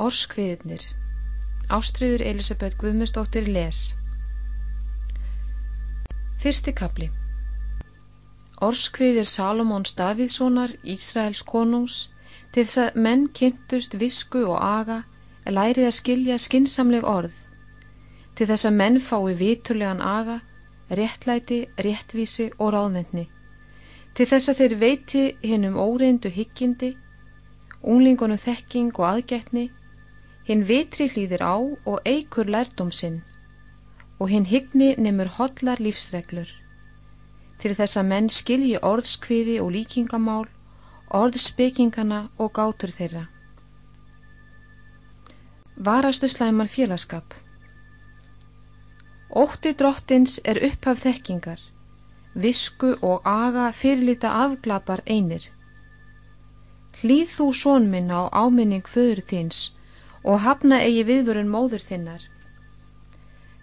Orskviðnir Ástriður Elisabeth Guðmustóttir les. Fyrsti kapli Orskviðir Salomóns Davíðssonar Ísraels konungs til þess að menn kynntust visku og aga lærið að skilja skinsamleg orð. Til þess að menn fái viturlegan aga réttlæti, réttvísi og ráðvendni. Til þess að þeir veiti hinn um óreindu hyggjindi unglingunum þekking og aðgætni Hinn vitri hlýðir á og eigur lærdom sinn og hinn hygni nefnur hotlar lífsreglur. Til þess að menn skilji orðskviði og líkingamál, orðspekingana og gátur þeirra. Varastu slæman félagskap Ótti drottins er upphaf þekkingar, visku og aga fyrirlita afglapar einir. Hlýð þú sónminna á áminning föður þins og hafna eigi viðvörun móður þinnar.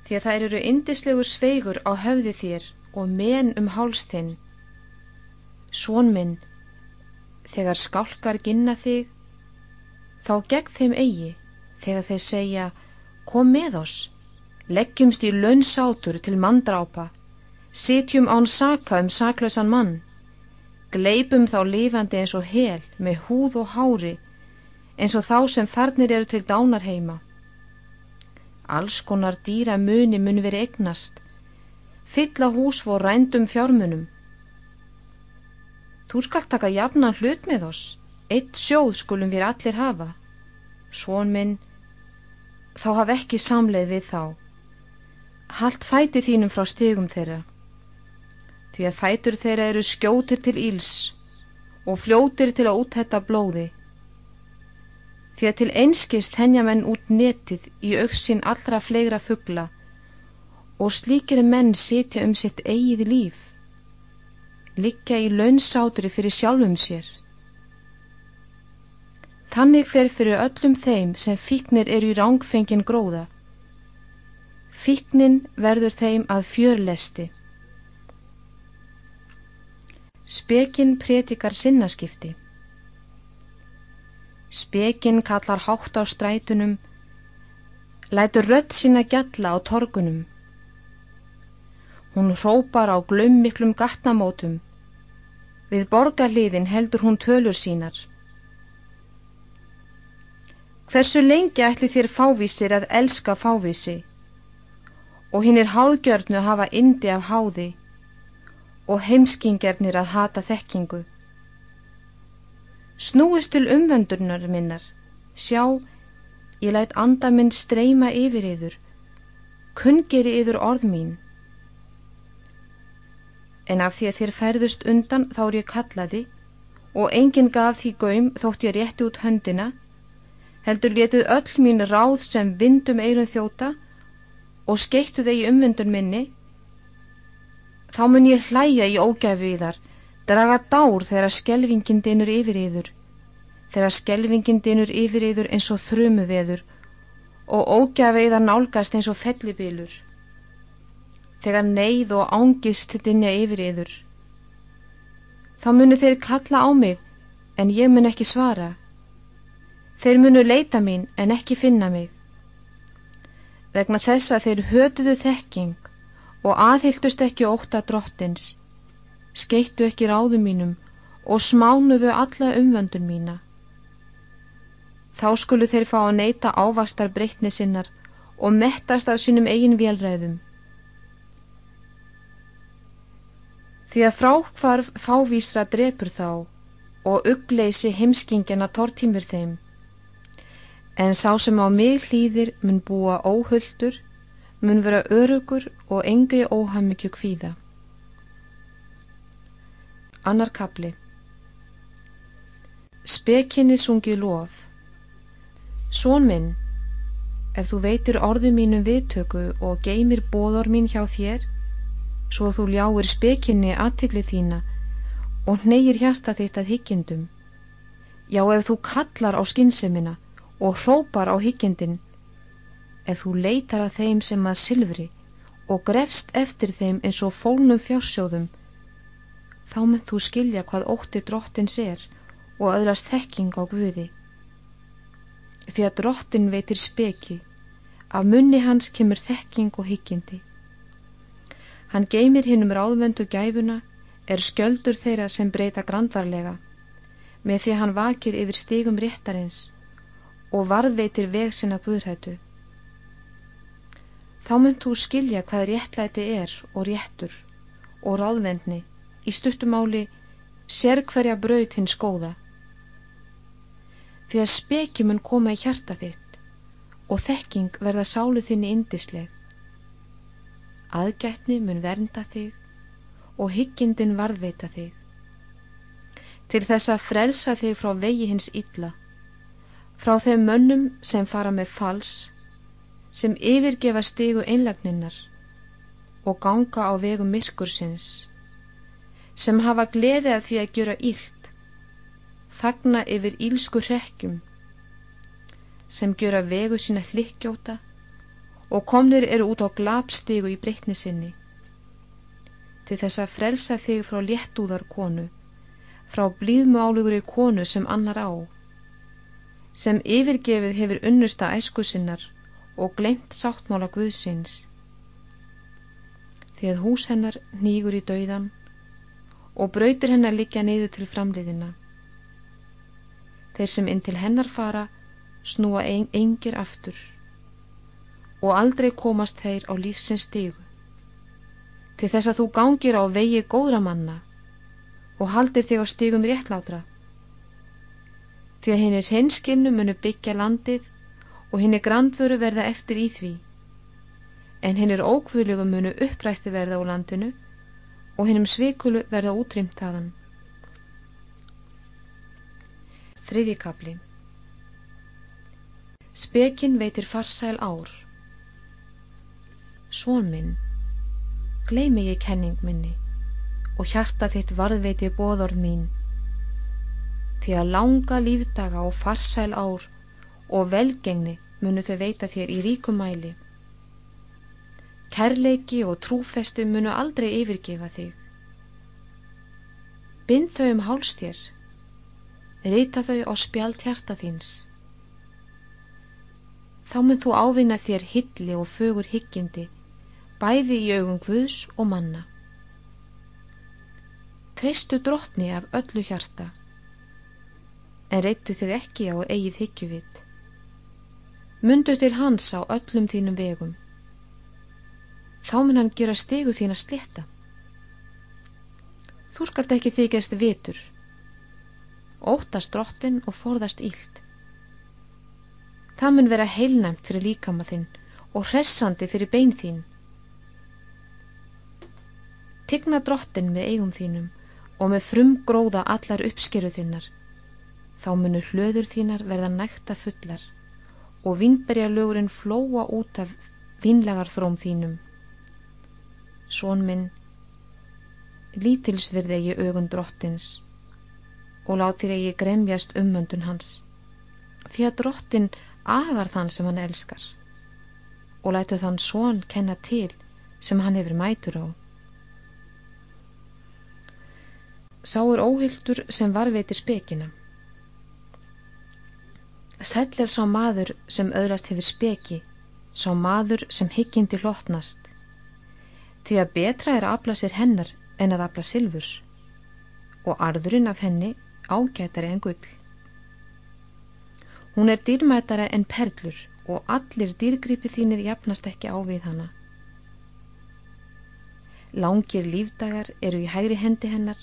Því að þær eru indislegur sveigur á höfði þér og men um hálstinn. Svon minn, þegar skálkar ginna þig, þá gegn þeim eigi, þegar þeir segja, kom með oss, leggjumst í launsátur til manndrápa, sitjum án saka um saklausan mann, gleipum þá lifandi eins og hel með húð og hári, eins og þá sem farnir eru til dánarheima. Alls konar dýra muni mun veri egnast, fylla hús fór rændum fjármunum. Þú skal taka jafnan hlut með oss, eitt sjóð skulum við allir hafa. Svon minn, þá haf ekki samleið við þá. Halt fæti þínum frá stegum þeirra. Því að fætur þeirra eru skjótir til íls og fljótir til að úthetta blóði því að til einskist henja menn út netið í auksinn allra fleira fuggla og slíkir menn sitja um sitt eigið líf, liggja í launsáturi fyrir sjálfum sér. Þannig fer fyrir öllum þeim sem fíknir eru í rángfengin gróða. Fíknin verður þeim að fjörlesti. Spekinn pretikar sinnaskipti. Spekinn kallar hátt á strætunum, lætur rött sína gjalla á torgunum. Hún hrópar á glömmiklum gatnamótum, við borgarliðin heldur hún tölur sínar. Hversu lengi ætli þér fávísir að elska fávísi og hinn er háðgjörnu að hafa indi af háði og heimskingjarnir að hata þekkingu. Snúist til umvendurnar minnar, sjá, ég læt anda minn streyma yfir yður, kungeri yður orð mín. En af því að þér færðust undan þá er ég kallaði og enginn gaf því gaum þótt ég rétti út höndina, heldur letuð öll mín ráð sem vindum eirun þjóta og skeittu þeir í umvendun minni, þá mun ég hlæja í ógæfi í þar, draga dár þegar skelvingin dinur yfir yður, þegar skelvingin dinur yfir yður eins og þrömu veður og ógjafeiðar nálgast eins og fellibilur. Þegar neyð og ángist dinja yfir yður. Þá munu þeir kalla á mig en ég mun ekki svara. Þeir munu leita mín en ekki finna mig. Vegna þess að þeir hötuðu þekking og aðhyldust ekki óta drottins skeittu ekki ráðu mínum og smánuðu alla umvöndun mína. Þá skulu þeir fá að neyta ávastar breytni sinnar og mettast af sínum eigin vélræðum. Því að frákvarf fávísra drepur þá og uggleysi heimskingina tortímur þeim. En sá sem á mig hlýðir mun búa óhulltur, mun vera örugur og engri óhamikju kvíða. Annar kapli Spekinni sungið lof Són minn, ef þú veitir orðu mínum viðtöku og geymir bóðor mín hjá þér, svo þú ljáir spekinni aðtikli þína og hnegir hjarta þitt að hyggjendum. Já, ef þú kallar á skinsemina og hrópar á hyggjendin, ef þú leitar að þeim sem að silfri og grefst eftir þeim eins og fólnum fjársjóðum, þá mynd þú skilja hvað ótti drottins er og öðlast þekking á Guði. því að drottin veitir speki, af munni hans kemur þekking og hyggjindi. Hann geymir hinnum ráðvöndu gæfuna, er skjöldur þeirra sem breyta grandvarlega, með því hann vakir yfir stigum réttarins og varðveitir veg sinna guðrætu. Þá mynd þú skilja hvað réttlæti er og réttur og ráðvendni í stuttumáli sér hverja braut hins góða því að speki mun koma í hjarta þitt og þekking verða sálu þinni indisleg. Aðgætni mun vernda þig og hyggindin varðveita þig. Til þess að frelsa þig frá vegi hins illa, frá þeim mönnum sem fara með fals, sem yfirgefa stigu einlagninnar og ganga á vegum myrkursins, sem hafa gleði af því að gera ílt þagna yfir ílsku hrekkjum sem gjöra vegu sína hlikkjóta og komnir eru út á glapstígu í breytni sinni til þess að frelsa þig frá léttúðar konu frá blíðmálugur í konu sem annar á sem yfirgefið hefur unnusta æsku sinnar og glemt sáttmála Guðsins því að hús hennar nýgur í dauðan og brautir hennar líka neyðu til framliðina þeir sem inn til hennar fara snúa ein, engir aftur og aldrei komast þeir á lífsins stígu til þess að þú gangir á vegi góðra manna og haldir þig á stígum réttlátra. Því að hinn er hinskilnu munu byggja landið og hinn er grandvöru verða eftir í því. En hinn er ókvölugu munu upprætti verða á landinu og hinn um svikulu verða útrýmt þaðan. Þriðjikabli Spekin veitir farsæl ár. Són minn, gleimi ég kenning minni og hjarta þitt varðveiti bóðorð mín. Því að langa lífdaga og farsæl ár og velgengni munu þau veita þér í ríkumæli. Kærleiki og trúfesti munu aldrei yfirgefa þig. Bind þau um hálstér rita þau á spjald hjarta þíns. Þá mun þú ávinna þér hilli og fögur hyggjindi, bæði í augum Guðs og manna. Treystu drottni af öllu hjarta, en reyttu þig ekki á eigið hyggjuvitt. Mundu til hans á öllum þínum vegum. Þá mun hann gera stegu þín að sletta. Þú skalt ekki þykjast vitur, óttast drottin og forðast íld. Það mun vera heilnæmt fyrir líkama þinn og hressandi fyrir bein þín. Tigna drottin með eigum þínum og með frumgróða allar uppskeru þinnar. Þá munur hlöður þínar verða nækta fullar og vinnberjalögurinn flóa út af vinnlegar þróm þínum. Són minn, lítilsverði ég augun drottins og látir eigi gremjast ummöndun hans því að drottin agar þann sem hann elskar og lætu þann svon kenna til sem hann hefur mætur á. Sá er óhildur sem varveitir spekina. Sæll er sá maður sem öðrast hefur speki sá maður sem higgjindi hlotnast því að betra er að afla sér hennar en að afla silfurs og arðurinn af henni ágætari en gull. Hún er dýrmætara en perlur og allir dýrgripi þínir jafnast ekki á við hana. Langir lífdagar eru í hægri hendi hennar,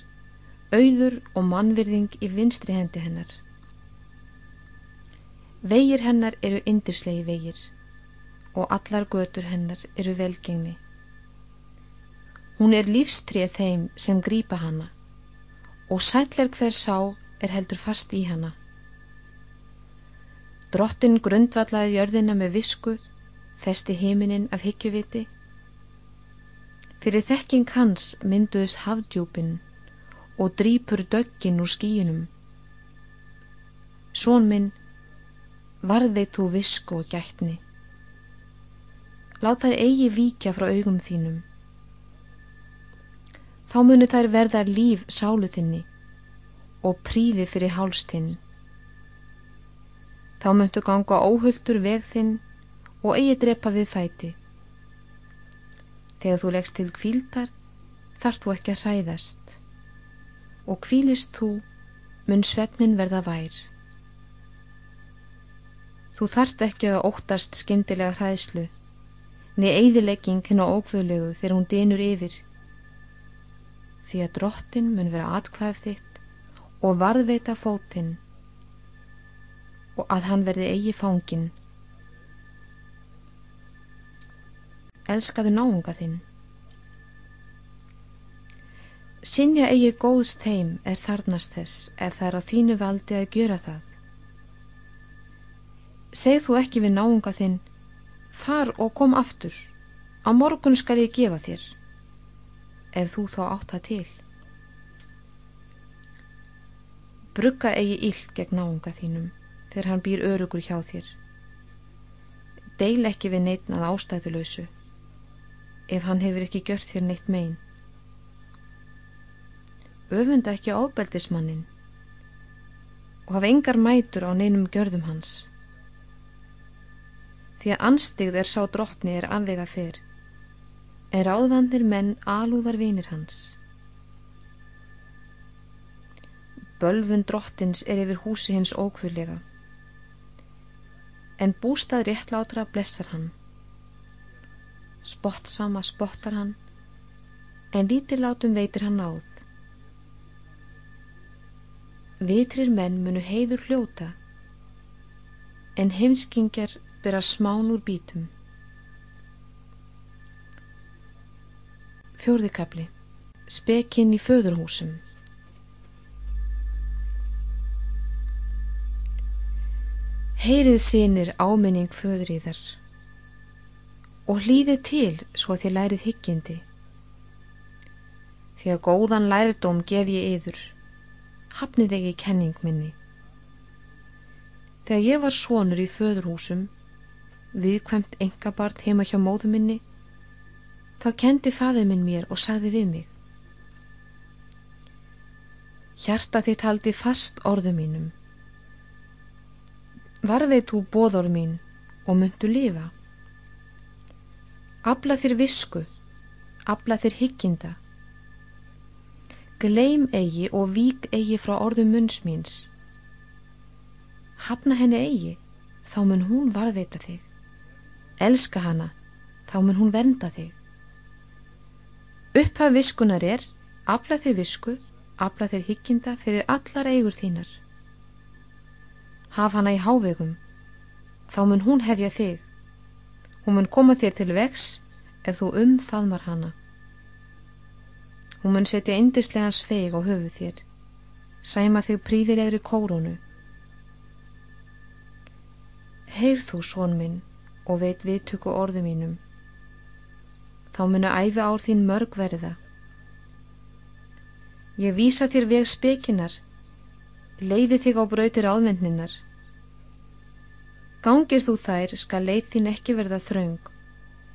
auður og mannvirðing í vinstri hendi hennar. Vegir hennar eru yndirslegi vegir og allar götur hennar eru velgengni. Hún er lífstrið þeim sem grýpa hana og sællir hver sá er heldur fast í hana. Drottin grundvallaði jörðina með visku, festi heiminin af hyggjuviti. Fyrir þekking hans mynduðist hafdjúpin og drýpur döggin úr skíunum. Són minn, varðveit þú visku og gætni. Lát þær eigi víkja frá augum þínum þá munu þær verða líf sálu þinni og príði fyrir hálstinn. þá myndu ganga óhulltur veg þinn og eigi drepa við fæti. Þegar þú leggst til kvíldar þarf þú ekki að hræðast og kvílist þú mun svefnin verða vær. Þú þart ekki að óttast skindilega hræðslu niður eigðilegging hennar ókvöðlegu þegar hún dinur yfir því að drottin mun vera atkvæf þitt og varðveita fótinn og að hann verði eigi fángin Elskaðu náunga þinn. Sinja eigi góðst heim er þarnast þess ef það er á þínu valdi að gjöra það. Segð þú ekki við náunga þinn Far og kom aftur. Á morgun skal ég gefa þér, ef þú þá átt það til. Brugga eigi illt gegn náunga þínum þegar hann býr örugur hjá þér. Deil ekki við neitt að ástæðulösu ef hann hefur ekki gjört þér neitt megin. Öfunda ekki ábeldismannin og hafa engar mætur á neinum gjörðum hans því að anstigð er sá drottni er afvega fyrr, en ráðvandir menn alúðar vinir hans. Bölfun drottins er yfir húsi hins ókvölega, en bústað réttlátra blessar hann. Spottsama spottar hann, en lítilátum veitir hann náð. Vitrir menn munu heiður hljóta, en heimskingjar bera smán úr bítum. Fjórðikabli Spekinn í föðurhúsum Heyrið sínir áminning föður í þar og hlýðið til svo að þið lærið hyggjandi. Því að góðan lærdóm gef ég yður, hafnið ekki kenning minni. Þegar ég var svonur í föðurhúsum viðkvæmt engabart heima hjá móðu minni, þá kendi faðið minn mér og sagði við mig. Hjarta þitt haldi fast orðu mínum. Varveið þú bóður mín og myndu lifa. Abla þér visku, abla þér hygginda. Gleim eigi og vík eigi frá orðu munns míns. Hafna henni eigi, þá mun hún varveita þig. Elska hana, þá mun hún vernda þig. Upphaf viskunar er, afla þig visku, afla þig hygginda fyrir allar eigur þínar. Haf hana í hávegum, þá mun hún hefja þig. Hún mun koma þér til vex ef þú umfaðmar hana. Hún mun setja indislega sveig á höfu þér, sæma þig príðilegri kórónu. Heyrð þú, svon minn, og veit viðtöku orðu mínum. Þá munu æfi ár þín mörg verða. Ég vísa þér veg spekinar, leiði þig á brautir áðvendninar. Gangir þú þær skal leið þín ekki verða þraung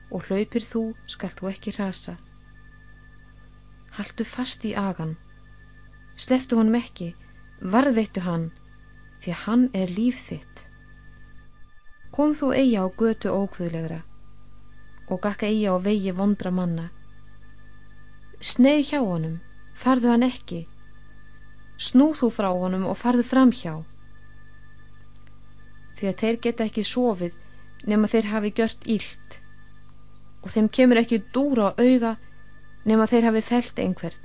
og hlaupir þú skal þú ekki rasa. Haltu fast í agan, sleftu honum ekki, varðveittu hann, því hann er líf þitt. Kom þú eigi á götu ókvöðlegra og gakka eigi á vegi vondra manna. Sneið hjá honum, farðu hann ekki. Snúð þú frá honum og farðu fram hjá. Því að þeir geta ekki sofið nema þeir hafi gjört ílt og þeim kemur ekki dúra á auga nema þeir hafi felt einhvern.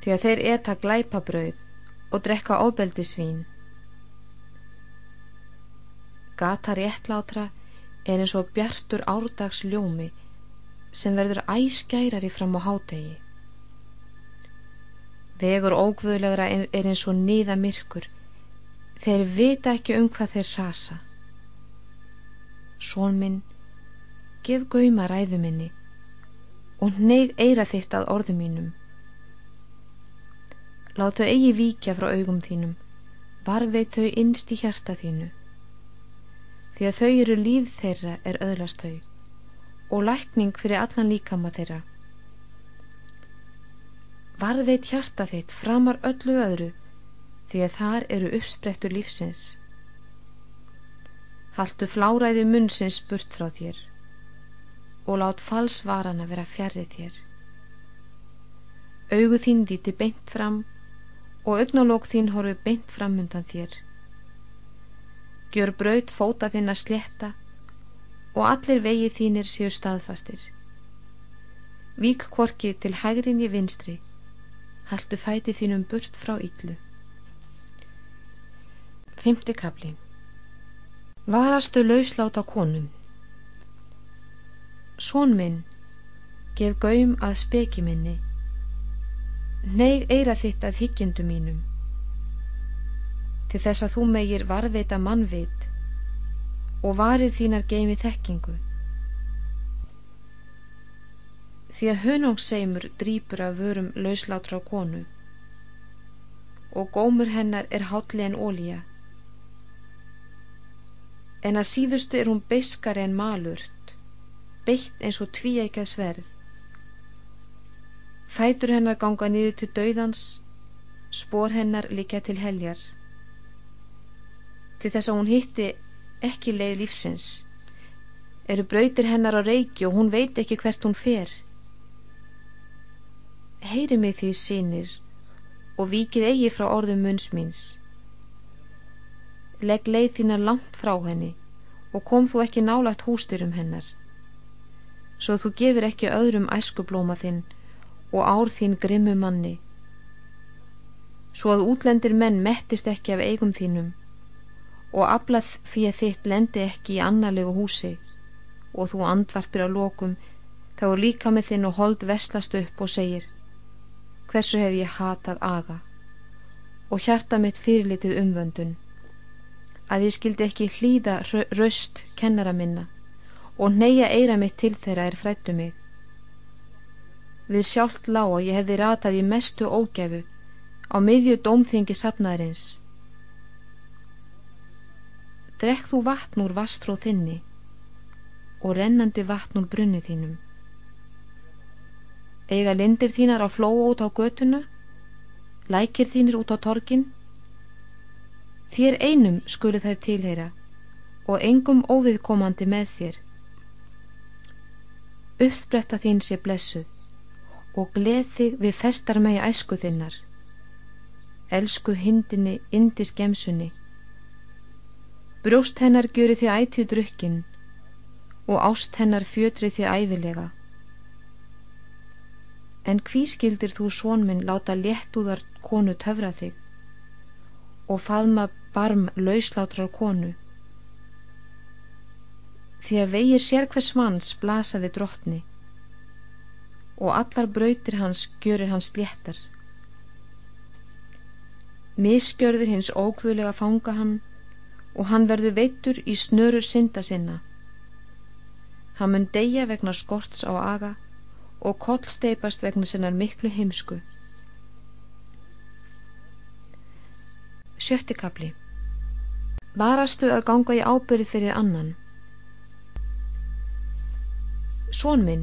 Því að þeir eta glæpabrauð og drekka óbeldisvín Gata réttlátra er eins og bjartur árdags ljómi sem verður æskærari fram á hátegi. Vegur ógvöðlegra er eins og niða myrkur þeir vita ekki um hvað þeir rasa. Són minn, gef gauma ræðu minni og neig eira þitt að orðu mínum. Láð þau eigi víkja frá augum þínum, varfið þau innst í hjarta þínu því að þau eru líf þeirra er öðlast þau og lækning fyrir allan líkama þeirra. Varðveit hjarta þitt framar öllu öðru því að þar eru uppsprettur lífsins. Haltu fláræði munnsins burt frá þér og lát falsvarana vera fjarrið þér. Augu þín líti beint fram og augnalók þín horfi beint fram undan þér. Gjör braut fóta þín að sletta og allir vegi þínir séu staðfastir. Vík kvorki til hægrin í vinstri, haldu fæti þínum burt frá yllu. Fymti kapli Varastu lausláta konum. Són minn, gef gaum að speki minni, neig eira þitt að hyggjendu mínum, til þess að þú megir varveita mannvit og varir þínar geimi þekkingu. Því að hunóngsseimur drýpur af vörum lauslátra á konu og gómur hennar er hátli en ólíja. En að síðustu er hún beiskari en malurt, beitt eins og tvíækjað sverð. Fætur hennar ganga niður til dauðans, spór hennar líka til heljar. Til þess að hún hitti ekki leið lífsins. Eru brautir hennar á reiki og hún veit ekki hvert hún fer. Heyri mig því sínir og vikið eigi frá orðum munns míns. Legg leið þína langt frá henni og kom þú ekki nálagt hústyrum hennar. Svo þú gefur ekki öðrum æskublóma þinn og ár þín grimmu manni. Svo að útlendir menn mettist ekki af eigum þínum og aflað fyrir þitt lendi ekki í annarlegu húsi. Og þú andvarpir á lokum þá er líka með þinn og hold vestlast upp og segir hversu hef ég hatað aga? Og hjarta mitt fyrirlitið umvöndun að ég skildi ekki hlýða röst kennara minna og neyja eira mitt til þeirra er frættu mig. Við sjálft lág og ég hefði ratað í mestu ógefu á miðju dómþingi sapnaðarins Drekk þú vatn úr vastróð þinni og rennandi vatn úr brunni þínum. Ega lindir þínar á flóa út á götuna, lækir þínir út á torkin. Þér einum skulu þær tilheyra og engum óviðkomandi með þér. Uppspretta þín sé blessuð og gleð þig við festar megi æsku þinnar. Elsku hindinni indi skemsunni Brjóst hennar gjöri því ætið drukkin og ást hennar fjötri því æfilega. En hví skildir þú sónminn láta léttúðar konu töfra þig og faðma barm lauslátrar konu? Því að vegir sér hvers manns blasa við drottni og allar brautir hans gjörir hans léttar. Misgjörður hins ókvölega fanga hann og hann verður veittur í snörur synda sinna. Hann mun deyja vegna skorts á aga og kollsteipast vegna sinnar miklu heimsku. Sjötti kapli Varastu að ganga í ábyrð fyrir annan. Són minn,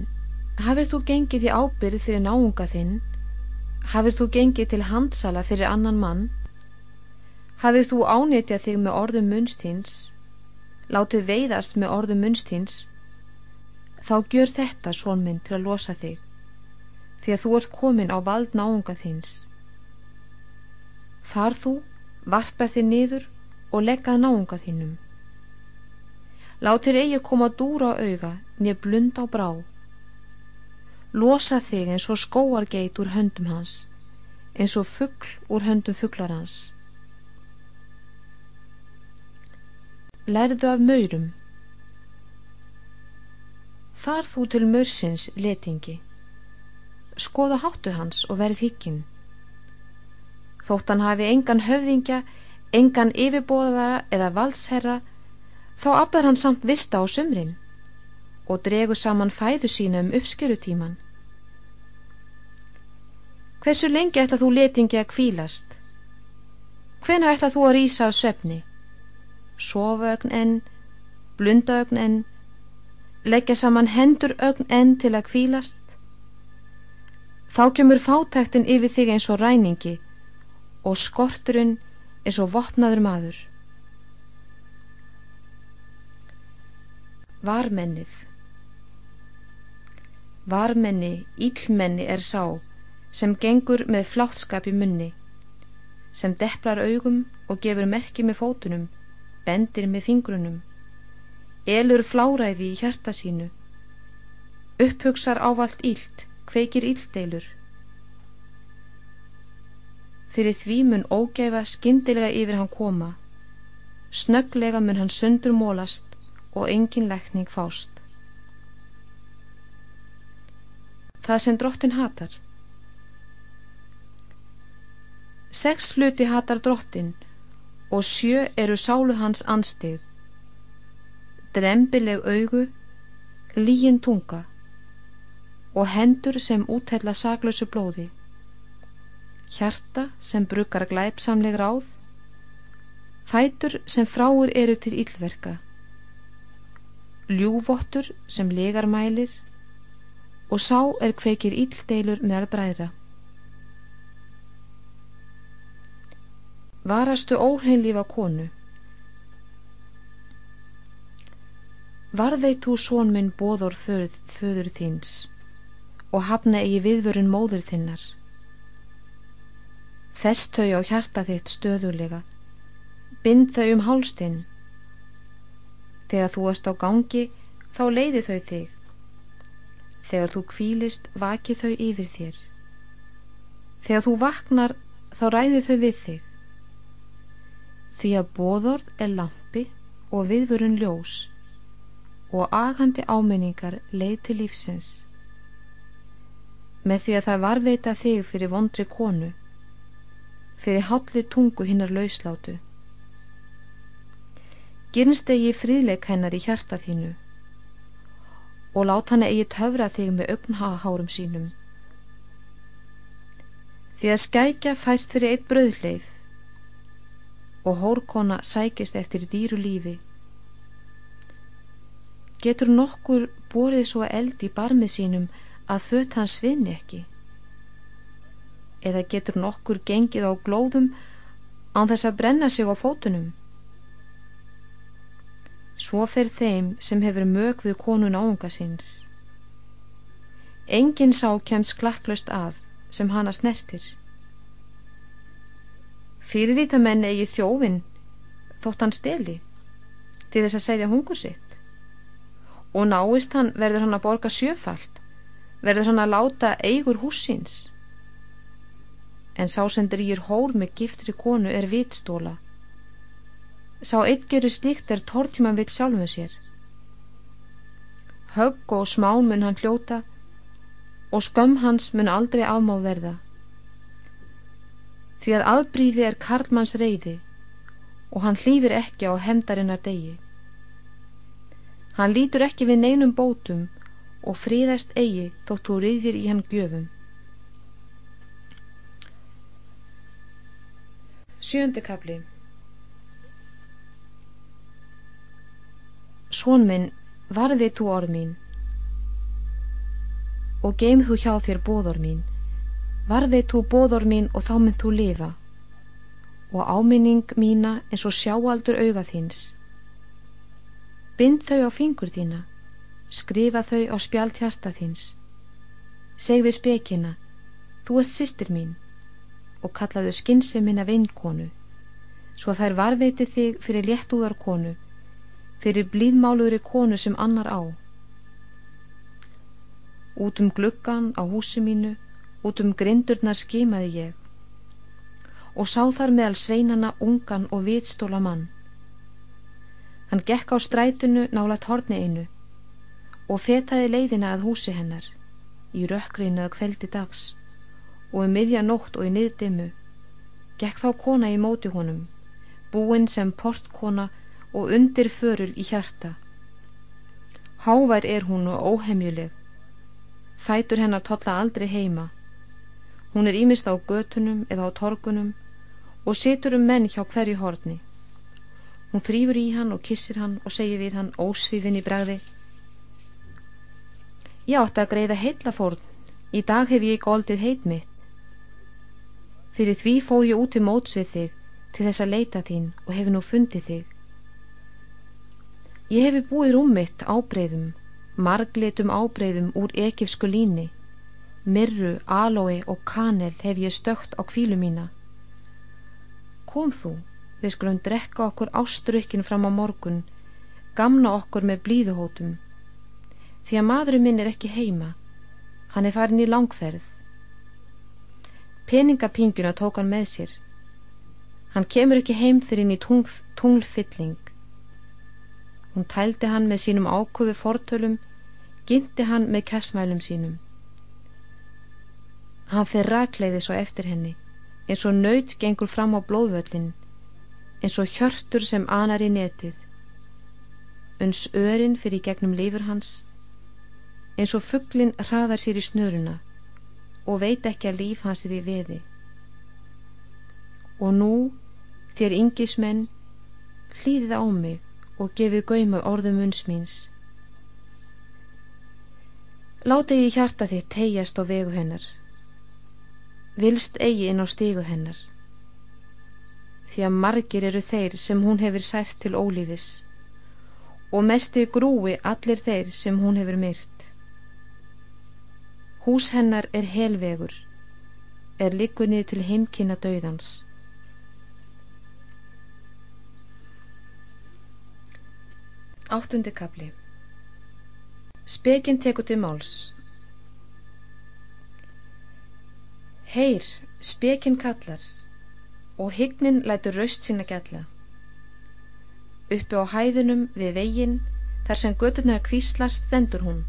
hafið þú gengið í ábyrð fyrir náunga þinn, hafið þú gengið til handsala fyrir annan mann, Hafið þú ánetjað þig með orðum munstins, látið veiðast með orðum munstins, þá gjör þetta svonminn til að losa þig, því að þú ert komin á vald náunga þins. Far þú, varpa þig niður og leggað náunga þínum. Látir eigi koma dúra á auga, nýja blund á brá. Losa þig eins og skóargeit úr höndum hans, eins og fuggl úr höndum fugglar hans. Lærðu af maurum. Far þú til maursins letingi. Skoða háttu hans og verð higgin. Þótt hann hafi engan höfðingja, engan yfirbóðara eða valdsherra, þá afbar hann samt vista á sumrin og dregur saman fæðu sína um uppskjörutíman. Hversu lengi ætla þú letingi að kvílast? Hvenar ætla þú að rýsa á svefni? Sofaögn enn, blundaögn enn, leggja saman hendur ögn enn til að kvílast. Þá kemur fátæktin yfir þig eins og ræningi og skorturinn eins og vopnaður maður. Varmennið Varmenni, íllmenni er sá sem gengur með fláttskap í munni, sem depplar augum og gefur merki með fótunum, bendir með fingrunum, elur fláræði í hjarta sínu, upphugsar ávalt ílt, kveikir íldeilur, Fyrir því mun ógæfa skindilega yfir hann koma. Snögglega mun hann sundur mólast og engin lekning fást. Það sem drottin hatar. Seks hluti hatar drottin og sjö eru sálu hans anstig. Drembileg augu, lígin tunga og hendur sem úthella saglösu blóði hjarta sem brukar glæpsamleg ráð, fætur sem fráur eru til yllverka, ljúvottur sem legar mælir og sá er kveikir ylldeilur meðal bræðra. Varastu óhreinlífa konu Varðveit þú són minn bóður föður þíns og hafna eigi viðvörun móður þinnar Fest þau á hjarta þitt stöðulega. Bind þau um hálstinn. Þegar þú ert á gangi, þá leiði þau þig. Þegar þú kvílist, vaki þau yfir þér. Þegar þú vaknar, þá ræði þau við þig. Því að bóðord er lampi og viðvörun ljós og agandi áminningar leið til lífsins. Með því að það varveita þig fyrir vondri konu fyrir hálli tungu hinnar lauslátu. Gyrnst eigi fríleik hennar í hjarta þínu og lát hann eigi töfra þig með augnhárum sínum. Því að skækja fæst fyrir eitt bröðleif og hórkona sækist eftir dýru lífi. Getur nokkur borið svo eld í barmið sínum að þött hans vinni ekki? eða getur nokkur gengið á glóðum án þess að brenna sig á fótunum. Svo fer þeim sem hefur mögðu konun ánga síns. Engin sá kemst klakklaust af sem hana snertir. Fyrirvítamenn eigi þjófin þótt hann steli til þess að segja hungur sitt og náist hann verður hann að borga sjöfald verður hann að láta eigur húsins en sá sem drýjur hór með giftri konu er vitstóla. Sá eittgjöru stíkt er tórtíman vitt sjálfuð sér. Högg og smá mun hann hljóta og skömm hans mun aldrei afmáð verða. Því að aðbríði er Karlmanns reyði og hann hlýfir ekki á hemdarinnar degi. Hann lítur ekki við neinum bótum og fríðast eigi þótt þú riðir í hann gjöfum. Sjöndi kapli Svon minn, varðið þú orð mín og geim þú hjá þér bóðor mín varðið þú bóðor mín og þá mynd þú lifa og áminning mína eins og sjáaldur auga þíns. Bind þau á fingur þína skrifa þau á spjalt hjarta þíns. Seg við spekina þú ert sýstir mín og kallaðu skynnsemina vinkonu svo þær varveiti þig fyrir léttúðar konu fyrir blíðmáluðri konu sem annar á. Út um gluggan á húsi mínu út um grindurna skimaði ég og sá þar meðal sveinana ungan og vitstóla mann. Hann gekk á strætunu nálat horni einu og fetaði leiðina að húsi hennar í rökkrinu að kveldi dags og um miðja nótt og í niðdimmu gekk þá kona í móti honum búinn sem portkona og undir förul í hjarta. Hávær er hún og óhemjuleg. Fætur hennar totla aldrei heima hún er ímist á götunum eða á torgunum og situr um menn hjá hverju horni. Hún frýfur í hann og kissir hann og segir við hann ósvífin í bregði ég átti að greiða heillafórn í dag hef ég goldið heit mitt. Fyrir því fór ég út í móts við þig til þess að leita þín og hefur nú fundið þig. Ég hefi búið rúmitt ábreyðum, marglitum ábreyðum úr ekifsku líni, myrru, alói og kanel hef ég stökt á kvílu mína. Kom þú, við skulum drekka okkur ástrykkin fram á morgun, gamna okkur með blíðuhótum, því að maðurinn minn er ekki heima, hann er farin í langferð. Peningapinguna tók hann með sér. Hann kemur ekki heim fyrir inn í tunglfylling. Hún tældi hann með sínum ákufi fortölum, ginti hann með kessmælum sínum. Hann fyrir rakleiði svo eftir henni, eins og nöyt gengur fram á blóðvöllin, eins og hjörtur sem anar í netið. Uns örin fyrir gegnum lífur hans, eins og fugglin hraðar sér í snöruna og veit ekki að líf hans er í veði. Og nú, þér yngismenn, hlýðið á mig og gefið gaumað orðum unns míns. Láta ég hjarta þitt tegjast á vegu hennar. Vilst eigi inn á stígu hennar. Því að margir eru þeir sem hún hefur sært til ólífis og mesti grúi allir þeir sem hún hefur myrt. Hús hennar er helvegur, er líkunnið til heimkynna döðans. Áttundi kapli Spekinn tekur til máls Heyr, spekinn kallar og hyggnin lætur raust sína gætla. Uppi á hæðunum við veginn þar sem göturnar kvíslast stendur hún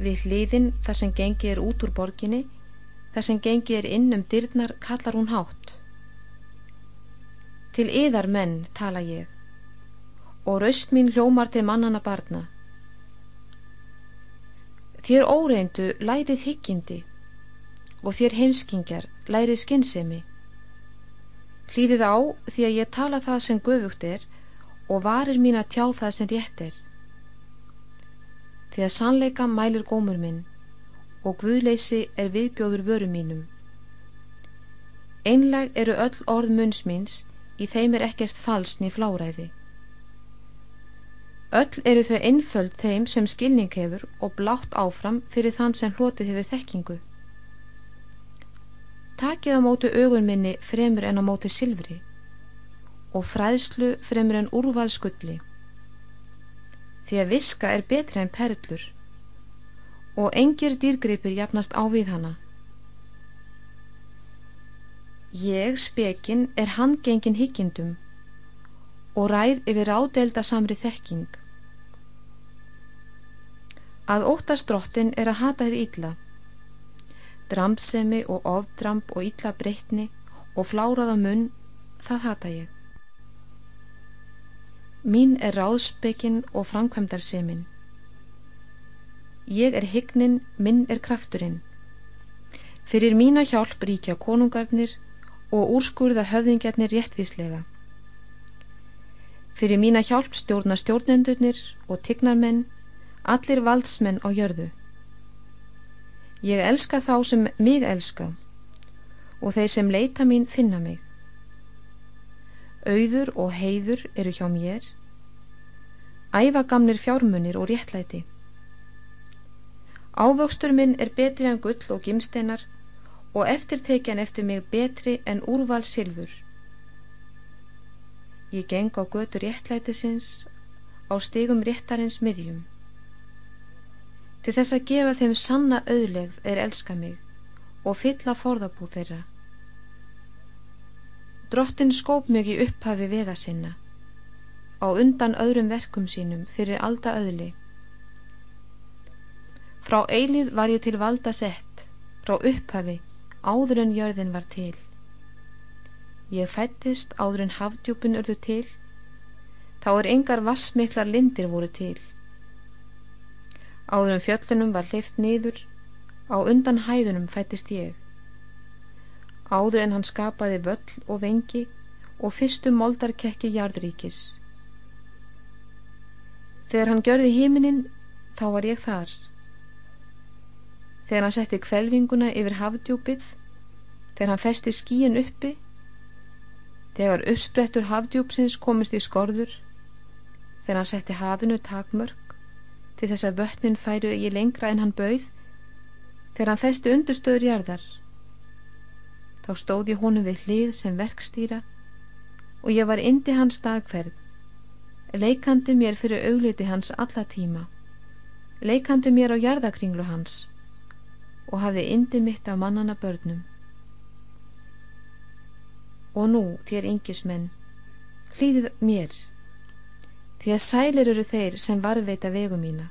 Við hliðin þar sem gengi er út úr borginni, þar sem gengi er inn um dyrnar, kallar hún hátt. Til yðar menn tala ég og raust mín hljómar til mannana barna. Þér óreindu lærið hyggjindi og þér heimskingjar lærið skinnsemi. Hlýðið á því að ég tala það sem guðugt er og varir mín að tjá það sem rétt er því að sannleika mælir gómur minn og guðleysi er viðbjóður vöru mínum. Einleg eru öll orð munns míns, í þeim er ekkert falsni fláræði. Öll eru þau einföld þeim sem skilning hefur og blátt áfram fyrir þann sem hlotið hefur þekkingu. Takið á mótu augun minni fremur en á móti silfri og fræðslu fremur en úrvalskulli því að viska er betri en perlur og engir dýrgripir jafnast á við hana. Ég, spekinn, er handgengin higgjendum og ræð yfir ádelda samri þekking. Að óttast drottin er að hata þið illa. Drampsemi og ofdramp og illa breytni og fláraða munn, það hata ég. Mín er ráðspekin og framkvæmdarsemin. Ég er hyggnin, minn er krafturinn. Fyrir mína hjálp ríkja konungarnir og úrskurða höfðingjarnir réttvíslega. Fyrir mína hjálp stjórna stjórnendurnir og tignarmenn, allir valdsmenn á jörðu. Ég elska þá sem mig elska og þeir sem leita mín finna mig. Auður og heiður eru hjá mér, æfagamnir fjármunir og réttlæti. Ávöxtur minn er betri en gull og gimsteinar og eftirteikjan eftir mig betri en úrval silfur. Ég geng á götu réttlætisins, á stigum réttarins miðjum. Til þess að gefa þeim sanna auðlegð er elska mig og fylla forðabú þeirra. Drottin skóp mjög í upphafi vega sinna, á undan öðrum verkum sínum fyrir alda öðli. Frá eilið var ég til valda sett, frá upphafi, áður en jörðin var til. Ég fættist áður en hafdjúpin örðu til, þá er engar vassmiklar lindir voru til. Áður en fjöllunum var leift niður, á undan hæðunum fættist ég áður en hann skapaði völl og vengi og fyrstu moldarkekki jarðríkis. Þegar hann gjörði híminin, þá var ég þar. Þegar hann setti kvelvinguna yfir hafdjúpið, þegar hann festi skíin uppi, Þegar uppsprettur hafdjúpsins komist í skorður, þegar hann setti hafinu takmörk til þess að vötnin færu í lengra en hann bauð, þegar hann festi undurstöður jarðar, þá stóð ég honum við hlið sem verkstýra og ég var indi hans dagferð, leikandi mér fyrir augliti hans alla tíma, leikandi mér á jarðakringlu hans og hafði indi mitt af mannana börnum. Og nú, þér yngismenn, hlýðið mér, því að sælir eru þeir sem varðveita vegu mína.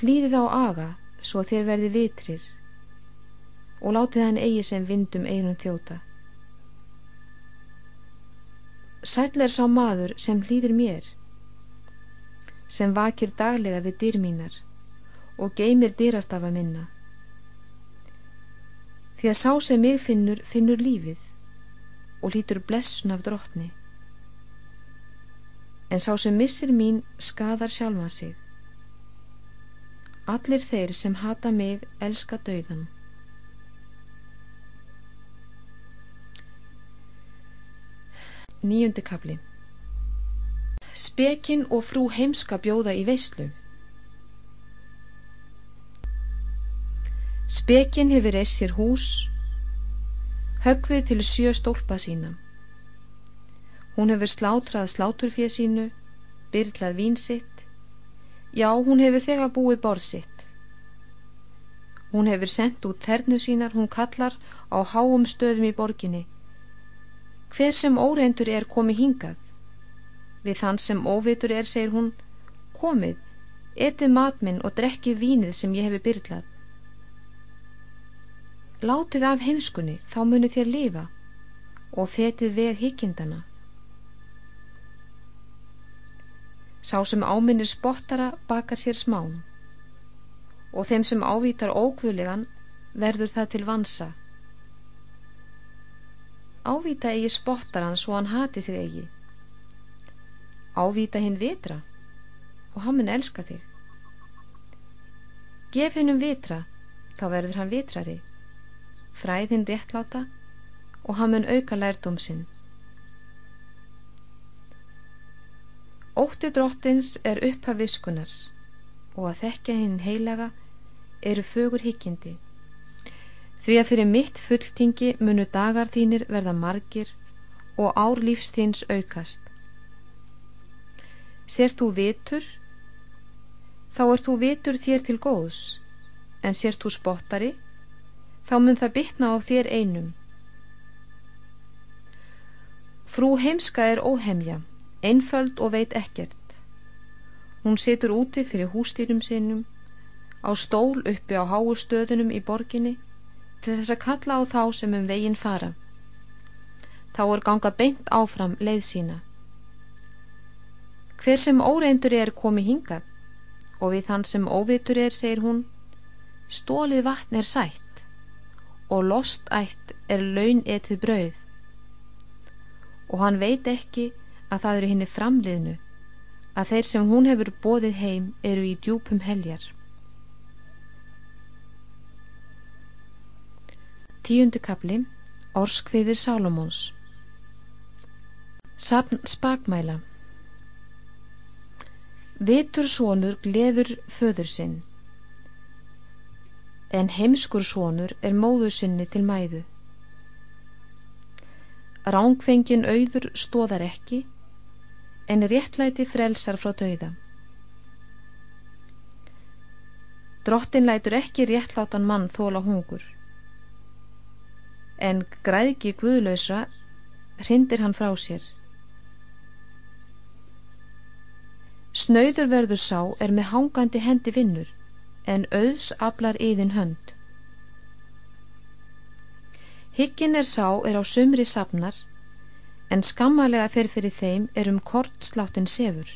Hlýðið á aga, svo þér verði vitrir, og látið hann eigi sem vindum einum þjóta. Sæl er sá maður sem hlýðir mér, sem vakir daglega við dýr mínar og geymir dýrastafa minna því að sá sem mig finnur, finnur lífið og lítur blessun af drottni. En sá sem missir mín skadar sjálfa sig. Allir þeir sem hata mig elska dauðan. Níundi kapli Spekinn og frú heimska bjóða í veislu Spekinn hefur reist sér hús, högvið til sjö stólpa sína. Hún hefur slátrað sláturfið sínu, byrlað vín sitt, já, hún hefur þegar búið borð sitt. Hún hefur sendt út þernu sínar, hún kallar á háum stöðum í borginni. Hver sem óreindur er komið hingað? Við þann sem óvitur er, segir hún, komið, etið matminn og drekkið vínið sem ég hefur byrlað látið af heimskunni þá munu þér lifa og fetið veg higgjendana. Sá sem áminnir spottara bakar sér smán og þeim sem ávítar ókvölegan verður það til vansa. Ávíta eigi spottaran svo hann hati þig eigi. Ávíta hinn vitra og hann mun elska þig. Gef hinn um vitra þá verður hann vitrari fræðin réttláta og hann mun auka lærdóm sinn. Ótti drottins er upphaf viskunar og að þekkja hinn heilaga eru fögur higgjandi. Því að fyrir mitt fulltingi munu dagar þínir verða margir og ár lífs þíns aukast. Sért þú vitur, þá ert þú vitur þér til góðs, en sért þú spottari, þá mun það bytna á þér einum. Frú heimska er óhemja, einföld og veit ekkert. Hún situr úti fyrir hústýrum sinum, á stól uppi á háu stöðunum í borginni, til þess að kalla á þá sem um veginn fara. Þá er ganga beint áfram leið sína. Hver sem óreindur er komi hingað, og við þann sem óvitur er, segir hún, stólið vatn er sætt og lostætt er laun etið brauð og hann veit ekki að það eru henni framliðnu að þeir sem hún hefur bóðið heim eru í djúpum heljar. Tíundi kapli Orskviðir Salomons Sapn spakmæla. Vitur sonur gleður föður sinn en heimskur sonur er móðu sinni til mæðu. Rángfengin auður stóðar ekki, en réttlæti frelsar frá dauða. Drottin lætur ekki réttlátan mann þóla hungur, en græðki guðlausra hrindir hann frá sér. Snauður verður sá er með hangandi hendi vinnur, en auðs aflar yðin hönd. Hyggin er sá er á sumri safnar, en skammalega fer fyrir þeim er um kortsláttin sefur.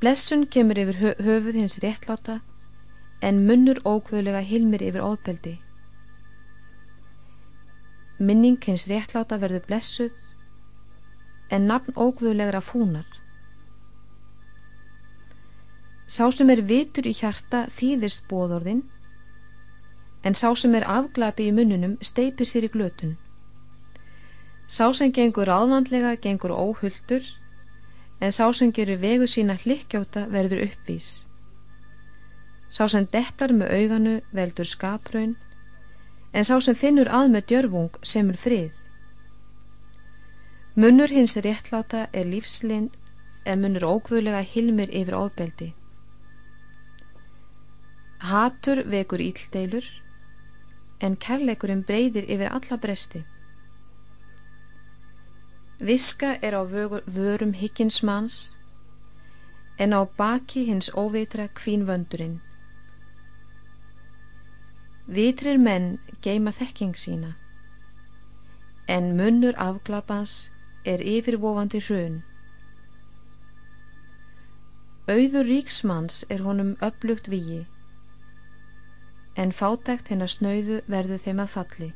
Blessun kemur yfir hö höfuð hins réttláta, en munnur ókvöðlega hilmir yfir óðbeldi. Minning hins réttláta verður blessuð, en nafn ókvöðlegra fúnar. Sá sem er vitur í hjarta þýðist bóðorðin, en sá sem er afglapi í munnunum steipir sér í glötun. Sá sem gengur áðvandlega gengur óhulltur, en sá sem gerur vegu sína hlikkjóta verður uppvís. Sá sem depplar með auganu veldur skapraun, en sá sem finnur að með djörfung semur frið. Munnur hins réttláta er lífslind, en munnur ógvöðlega hilmir yfir óbeldi. Hatur vekur íldeilur, en kærleikurinn breyðir yfir alla bresti. Viska er á vörum higgins manns, en á baki hins óveitra kvín vöndurinn. Vitrir menn geima þekking sína, en munnur afglapans er yfirvofandi hrun. Auður ríksmanns er honum upplugt víi, en fátækt hennar snauðu verður þeim að falli.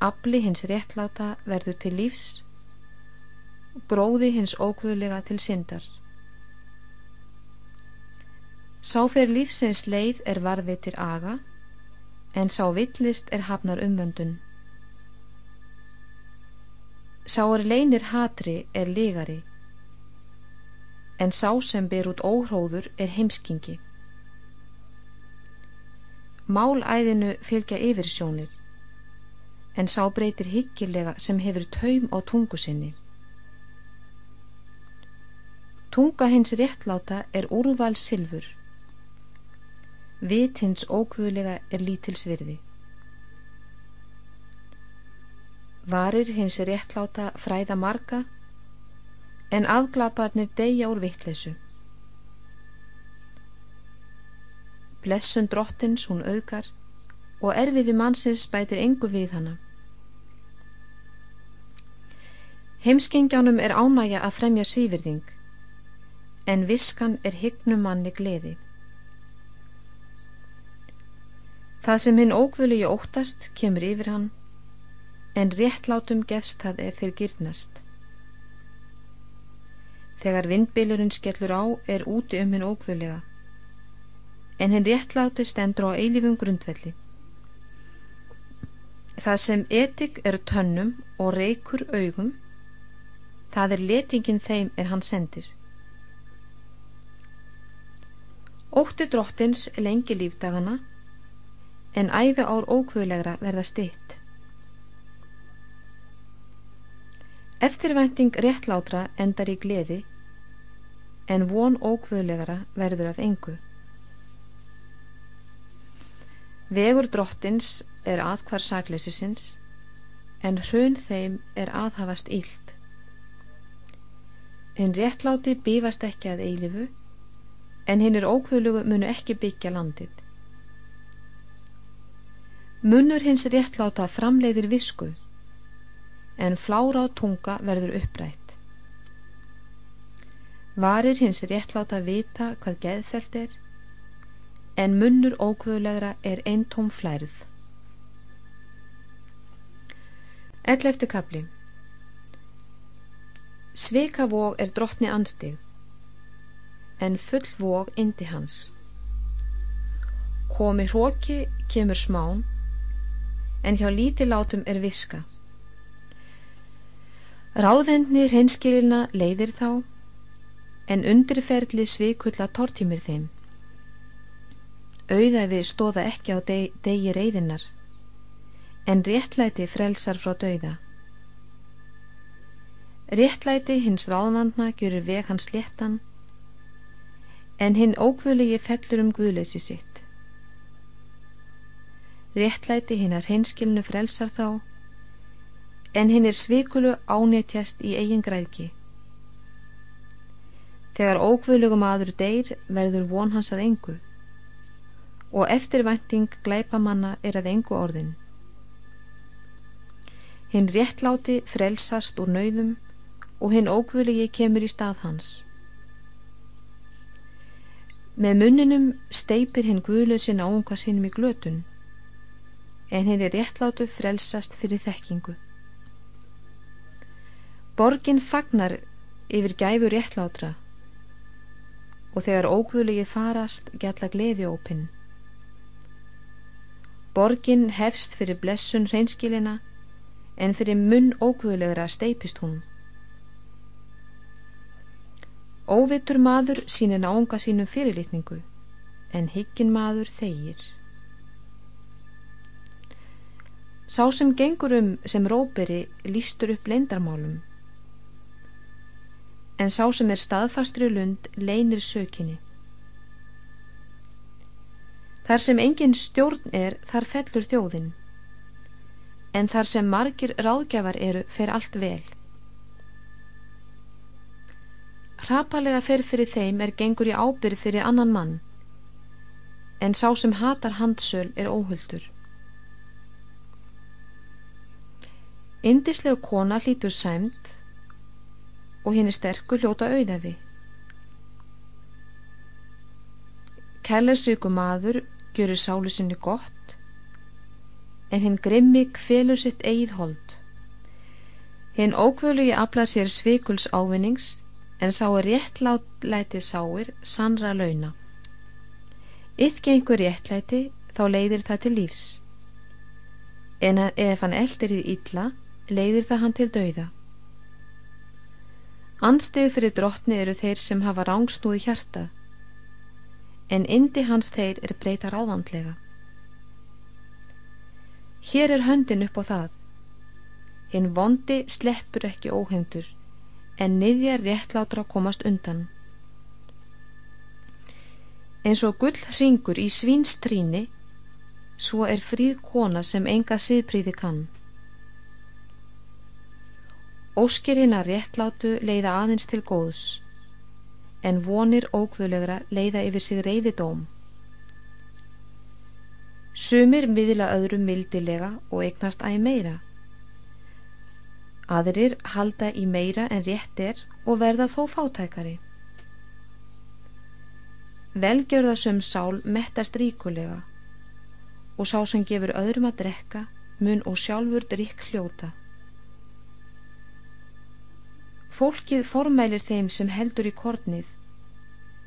Abli hins réttláta verður til lífs, gróði hins ókvöðlega til syndar. Sáfer lífsins leið er varðvitir aga, en sá villist er hafnar umvöndun. Sá er leinir hatri er lígari, en sá sem ber út óhróður er heimskingi. Málæðinu fylgja yfir sjónir, en sá breytir hyggilega sem hefur taum á tungu sinni. Tunga hins réttláta er úrval silfur. Vit hins ókvöðlega er lítilsvirði. Varir hins réttláta fræða marga, en afglaparnir deyja úr vittleysu. blessun drottins hún auðgar og erfiði mannsins bætir engu við hana. Heimskingjanum er ánægja að fremja svífyrðing, en viskan er hyggnum manni gleði. Það sem hinn ókvölu í óttast kemur yfir hann, en réttlátum gefst það er þeir gyrnast. Þegar vindbilurinn skellur á er úti um hinn ókvölega en hinn réttláti stendur á eilífum grundvelli. Það sem etik er tönnum og reykur augum, það er letingin þeim er hann sendir. Ótti drottins lengi lífdagana, en æfi ár ókvöðlegra verða stitt. Eftirvænting réttlátra endar í gleði, en von ókvöðlegra verður að engu. Vegur drottins er aðkvar sakleysisins, en hrun þeim er aðhafast íld. Hinn réttláti bífast ekki að eilifu, en hinn er ókvölugu munu ekki byggja landið. Munur hins réttláta framleiðir visku, en flára á tunga verður upprætt. Varir hins réttláta vita hvað geðfelt er, en munnur ókvöðlegra er eintóm flærið. Ell eftir kapli Sveikavóg er drottni anstigð, en full vóg indi hans. Komi hróki kemur smán, en hjá lítilátum er viska. Ráðvendni reynskilina leiðir þá, en undirferðli sveikulla tortímir þeim. Auðæfi stóða ekki á deg, degi reyðinnar, en réttlæti frelsar frá dauða. Réttlæti hins ráðvandna gjurur veg hans léttan, en hinn ókvöligi fellur um guðleysi sitt. Réttlæti hinn er hinskilnu frelsar þá, en hinn er svikulu ánetjast í eigin græðki. Þegar ókvölugum aður deyr verður von hans að engu og eftirvænting glæpamanna er að engu orðin. Hinn réttláti frelsast úr nauðum og hinn ókvöligi kemur í stað hans. Með munninum steipir hinn guðlösin áunga sínum í glötun, en hinn er réttlátu frelsast fyrir þekkingu. Borgin fagnar yfir gæfu réttlátra og þegar ókvöligið farast gætla gleðiópinn. Borgin hefst fyrir blessun hreinskilina en fyrir munn ókvöðulegra steipist hún. Óvitur maður sínir náunga sínum fyrirlitningu en higgin maður þeir. Sá sem gengur um sem róperi lístur upp leindarmálum en sá sem er staðfastri lund leinir sökinni. Þar sem engin stjórn er þar fellur þjóðin en þar sem margir ráðgjafar eru fer allt vel. Hrapalega fer fyrir þeim er gengur í ábyrð fyrir annan mann, en sá sem hatar handsöl er óhulltur. Indislegu kona hlítur sæmt og hinn er sterkur hljóta auðafi. Kærleisriku maður gjörur sálu sinni gott en hinn grimmi kvelur sitt eigið hold. Hinn ókvölugi aflað sér svikuls ávinnings en sá er réttlæti sáir sannra launa. Einhver réttlæti þá leiðir það til lífs en ef hann eldir í illa leiðir það hann til dauða. Anstið fyrir drottni eru þeir sem hafa rángsnúi hjarta en indi hans þeir er breyta ráðandlega. Hér er höndin upp á það. Hinn vondi sleppur ekki óhengtur, en niðjar réttlátra komast undan. En svo gull hringur í svínstríni, svo er fríð kona sem enga siðpríði kann. Óskir hinn að réttlátu leiða aðeins til góðs, en vonir ókvölegra leiða yfir sig reyðidóm. Sumir miðla öðrum mildilega og eignast æg meira. Aðrir halda í meira en rétt er og verða þó fátækari. Velgjörðasum sál mettast ríkulega og sá sem gefur öðrum að drekka mun og sjálfur drikk hljóta. Fólkið formælir þeim sem heldur í kornið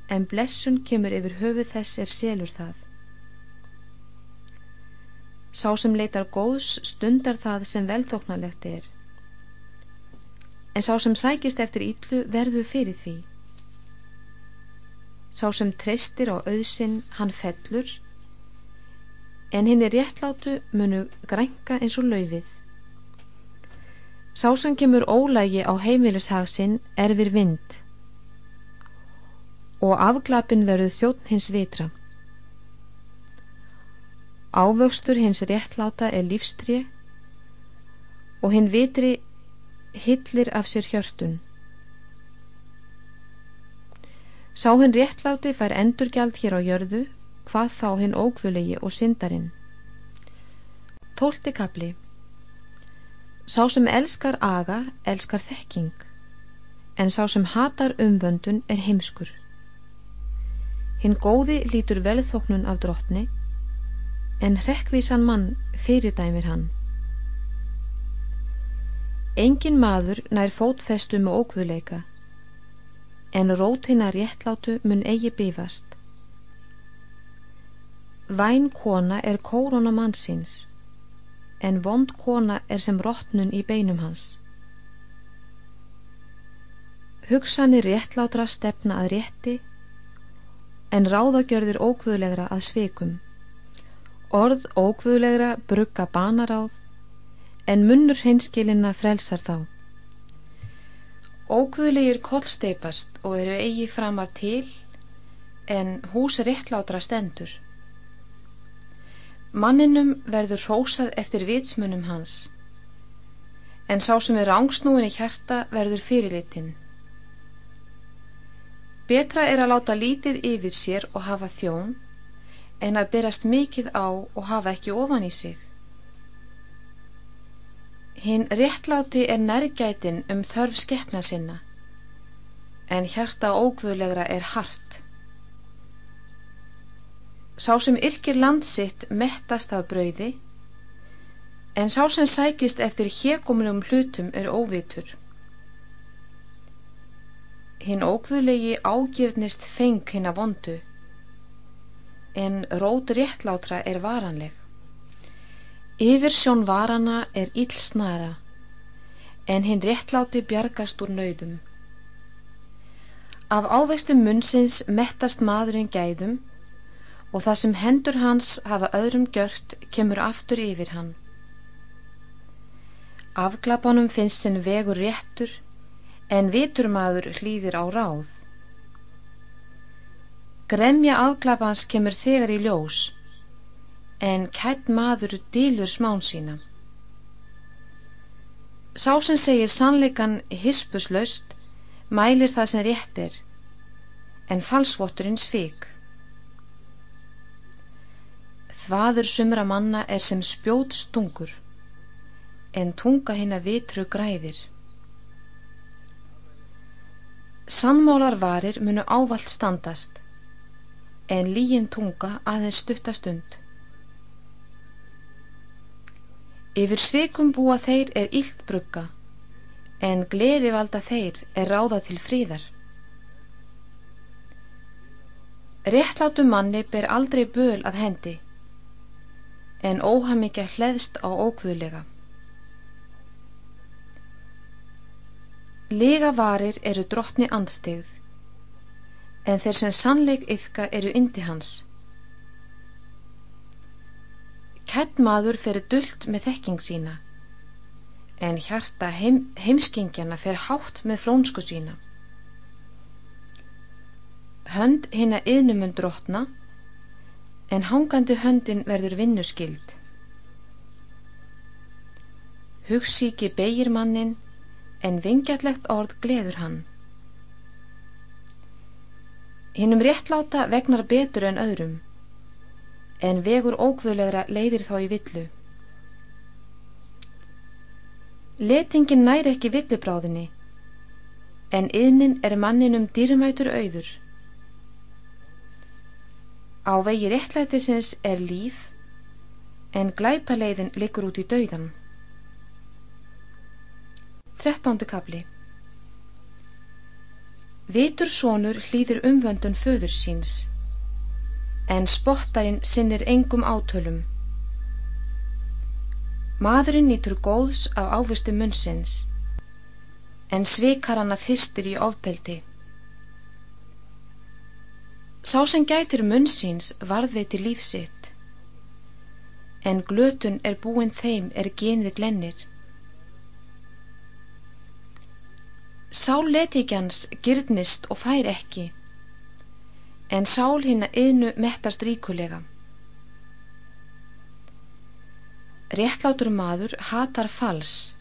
en blessun kemur yfir höfuð þess er selur það. Sá sem leitar góðs stundar það sem velþóknarlegt er. En sá sem sækist eftir ítlu verður fyrir því. Sá sem treystir á auðsinn hann fellur, en hinn er réttlátu munu grænka eins og laufið. Sá sem kemur ólægi á heimilishagsinn erfir vind og afglapin verður þjóttn hins vitra. Ávöxtur hins réttláta er lífstri og hinn vitri hillir af sér hjörtun. Sá hinn réttláti fær endurgjald hér á jörðu, hvað þá hinn ókvölegi og syndarinn. Tólti kapli Sá sem elskar aga, elskar þekking, en sá sem hatar umvöndun er heimskur. Hinn góði lítur velþóknun af drottni, en hrekkvísan mann fyrirdæmir hann. Engin maður nær fótfestu með ókvöleika, en rót hinn að réttlátu mun eigi bifast. Væn kona er kórona mannsins, en vond kona er sem rótnun í beinum hans. Hugsanir réttlátra stefna að rétti, en ráðagjörðir ókvöðlegra að sveikum. Orð ókvöðlegra brugga banaráð en munnur hreinskilinna frelsar þá. Ókvöðlegir kollsteipast og eru eigi framar til en hús réttlátra stendur. Manninum verður rósað eftir vitsmunum hans en sá sem er ángsnúin í hjarta verður fyrirlitinn. Betra er að láta lítið yfir sér og hafa þjón en að berast mikið á og hafa ekki ofan í sig. Hinn réttláti er nærgætin um þörf skeppna sinna, en hjarta ógvöðlegra er hart. Sá sem yrkir landsitt mettast af brauði, en sá sem sækist eftir hjekumlum hlutum er óvitur. Hinn ógvöðlegi ágjörnist feng hinn að vondu, en rót réttlátra er varanleg Yfir sjón varana er ill snara, en hinn réttláti bjargast úr nöyðum. Af ávextum munnsins mettast maðurinn gæðum og það sem hendur hans hafa öðrum gjört kemur aftur yfir hann. Afklapanum finnst sinn vegur réttur en vitur maður hlýðir á ráð. Gremja afklapans kemur þegar í ljós en kætt maður dílur smán sína. Sá sem segir sannleikan hispuslaust mælir það sem rétt er, en falsvotturinn svik. Þvaður sumra manna er sem spjót stungur, en tunga hinn að vitru græðir. Sannmólar varir munu ávalt standast, en lígin tunga aðeins stuttastund. Yfir sveikum búa þeir er illt brugga, en gleði valda þeir er ráða til fríðar. Réttlátu manni ber aldrei böl að hendi, en óhamikja hleðst á ókvöðlega. Lega varir eru drottni andstegð, en þeir sem sannleik yfka eru indi hans. Kætt maður fyrir dullt með þekking sína, en hjarta heim, heimskingjana fer hátt með flónsku sína. Hönd hinn að yðnumund drotna, en hangandi höndin verður vinnuskild. Hugsíki beigir mannin, en vingjallegt orð gleður hann. Hinnum réttláta vegnar betur en öðrum, en vegur ókvölegra leiðir þá í villu. Letingin næri ekki villubráðinni, en yðnin er manninum dýrmætur auður. Á vegi réttlætisins er líf, en glæpaleiðin likur út í dauðan. 13. kapli Vitur sonur hlýður umvöndun föður síns, en spottarinn sinnir engum átölum. Maðurinn nýtur góðs af ávisti munnsins, en svikar hann að þistir í ofbeldi. Sá sem gætir munnsins varðveiti lífsitt, en glötun er búin þeim er genið glennir. Sá letíkjans gyrnist og fær ekki, en sál hinn að yðnu mettast ríkulega. Réttlátur maður hatar fals,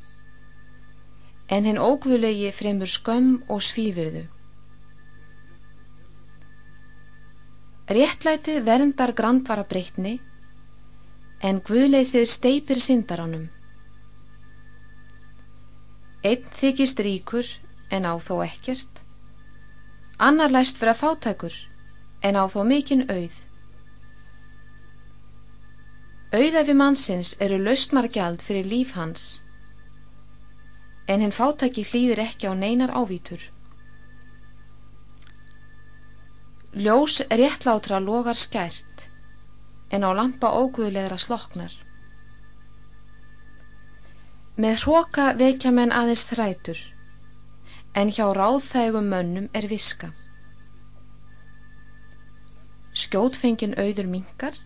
en hinn ógvulegi fremur skömm og svífyrðu. Réttlætið verndar grandvara breytni, en guðleysið steipir syndaránum. Einn þykist ríkur, en á þó ekkert, annar læst vera fátækur, en á þó mikinn auð. Auðafi mannsins eru lausnargjald fyrir líf hans, en hinn fátæki hlýðir ekki á neinar ávítur. Ljós réttlátra logar skært, en á lampa óguðlegra sloknar. Með hróka vekja menn aðeins þrætur, en hjá ráðþægum mönnum er viska. Skjótfengin auður minkar,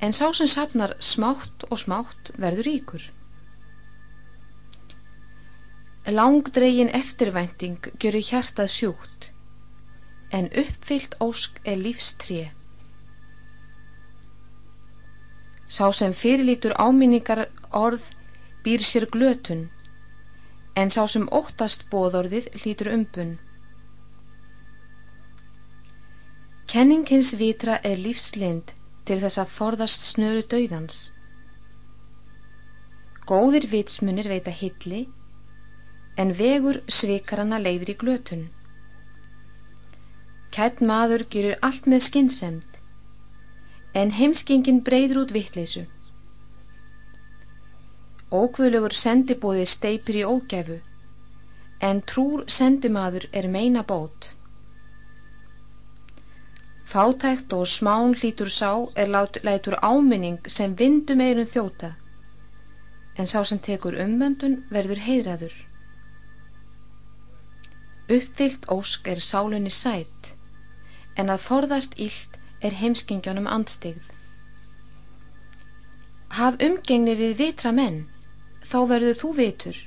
en sá sem sapnar smátt og smátt verður ríkur. Langdregin eftirvænting gjöru hjartað sjúkt, en uppfyllt ósk er lífstrið. Sá sem fyrirlítur áminningar orð býr sér glötun, en sá sem óttast bóðorðið lítur umbun. Kenning hins vitra er lífslind til þess að forðast snöru dauðans. Góðir vitsmunir veita hilli, en vegur svikaranna leiðir í glötun. Kætt maður gerur allt með skynnsemd, en heimskingin breyður út vittleysu. Ókvölugur sendibóði steipir í ógæfu, en trúr sendimaður er meina bót. Fátækt og smán hlítur sá er lát, lætur áminning sem vindum eirum þjóta en sá sem tekur umvöndun verður heiðraður. Uppfyllt ósk er sálunni sætt, en að forðast illt er heimskingjónum andstigð. Haf umgengni við vitra menn, þá verður þú vitur,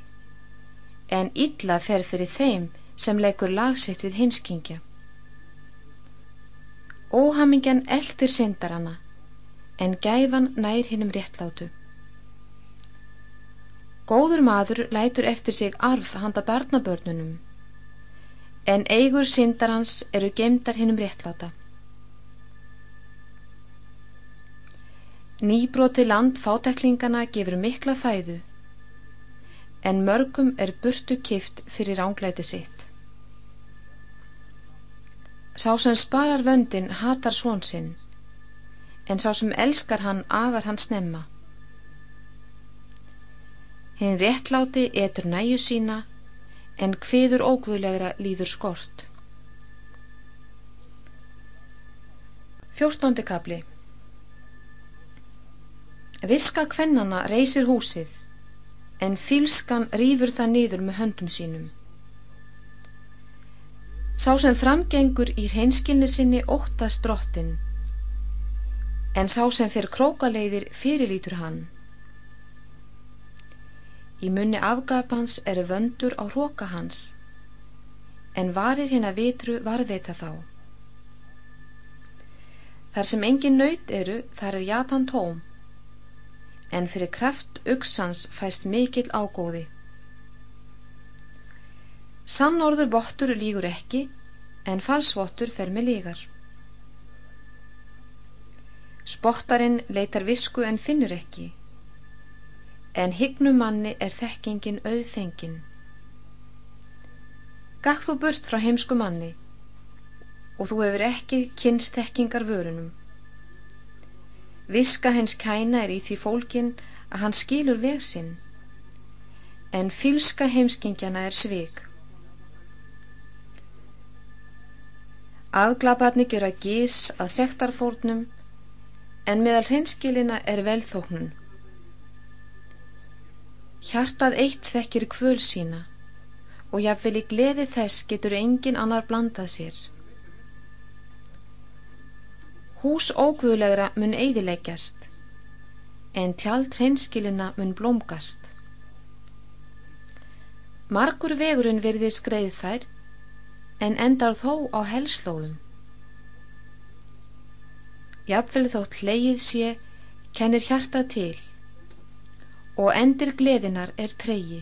en illa fer fyrir þeim sem leikur lagsitt við heimskingja. Óhamingjan eldir syndarana, en gæfan nær hinnum réttlátu. Góður maður lætur eftir sig arf handa barnabörnunum, en eigur syndarans eru gemdar hinnum réttláta. Nýbroti land fáteklingana gefur mikla fæðu, en mörgum er burtu kift fyrir ánglæti sitt. Sá sem sparar vöndin hatar svon sinn, en sá sem elskar hann agar hann snemma. Hinn réttláti etur næju sína, en hviður ógvöðlegra líður skort. Fjórtóndi kapli Viska kvennana reysir húsið, en fylskan rýfur það niður með höndum sínum. Sá sem framgengur í hreinskilni sinni óttast drottin, en sá sem fyrir krókaleiðir fyrirlítur hann. Í munni afgapans eru vöndur á hróka hans, en varir hinn að vitru varðveita þá. Þar sem engin nöyt eru, þar er jatan tóm, en fyrir kraft uksans fæst mikill ágóði. Sannorður vottur lígur ekki, en falsvottur fer með lígar. Spottarinn leitar visku en finnur ekki, en hygnumanni er þekkingin auðfengin. Gakk þú burt frá heimsku manni og þú hefur ekki kynstekkingar vörunum. Viska hens kæna er í því fólkin að hann skilur veg sinn, en fylska heimskingjana er svig. Afglaparni gera gís að sektarfórnum en meðal hreinskilina er velþóknun. Hjartað eitt þekkir kvöl sína og jáfnvel í gleði þess getur engin annar blandað sér. Hús ógvöðlegra mun eidileggjast en tjald hreinskilina mun blómgast. Margur vegurinn verði skreiðfær en endar þó á helslóðum. Jafnvel þótt leið sé, kennir hjarta til og endir gleðinar er treyi.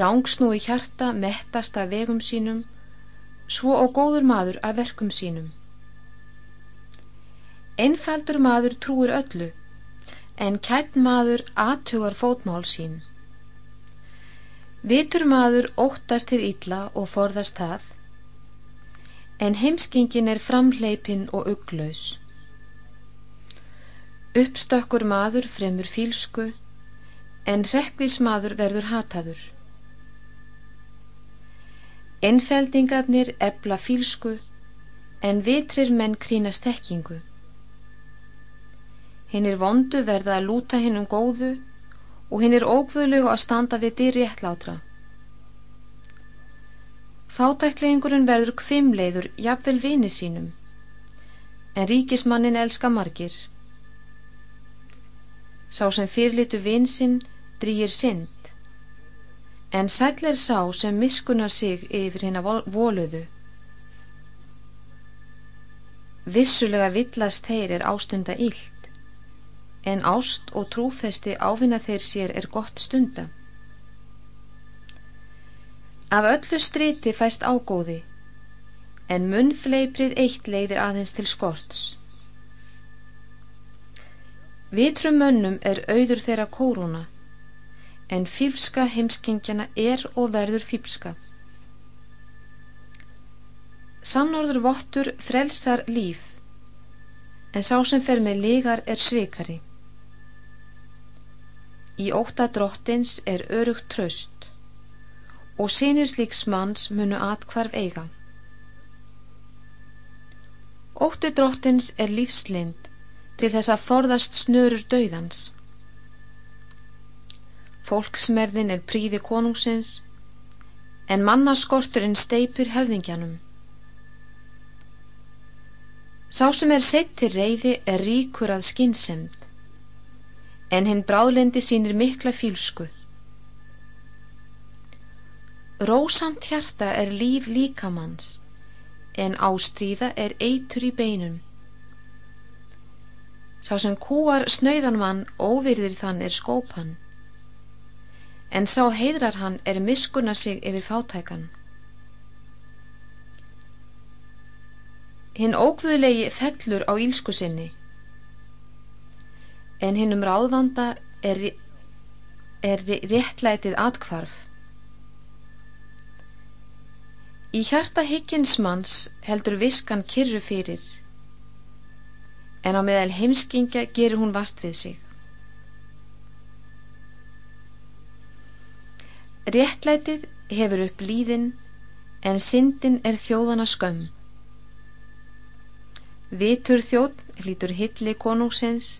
Rángsnúi hjarta mettast að vegum sínum, svo og góður maður að verkum sínum. Einfaldur maður trúir öllu, en kætt maður aðtugar fótmál sín. Vitur maður óttast til illa og forðast það, en heimskingin er framleipin og ugglaus. Uppstökkur maður fremur fílsku, en rekvis maður verður hataður. Enfeldingarnir ebla fílsku, en vitrir menn krína stekkingu. Hinn er vondu verða að lúta hinn um góðu, og hinn er ógvöðlegu að standa við dyr réttlátra. Fátæklingurinn verður kvimleiður jafnvel vini sínum, en ríkismannin elska margir. Sá sem fyrirlitu vinsinn drýir synd, en sæl er sá sem miskunar sig yfir hinn að voluðu. Vissulega villast þeir er ástunda ílt, en ást og trúfesti ávinna þeir sér er gott stunda. Af öllu striti fæst ágóði, en munnfleiprið eitt leiðir aðeins til skorts. Vitrum mönnum er auður þeirra kóruna, en fýlska heimskingjana er og verður fýlska. Sannorður vottur frelsar líf, en sá sem fer með ligar er sveikari. Í óta drottins er örugt tröst og sínir slíks manns munu atkvarf eiga. Ótti drottins er lífslind til þess að forðast snörur dauðans. Fólksmerðin er príði konungsins, en mannaskorturinn steipir höfðingjanum. Sá sem er sett til reyði er ríkur að skinsemd, en hinn bráðlendi sínir mikla fílsku. Rósamt hjarta er líf líkamanns, en ástríða er eitur í beinum. Sá sem kúar snöyðan mann óvirðir þann er skópan, en sá heidrar hann er miskuna sig yfir fátækan. Hinn ókvöðlegi fellur á ílsku sinni, en hinn um ráðvanda er, er réttlætið atkvarf. Í hjarta hygginsmanns heldur viskan kyrru fyrir, en á meðal heimskingja gerur hún vart við sig. Réttlætið hefur upp líðin, en syndin er þjóðana skömm. Vitur þjóð hlítur hilli konungsins,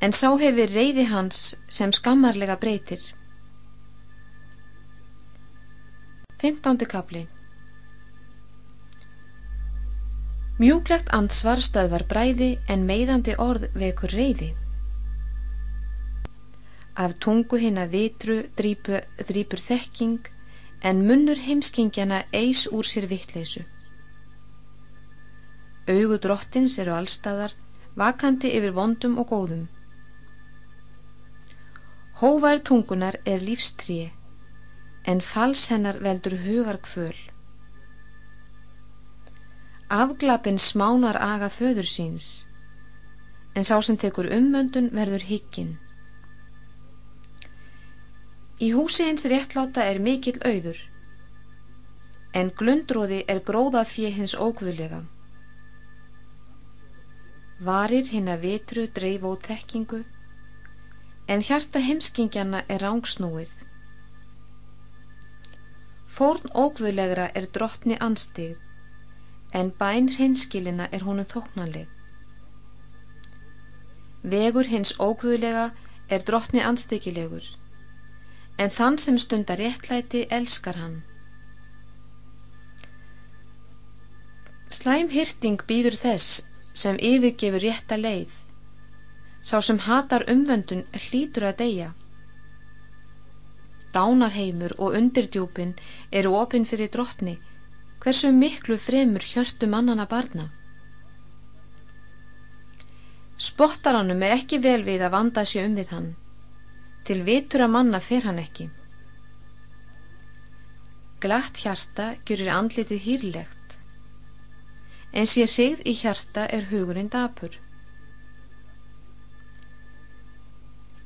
en sá hefur reyði hans sem skammarlega breytir. 15. kapli Mjúklegt ansvar stöðvar bræði en meiðandi orð vekur reyði. Af tungu hinn að vitru drýpur, drýpur þekking en munnur heimskingjana eis úr sér vittleysu. Augu drottins eru allstæðar, vakandi yfir vondum og góðum. Hóvar tungunar er lífstrið en fals hennar veldur hugar kvöl. Afglapin smánar aga föður síns, en sá sem tekur ummöndun verður higgin. Í húsi hins réttláta er mikill auður, en glundróði er gróða fyrir hins ókvöðlega. Varir hinn að vitru dreif og tekkingu, en hjarta heimskingjana er rángsnúið. Fórn ógvölegra er drottni anstigð, en bæn hreinskilina er honum þóknanleg. Vegur hins ógvölega er drottni anstíkilegur, en þann sem stundar réttlæti elskar hann. Slæm hyrting býður þess sem yfirgefur rétta leið, sá sem hatar umvöndun hlýtur að deyja. Dánarheimur og undirdjúpin eru opinn fyrir drottni, hversu miklu fremur hjörtu mannana barna. Spottaranum er ekki vel við að vanda sér um við hann, til vitur að manna fer hann ekki. Glatt hjarta gjurur andlitið hýrlegt, en sér hrigð í hjarta er hugurinn dapur.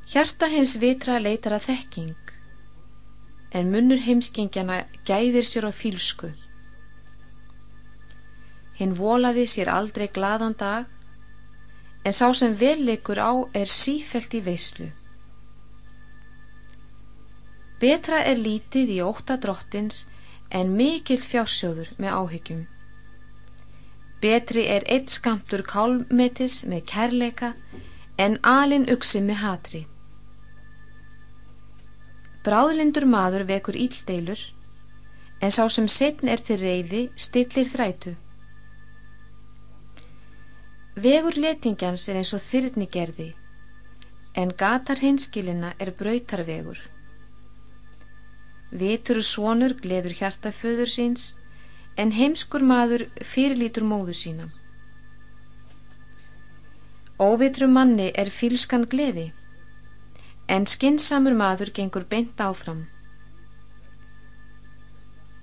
Hjarta hins vitra leitar að þekking, en munnur heimskengjana gæðir sér á fílsku. Hinn volaði sér aldrei gladan dag, en sá sem velleikur á er sífælt í veislu. Betra er lítið í óta drottins en mikill fjársjóður með áhyggjum. Betri er eitt skamtur kálmetis með kærleika en alin uksi með hatri. Bráðlindur maður vekur íldeilur, en sá sem setn er til reyði stillir þrætu. Vegur letingjans er eins og þyrni gerði, en gatar hinskilina er brautarvegur. Vitur svonur gleður hjartaföður síns, en heimskur maður fyrirlítur móðu sína. Óvitru manni er fylskan gleði, en skinsamur maður gengur beint áfram.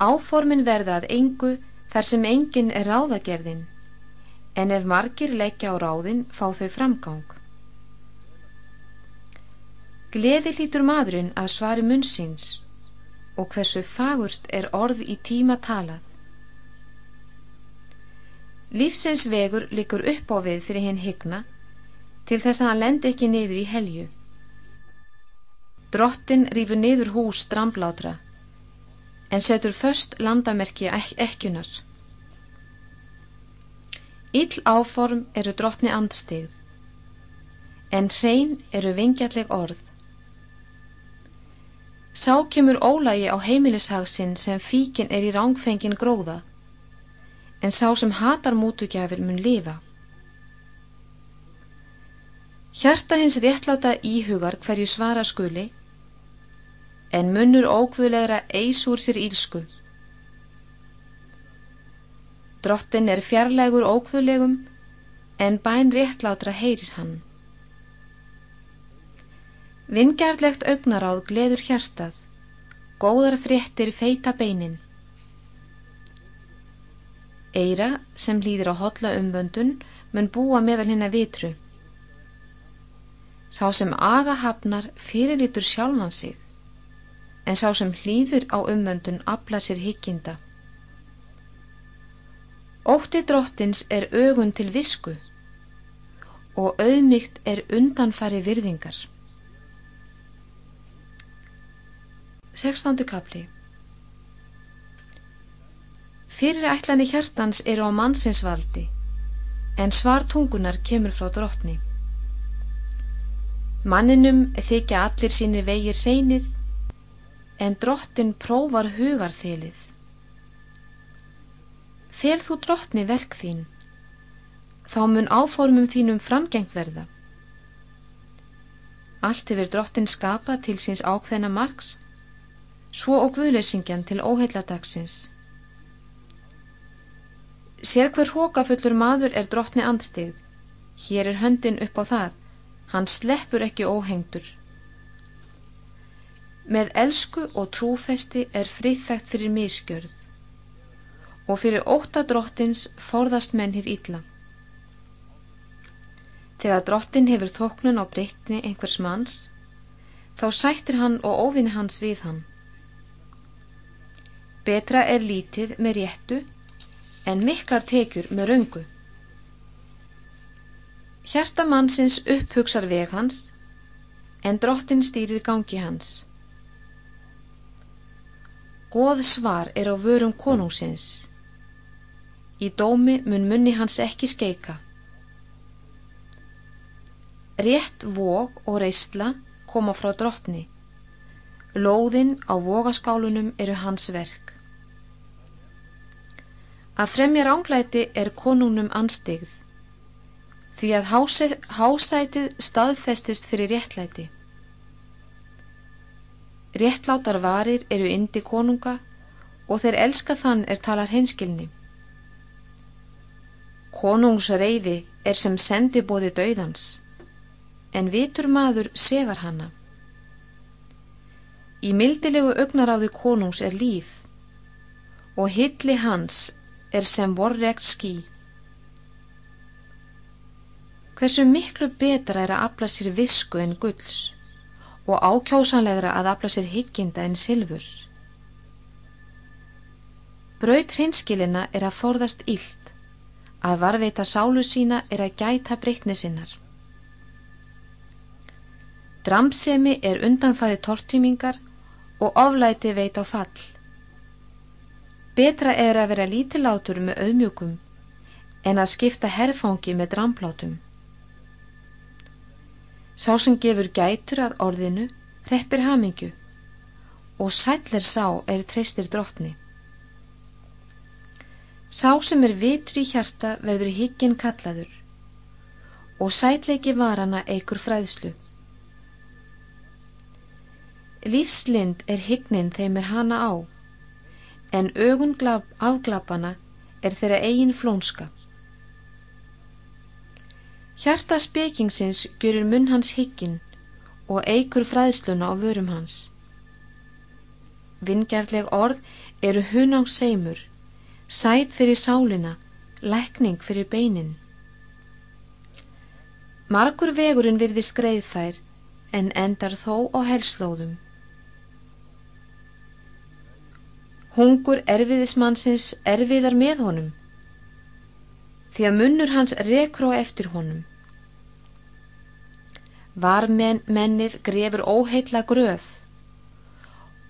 Áformin verða að engu þar sem engin er ráðagerðin, en ef margir leggja á ráðin fá þau framgang. Gleði lítur maðurinn að svari munnsins og hversu fagurt er orð í tíma talað. Lífsins vegur likur upp á við fyrir hinn hygna til þess að hann lend ekki niður í helju. Drottin rýfur niður hús dramblátra en setur först landamerki ek ekkunar. Íll áform eru drottni andstigð en hrein eru vingjalleg orð. Sá kemur ólægi á heimilishagsinn sem fíkin er í rángfengin gróða, en sá sem hatar mútugjafir mun lifa. Hjarta hins réttláta íhugar hverju svara skuli, en munnur ókvölegra eis úr sér ílsku. Drottin er fjarlægur ókvölegum, en bæn réttlátra heyrir hann. Vingjarlegt augnaráð gleður hjartað, góðar fréttir feita beinin. Eira sem hlýðir á hotla umvöndun mun búa meðal hinn að vitru. Sá sem aga hafnar fyrirlitur sjálfan sig, en sá sem hlýður á umvöndun aflar sér higginda. Ótti drottins er augun til visku og auðmygt er undanfari virðingar. 16. kapli Fyrir ætlani hjartans eru á mannsins valdi, en svar tungunar kemur frá drottni. Manninum þykja allir sínir vegir reynir, en drottin prófar hugarþelið. Fel þú drottni verk þín, þá mun áformum þínum framgengt verða. Allt hefur drottin skapa til síns ákveðna margs, svo og guðleysingjan til óheiladagsins. Sér hver hókafullur maður er drottni andstigð, hér er höndin upp á það, hann sleppur ekki óhengdur. Með elsku og trúfesti er friðþægt fyrir miskjörð og fyrir óta drottins forðast menn hið ítla. Þegar drottin hefur tóknun á breytni einhvers manns, þá sættir hann og óvinni hans við hann. Betra er lítið með réttu en miklar tekjur með röngu. Hjarta mannsins upphugsar veg hans en drottin stýrir gangi hans. Góð svar er á vörum konungsins. Í dómi mun munni hans ekki skeika. Rétt vóg og reysla koma frá drottni. Lóðin á vogaskálunum eru hans verk. Að fremja ránglæti er konunum anstigð, því að hásætið staðfestist fyrir réttlæti. Réttlátar varir eru indi konunga og þeir elska þann er talar henskilni. Konungs reyði er sem sendi bóði dauðans, en vitur maður sefar hanna. Í mildilegu augnaráðu konungs er líf og hilli hans er sem vorregt ský. Hversu miklu betra er að afla sér visku en gulls og ákjósanlegra að afla sér higginda en silfur. Braut hrinskilina er að forðast íld, að varveita sálu sína er að gæta breytni sinnar. Dramsemi er undanfari tortímingar og oflæti veit á fall. Betra er að vera lítilátur með auðmjögum en að skipta herfangi með dramplátum. Sá sem gefur gætur að orðinu hreppir hamingju og sællir sá er treystir drottni. Sá sem er vitur í hjarta verður higgin kallaður og sætleiki varana eigur fræðslu. Lífslind er higgnin þeim er hana á en augun afglapana er þeirra eigin flónska. Hjarta spekingsins görur munn hans higgin og eigur fræðsluna á vörum hans. Vingjarleg orð eru hunangseimur, sæð fyrir sálina, lækning fyrir beinin. Margur vegurinn virði skreiðfær en endar þó á helslóðum. Hungur erfiðismannsins erfiðar með honum, því að munnur hans rekró eftir honum. Varmennið grefur óheitla gröf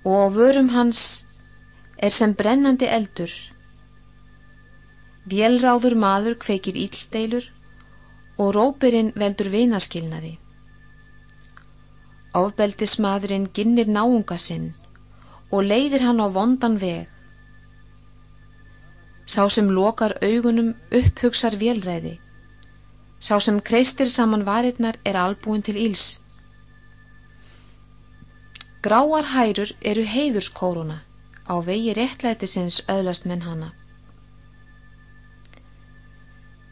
og vörum hans er sem brennandi eldur. Vélráður maður kveikir íldeilur og rópirinn veldur vinaskilnaði. Ofbeldismadurinn ginnir náunga sinn og leiðir hann á vondan veg. Sá sem lokar augunum upphugsar vélræði. Sá sem kreistir saman varirnar er albúin til íls. Gráar hærur eru heiðurskóruna, á vegi réttlætisins öðlast menn hana.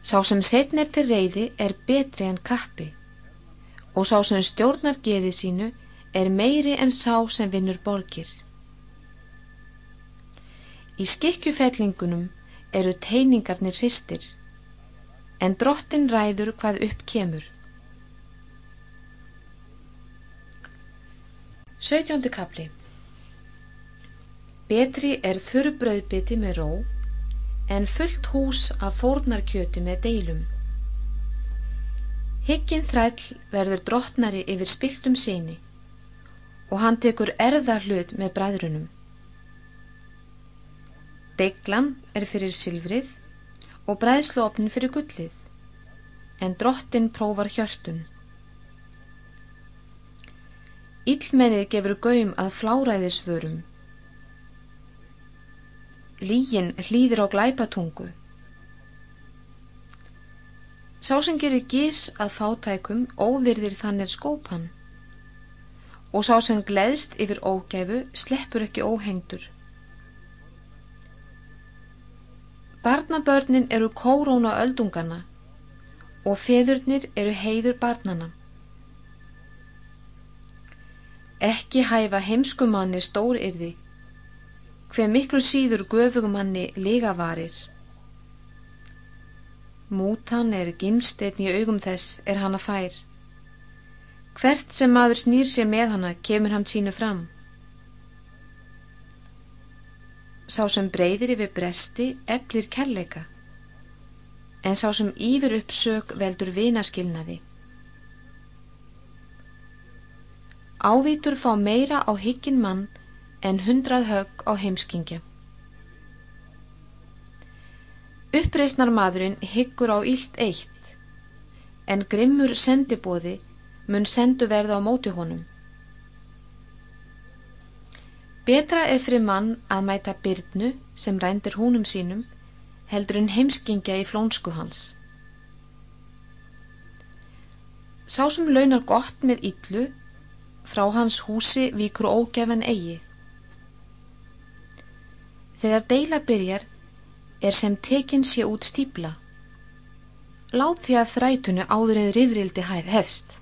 Sá sem setnir til reyði er betri en kappi og sá sem stjórnar geði sínu er meiri en sá sem vinnur borgir. Í skikkjufellingunum eru teiningarnir hristir en drottin ræður hvað upp kemur. 17. kapli Betri er þurrbröðbytti með ró en fullt hús af fórnarkjötu með deilum. Higgin þræll verður drottnari yfir spiltum síni og hann tekur erða hlut með bræðrunum. Deglan er fyrir silfrið og bræðslófnin fyrir gullið en drottin prófar hjörtun. Íllmennið gefur gaum að fláræðisvörum. Lígin hlýðir á glæpatungu. Sá sem gerir gís að fátækum óvirðir þannig skópan og sá sem gleðst yfir ógæfu sleppur ekki óhengtur. Barnabörnin eru kóróna öldungana og feðurnir eru heiður barnana. Ekki hæfa heimskumanni stór yrði, hver miklu síður göfugumanni ligavarir. Mútan er gimsteinn í augum þess er hann að fær. Hvert sem maður snýr sér með hana kemur hann sínu fram. Sá sem breyðir yfir bresti eflir kelleika, en sá sem yfir uppsök veldur vinaskilnaði. Ávítur fá meira á hyggin mann en hundrað högg á heimskingja. Uppreisnar maðurinn hyggur á ílt eitt, en grimmur sendibóði mun sendu verða á móti honum. Betra er fyrir mann að mæta byrnu sem rændir húnum sínum heldur en heimskingja í flónsku hans. Sá sem launar gott með yllu frá hans húsi víkur ógefan eigi. Þegar deila byrjar er sem tekinn sé út stípla. Lát því að þrætunu áður eða rifrildi hefst.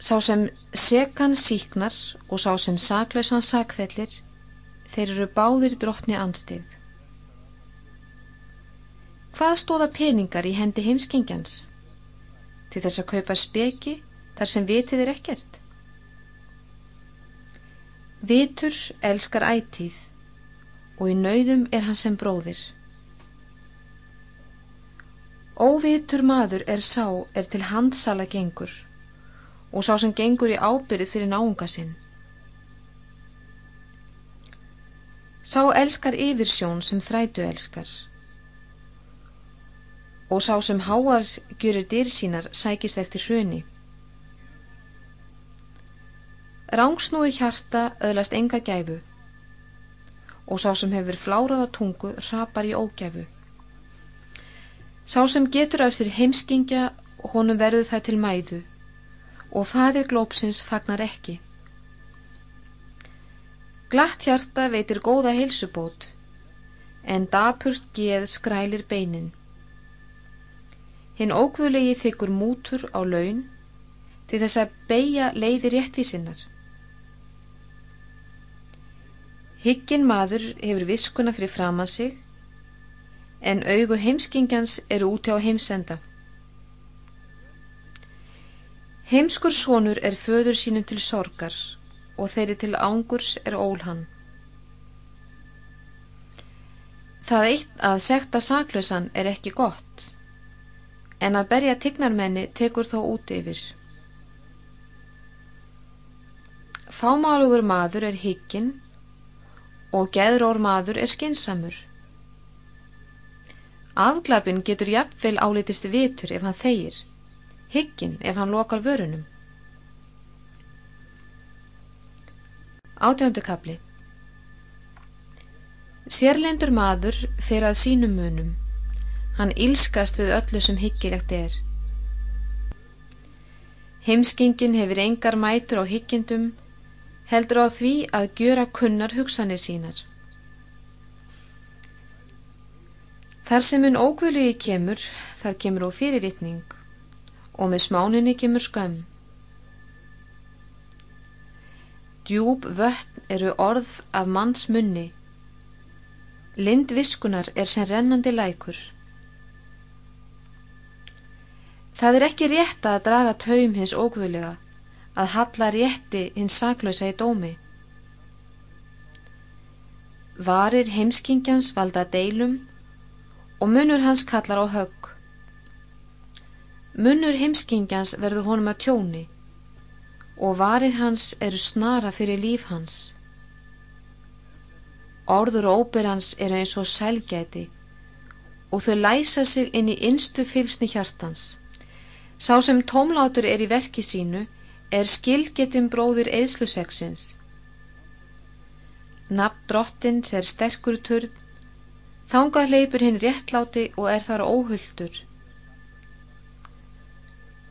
Sá sem sekan síknar og sá sem saklausan sakfellir, þeir eru báðir drottni anstegð. Hvað stóða peningar í hendi heimskingjans? til þess að kaupa speki þar sem vitið er ekkert. Vitur elskar ætíð og í nauðum er hann sem bróðir. Óvitur maður er sá er til handsala gengur og sá sem gengur í ábyrðið fyrir náunga sinn. Sá elskar yfirsjón sem þrætu elskar og sá sem háar gjörir dyr sínar sækist eftir hruni. Rángsnúi hjarta öðlast enga gæfu og sá sem hefur fláraða tungu rapar í ógæfu. Sá sem getur af sér heimskingja honum verður það til mæðu og fadir glópsins fagnar ekki. Glatt hjarta veitir góða heilsubót en dapurt geð skrælir beinin. Hinn ókvöðlegi þykkur mútur á laun til þess að beigja leiði réttvísinnar. Hyggin maður hefur viskuna fyrir fram að sig en augu heimskingjans eru úti á heimsenda. Heimskur sonur er föður sínum til sorgar og þeirri til ángurs er ólhann. Það eitt að sekta saklausan er ekki gott en að berja tignarmenni tekur þó út yfir. Fámálugur maður er higgin og geðrór maður er skinsamur. Afglapin getur jafnvel álitist vitur ef hann þeir, Hyggin ef hann lokar vörunum. Átjöndu kapli Sérlendur maður fyrir að sínum munum. Hann ílskast við öllu sem hyggilegt er. Heimskingin hefur engar mætur á hyggjendum, heldur á því að gjöra kunnar hugsanir sínar. Þar sem einn ókvölugi kemur, þar kemur á fyrirritning og með smáninni kemur skömm. Djúb vötn eru orð af manns munni Lind viskunar er sem rennandi lækur. Það er ekki rétt að draga taum hins ógðulega, að halla rétti hins saklausa í dómi. Varir heimskingjans valda deilum og munur hans kallar á högg. Munur heimskingjans verður honum að tjóni og varir hans eru snara fyrir líf hans. Orður og óperans eru eins og sælgæti og þau læsa sig inn í innstu fylsni hjartans. Sá sem tómlátur er í verki sínu er skilgetinn bróðir eðsluseksins. Nafn drottins er sterkur turn, þangað leipur hinn réttláti og er þar óhulltur.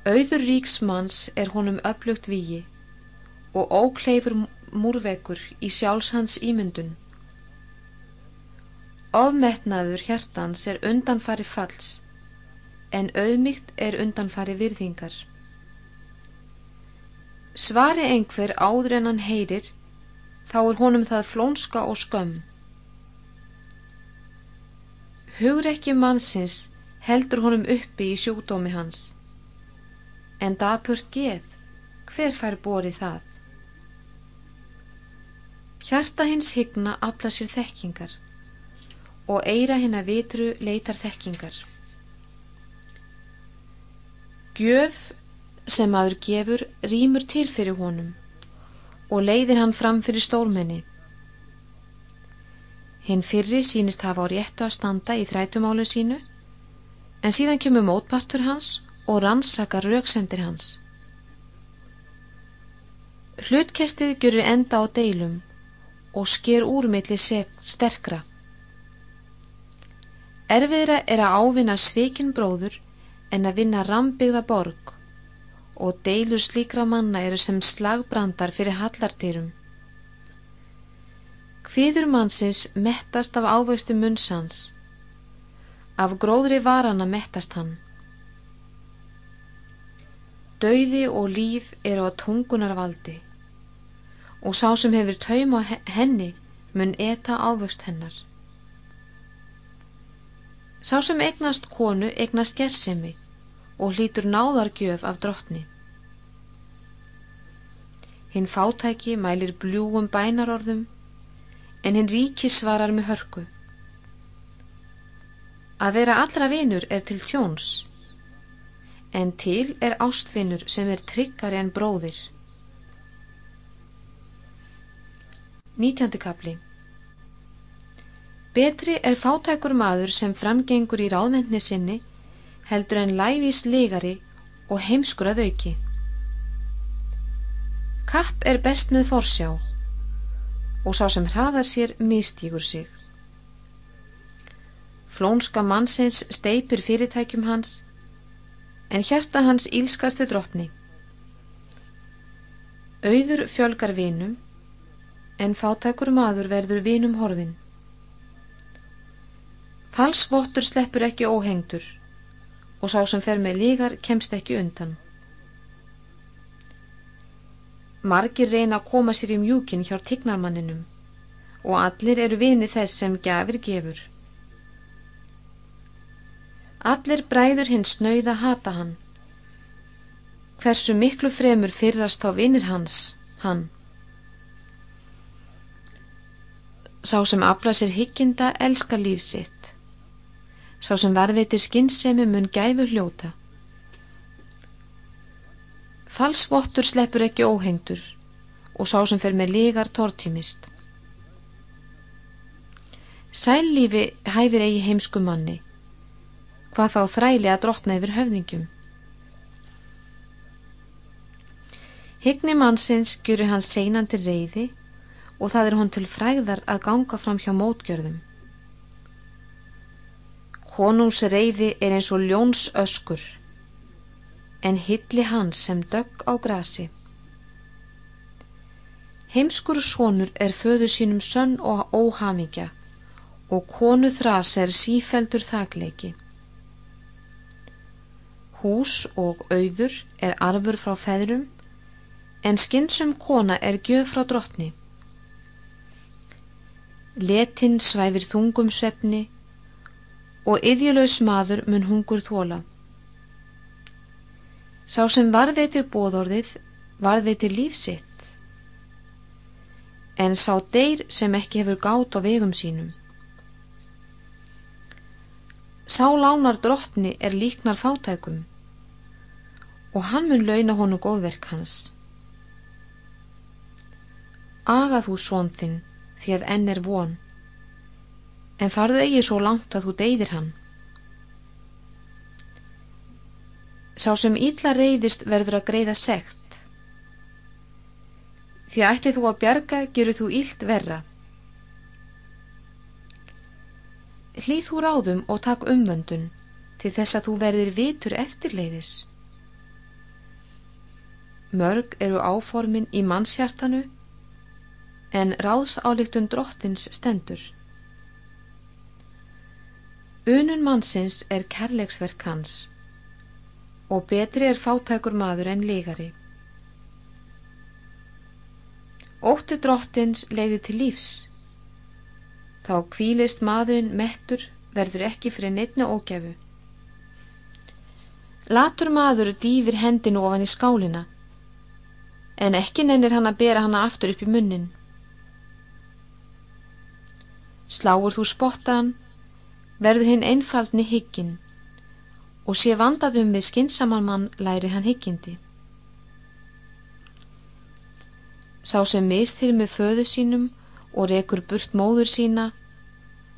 Auður ríksmanns er honum upplugt víi og ókleifur múrvekur í sjálfshans ímyndun. Ofmetnaður hjartans er undanfari falls, en auðmygt er undanfari virðingar. Svari einhver áður en hann heyrir, þá er honum það flónska og skömm. Hugur ekki mannsins heldur honum uppi í sjúkdómi hans, en dapurt geð, hver fær borið það? Hjarta hins hygna afla sér þekkingar og eira hennar vitru leitar þekkingar. Gjöf sem aður gefur rýmur til fyrir honum og leiðir hann fram fyrir stórmenni. Hinn fyrri sínist hafa á réttu að standa í þrætumálu sínu en síðan kemur mótpartur hans og rannsakar rauksendir hans. Hlutkestið görur enda á deilum og sker úrmiðli sterkra. Erfiðra er að ávinna svikin bróður en að vinna rambyggða borg og deilur slíkra manna eru sem slagbrandar fyrir hallartýrum. Hviður mannsins mettast af ávegstu munnsans, af gróðri varana mettast hann. Dauði og líf eru á tungunar valdi og sá sem hefur taum á henni mun eta ávegst hennar. Sá sem eignast konu eignast gersemi og hlýtur náðargjöf af drottni. Hinn fátæki mælir bljúum bænarorðum en hinn ríki svarar með hörku. Að vera allra vinur er til þjóns en til er ástfinnur sem er tryggari en bróðir. 19. kapli Betri er fátækur maður sem framgengur í ráðvendni sinni heldur en læfís legari og heimskur að auki. Kapp er best með forsjá og sá sem hraðar sér mistíkur sig. Flónska mannsins steipir fyrirtækjum hans en hjarta hans ílskast við drottni. Auður fjölgar vinum en fátækur maður verður vinum horfin. Falsvottur sleppur ekki óhengtur og sá sem fer með lígar kemst ekki undan. Margir reyna að koma sér í mjúkin hjá tignarmanninum og allir eru vini þess sem gafir gefur. Allir bræður hins snauða hata hann. Hversu miklu fremur fyrrast á vinir hans, hann. Sá sem afla sér higginda elska líf sitt. Sá sem varðveitir skinnsemi mun gæfu hljóta. Falsvottur sleppur ekki óhengtur og sá sem fer með lígar tortímist. Sællífi hæfir eigi heimsku manni, hvað þá þræli að drotna yfir höfningjum. Hygni mannsins gjöru hann seinandi reyði og það er hún til fræðar að ganga fram hjá mótgjörðum. Konungs reyði er eins og ljóns öskur, en hilli hans sem dögg á grasi. Heimskur sonur er föðu sínum sönn og óhamingja og konu þras er sífeldur þagleiki. Hús og auður er arfur frá feðrum, en skinnsum kona er gjöf frá drottni. Letinn svæfir þungum svefni og yðjulaus maður mun hungur þóla. Sá sem varðveitir bóðorðið varðveitir lífsitt, en sá deyr sem ekki hefur gát á vegum sínum. Sá lánar drottni er líknar fátækum og hann mun launa honu góðverk hans. Aga þú svon þinn því að enn er von, en farðu eigi svo langt að þú deyðir hann. Sá sem ítla reyðist verður að greiða segt, því ætti þú að bjarga gerur þú ílt verra. Hlýð þú ráðum og takk umvöndun til þess að þú verðir vitur eftirleiðis. Mörg eru áformin í mannshjartanu en ráðsálíktun drottins stendur. Unun mannsins er kærleiksverk hans og betri er fátækur maður en lígari. Ótti drottins leiði til lífs Þá kvílist maðurinn mettur verður ekki fyrir neittna ógæfu. Latur maður dýfir hendinu ofan í skálina en ekki nennir hann að bera hanna aftur upp í munnin. Sláur þú spottan verður hinn einfaldni higgin og sé vandaðum við skinsaman mann læri hann higgindi. Sá sem mistir með föðu sínum og rekur burt móður sína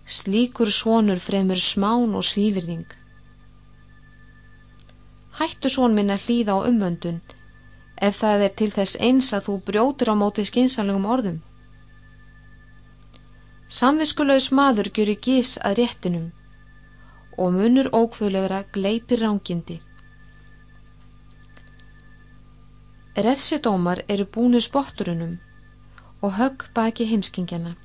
Slíkur svonur fremur smán og svífyrðing. Hættu svon minna hlýða á umvöndun ef það er til þess eins að þú brjótir á móti skinsanlegum orðum. Samviskulegs maður gjur í gís að réttinum og munur ókvölegra gleipir rángindi. Refsidómar eru búinu spotturunum og högg baki heimskingjana.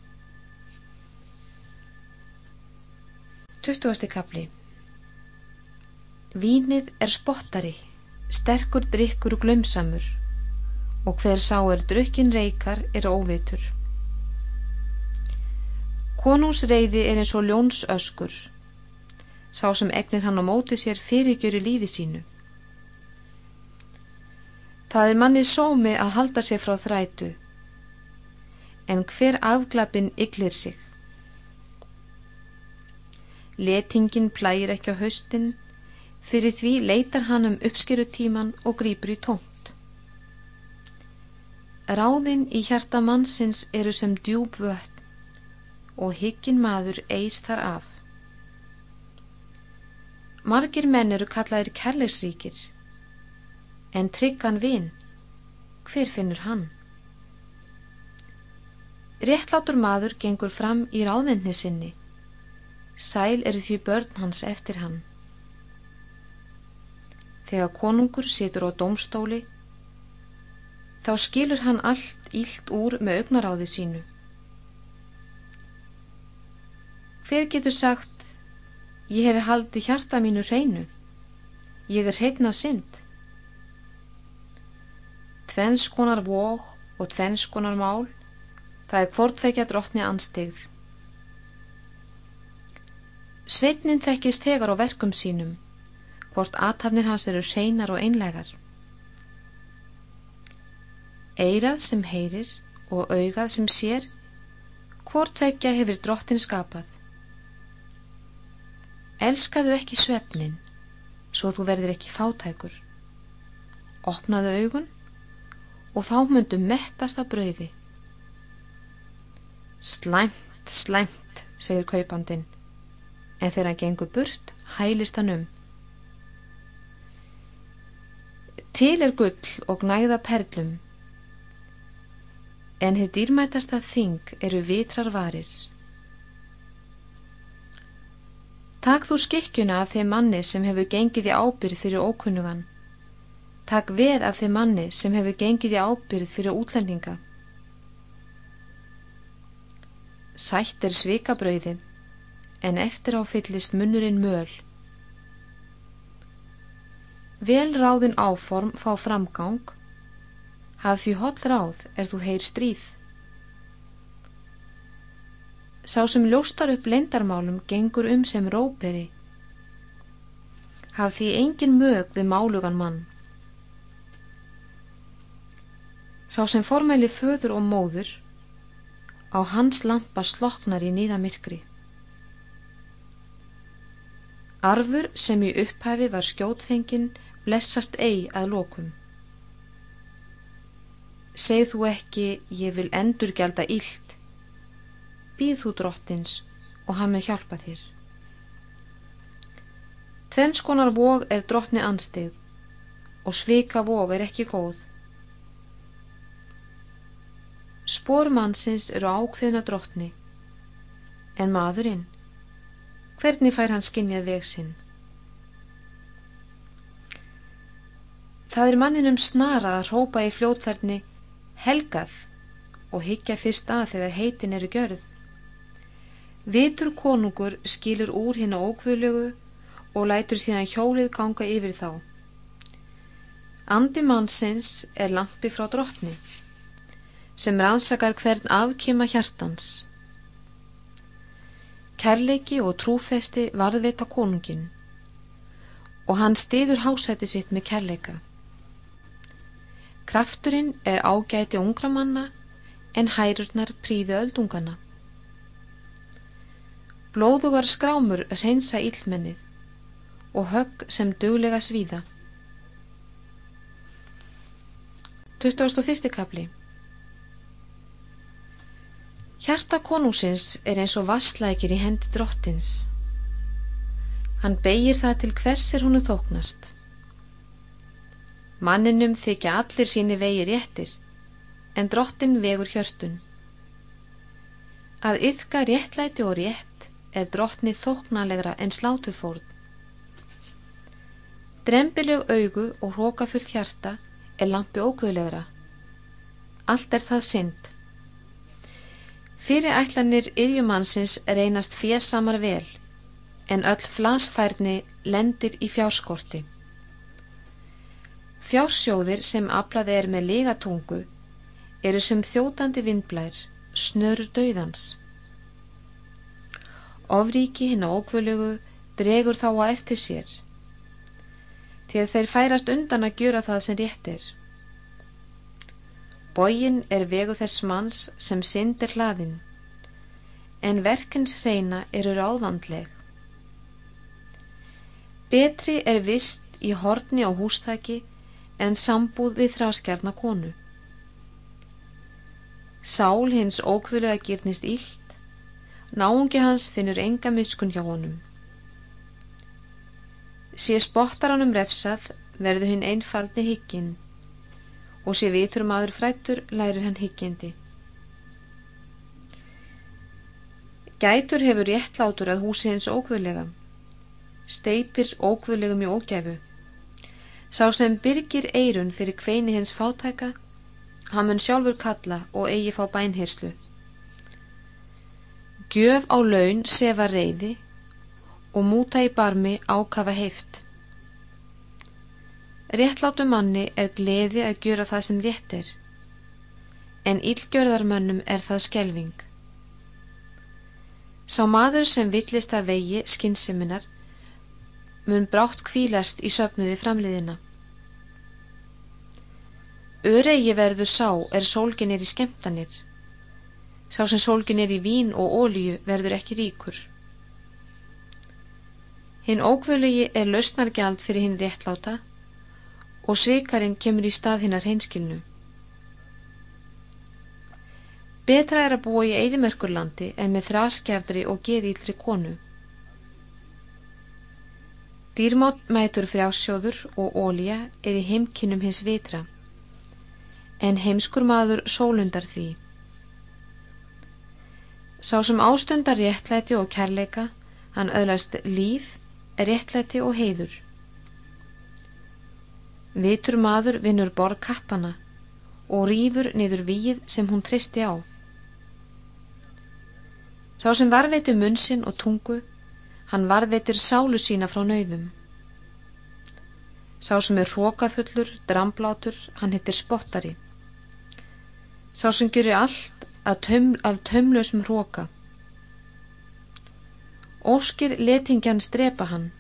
20. kapli Vínið er spottari, sterkur drikkur og glömsamur og hver sá er drukkin reykar er óvitur. Konungsreiði er eins og ljóns öskur, sá sem egnir hann á móti sér fyrirgjöru lífi sínu. Það er mannið sómi að halda sér frá þrætu, en hver afglapin yklir sig. Letingin plægir ekki á haustin, fyrir því leitar hann um uppskerutíman og grýpur í tónt. Ráðin í hjarta mannsins eru sem djúb vötn og higgin maður eist þar af. Margir menn eru kallaðir kærleisríkir, en tryggan vinn, hver finnur hann? Réttlátur maður gengur fram í ráðvendni sinni Sæl eru því börn hans eftir hann. Þegar konungur situr á domstóli, þá skilur hann allt ílt úr með augnaráði sínu. Hver getur sagt, ég hefi haldið hjarta mínu hreinu, ég er hreitna synd. Tvennskonar vóg og tvennskonar mál, það er hvortveikja drottni anstegð. Sveitnin þekkist tegar á verkum sínum, hvort aðtafnir hans eru hreinar og einlegar. Eirað sem heyrir og augað sem sér, hvort vekja hefur drottin skapað. Elskaðu ekki svefnin, svo þú verðir ekki fátækur. Opnaðu augun og þá myndu mettast af brauði. Slæmt, slæmt, segir kaupandin en þegar hann gengur burt hælist hann um. Til er gull og gnæða perlum en þið dýrmætasta þing eru vitrar varir. Takk þú skikkjuna af þeim manni sem hefur gengið í ábyrð fyrir ókunnugan. Takk veð af þeim manni sem hefur gengið í ábyrð fyrir útlendinga. Sætt er svikabrauðið, en eftir áfyllist munnurinn möl. Vel ráðin áform fá framgang, haf því holl ráð er þú heyr stríð. Sá sem ljóstar upp lendarmálum gengur um sem róperi, haf því engin mög við málugan mann. Sá sem formæli föður og móður, á hans lampa sloknar í nýðamirkri. Arfur sem í upphæfi var skjótfengin blessast ei að lokum. Segð þú ekki, ég vil endur gælda illt, býð þú drottins og hann með hjálpa þér. Tvennskonar vóg er drottni anstegð og svika vóg er ekki góð. Spór mannsins eru ákveðna drottni, en maðurinn, hvernig fær hann skinnjað veg sinn? Það er manninum snara að rópa í fljótferðni helgað og higgja fyrst að þegar heitin eru gjörð. Vitur konungur skilur úr hinn á ókvölugu og lætur síðan hjólið ganga yfir þá. Andi mannsins er lampi frá drottni sem rannsakar hvern afkima hjartans. Kærleiki og trúfesti varðveita konungin og hann stiður hásæti sitt með kærleika. Krafturinn er ágæti ungra manna en hærurnar príðu öldungana. Blóðugar skrámur reynsa íllmennið og högg sem duglega svíða. 21. kapli Hjarta konungsins er eins og vasslækir í hendi drottins. Hann beigir það til hvers er húnu þóknast. Manninum þykja allir síni vegi réttir, en drottin vegur hjörtun. Að yfka réttlæti og rétt er drottni þóknalegra en slátufórn. Drembilög augu og hrókafullt hjarta er lampi óguðlegra. Allt er það synd. Fyrir ætlanir yðjumannsins reynast fjesamar vel, en öll flasfærni lendir í fjárskorti. Fjársjóðir sem aflaði er með ligatungu eru sem þjótandi vindblær, snörur döðans. Ofríki hinn á ókvölugu dregur þá að eftir sér, því að þeir færast undan að gjöra það sem rétt er. Bógin er vegu þess manns sem syndir hlaðin, en verkins hreina eru ráðvandleg. Betri er vist í horni á hústæki en sambúð við þráskjarna konu. Sál hins ókvöluða gyrnist ílt, náungi hans finnur enga miskun hjá honum. Sé spottar hann um refsað verður hinn einfaldni higginn og sé vitur maður frættur lærir hann higgjandi. Gætur hefur réttlátur að húsi hins ókvöðlega, steipir ókvöðlegum í ógæfu. Sá sem byrgir eirun fyrir kveini hins fátæka, hann mun sjálfur kalla og eigi fá bænhirslu. Gjöf á laun sefa reyði og múta í barmi ákafa heift. Réttlátu manni er gleði að gjöra það sem rétt er, en ílgjörðarmönnum er það skelving. Sá maður sem villist að vegi skinnsiminar mun brátt kvílast í söpnuði framliðina. Öregi verður sá er sólgin er í skemtanir. Sá sem sólgin er í vín og ólíu verður ekki ríkur. Hinn ókvölugi er lausnargjald fyrir hinn réttláta og sveikarinn kemur í stað hinnar hinskilnum. Betra er að búa í eðimörkurlandi en með þraskjardri og geðýlri konu. Dýrmátt mætur frjásjóður og ólja er í heimkinnum hins vitra, en heimskur maður sólundar því. Sá sem ástundar réttlæti og kærleika, hann öðlast líf, réttlæti og heiður. Vitur maður vinnur borg kappana og rýfur niður víð sem hún tristi á. Sá sem varveitir munsin og tungu, hann varveitir sálu sína frá nauðum. Sá sem er hrókafullur, dramblátur, hann hittir spottari. Sá sem gerir allt taum, af taumlausum hróka. Óskir letingjan strepa hann,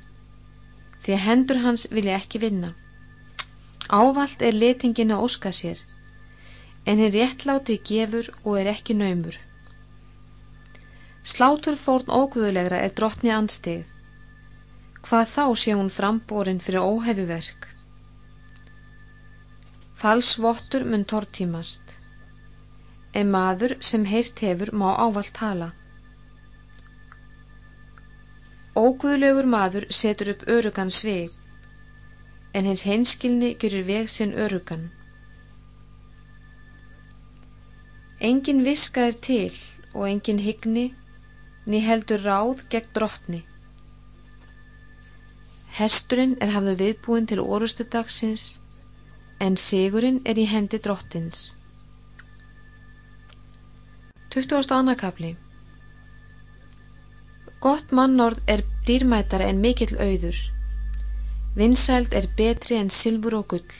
því hendur hans vilja ekki vinna. Ávalt er letingin að óska sér, en er réttláti gefur og er ekki naumur. Slátur fórn óguðulegra er drottni anstegð, hvað þá sé hún framborin fyrir óhefuverk. Falsvottur mun tortímast, en maður sem heyrt hefur má ávalt tala. Óguðulegur maður setur upp örugan sveg, en hinn henskilni gerur veg sinn örugan. Engin viskaður til og engin hygni, ný heldur ráð gegn drottni. Hesturinn er hafðu viðbúin til orustu dagsins en sigurinn er í hendi drottins. 20. annarkapli Gott mannorð er dýrmætara en mikill auður. Vinsæld er betri en silfur og gull.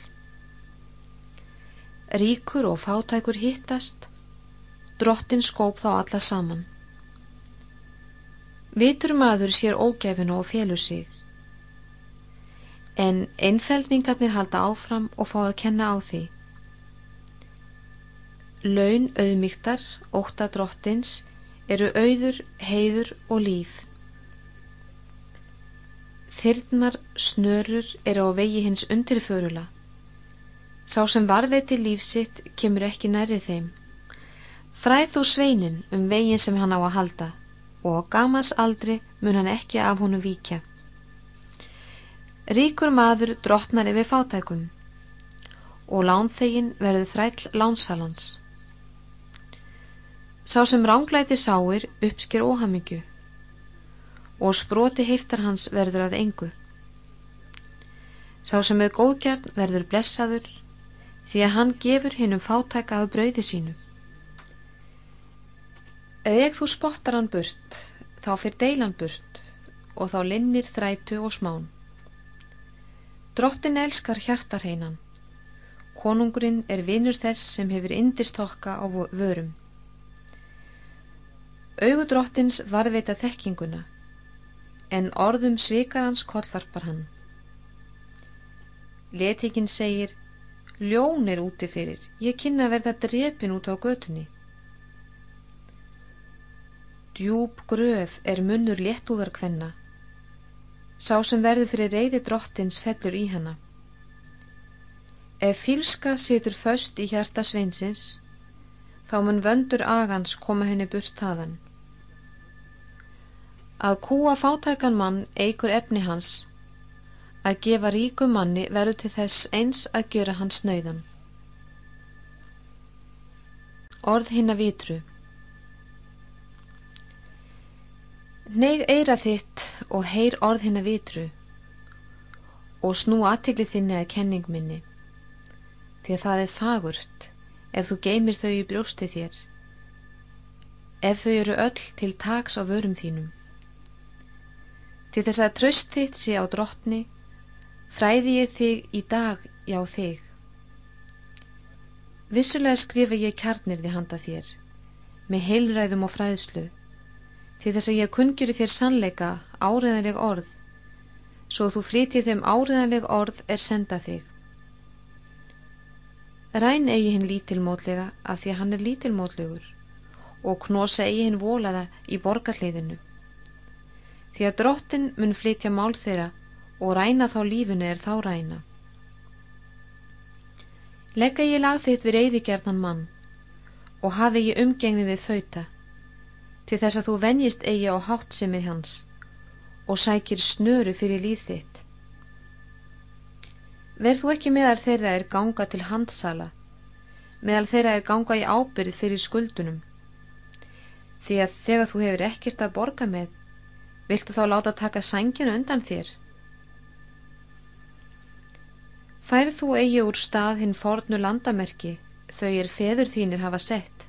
Ríkur og fátækur hittast, drottin skóp þá alla saman. Vitur maður sér ógæfinu og félur sig en einfældningarnir halda áfram og fá að kenna á því. Laun auðmygtar, óta drottins, eru auður, heiður og líf. Þyrnar snörur eru á vegi hins undirförula. Sá sem varveiti lífsitt kemur ekki nærið þeim. Fræð þú sveinin um vegin sem hann á að halda og á gamas aldri mun hann ekki af honu víkja. Ríkur maður drottnar yfir fátækum og lánþegin verður þræll lánsalans. Sá sem ránglæti sáir uppsker óhamingju og sproti heiftar hans verður að engu. Sá sem er góðgjarn verður blessaður því að hann gefur hinn um fátæka af brauði sínu. Eða ekki þú spottar hann burt, þá fyrir deilan burt og þá linnir þrætu og smán. Drottin elskar hjartarheinan. Konungurinn er vinnur þess sem hefur indistokka á vörum. Augudrottins varveita þekkinguna, en orðum svikarans kollvarpar hann. Letikinn segir, ljón er úti fyrir, ég kynna verða drepin út á götunni. Djúb gröf er munnur léttúðarkvenna, Sá sem verður fyrir reyði drottins fellur í hana. Ef fílska situr föst í hjarta sveinsins, þá mun vöndur agans koma henni burt þaðan. Að kúa fátækan mann eigur efni hans, að gefa ríku manni verður til þess eins að gjöra hans nöyðan. Orð hinn að vitru. Neg eira þitt og heyr orð hinn að vitru og snú aðtikli þinni að kenning minni því að það er fagurt ef þú geymir þau í brjósti þér ef þau eru öll til taks á vörum þínum til þess að tröst þitt sé á drottni fræði ég þig í dag já þig. Vissulega skrifa ég kjarnir því handa þér með heilræðum og fræðslu til þess að ég kungjur þér sannleika áriðanleg orð. Svo þú flytið þeim áriðanleg orð er senda þig. Ræn eigi hinn lítilmótlega af því að hann er lítilmótlegur og knosa eigi hinn volaða í borgarleiðinu því að drottin mun flytja mál þeirra og ræna þá lífunu er þá ræna Legga ég lag þitt við reyðigerðan mann og hafi ég umgengni við fauta til þess að þú venjist eigi á hátsimið hans og sækir snöru fyrir líf þitt. Verð þú ekki meðal þeirra er ganga til handsala, meðal þeirra er ganga í ábyrð fyrir skuldunum. því að þegar þú hefur ekkert að borga með, viltu þá láta taka sænginu undan þér? Færð þú eigi úr stað hinn fornu landamerki, þau er feður þínir hafa sett.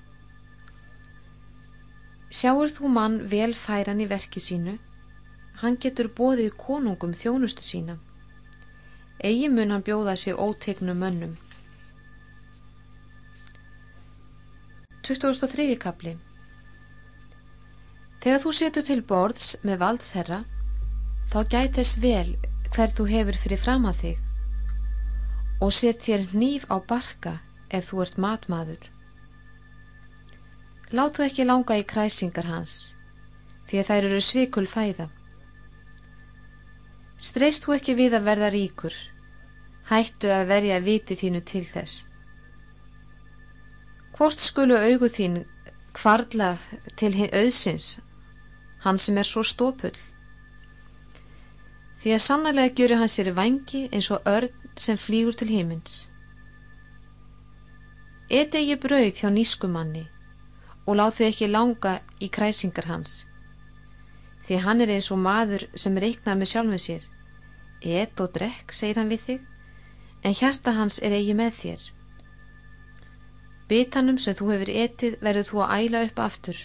Sjáur þú mann vel færan í verki sínu, hann getur bóðið konungum þjónustu sína. Egi mun hann bjóða sér ótegnum mönnum. 2003. kapli Þegar þú setur til borðs með valdsherra, þá gætist vel hver þú hefur fyrir fram að þig og set þér nýf á barka ef þú ert matmaður. Látu ekki langa í kræsingar hans, því að þær eru svikul fæða. Streist þú ekki við að verða ríkur, hættu að verja viti þínu til þess. Hvort skulu augu þín kvarla til hinn auðsins, hann sem er svo stópull? Því að sannarlega gjöru hann sér vangi eins og örn sem flýgur til himins. Eti ekki brauð hjá nýskumanni og láð þau ekki langa í kræsingar hans. Því hann er eins og maður sem reiknar með sjálfum sér. Et og drekk, segir hann við þig, en hjarta hans er eigi með þér. Bitanum sem þú hefur etið verður þú að æla upp aftur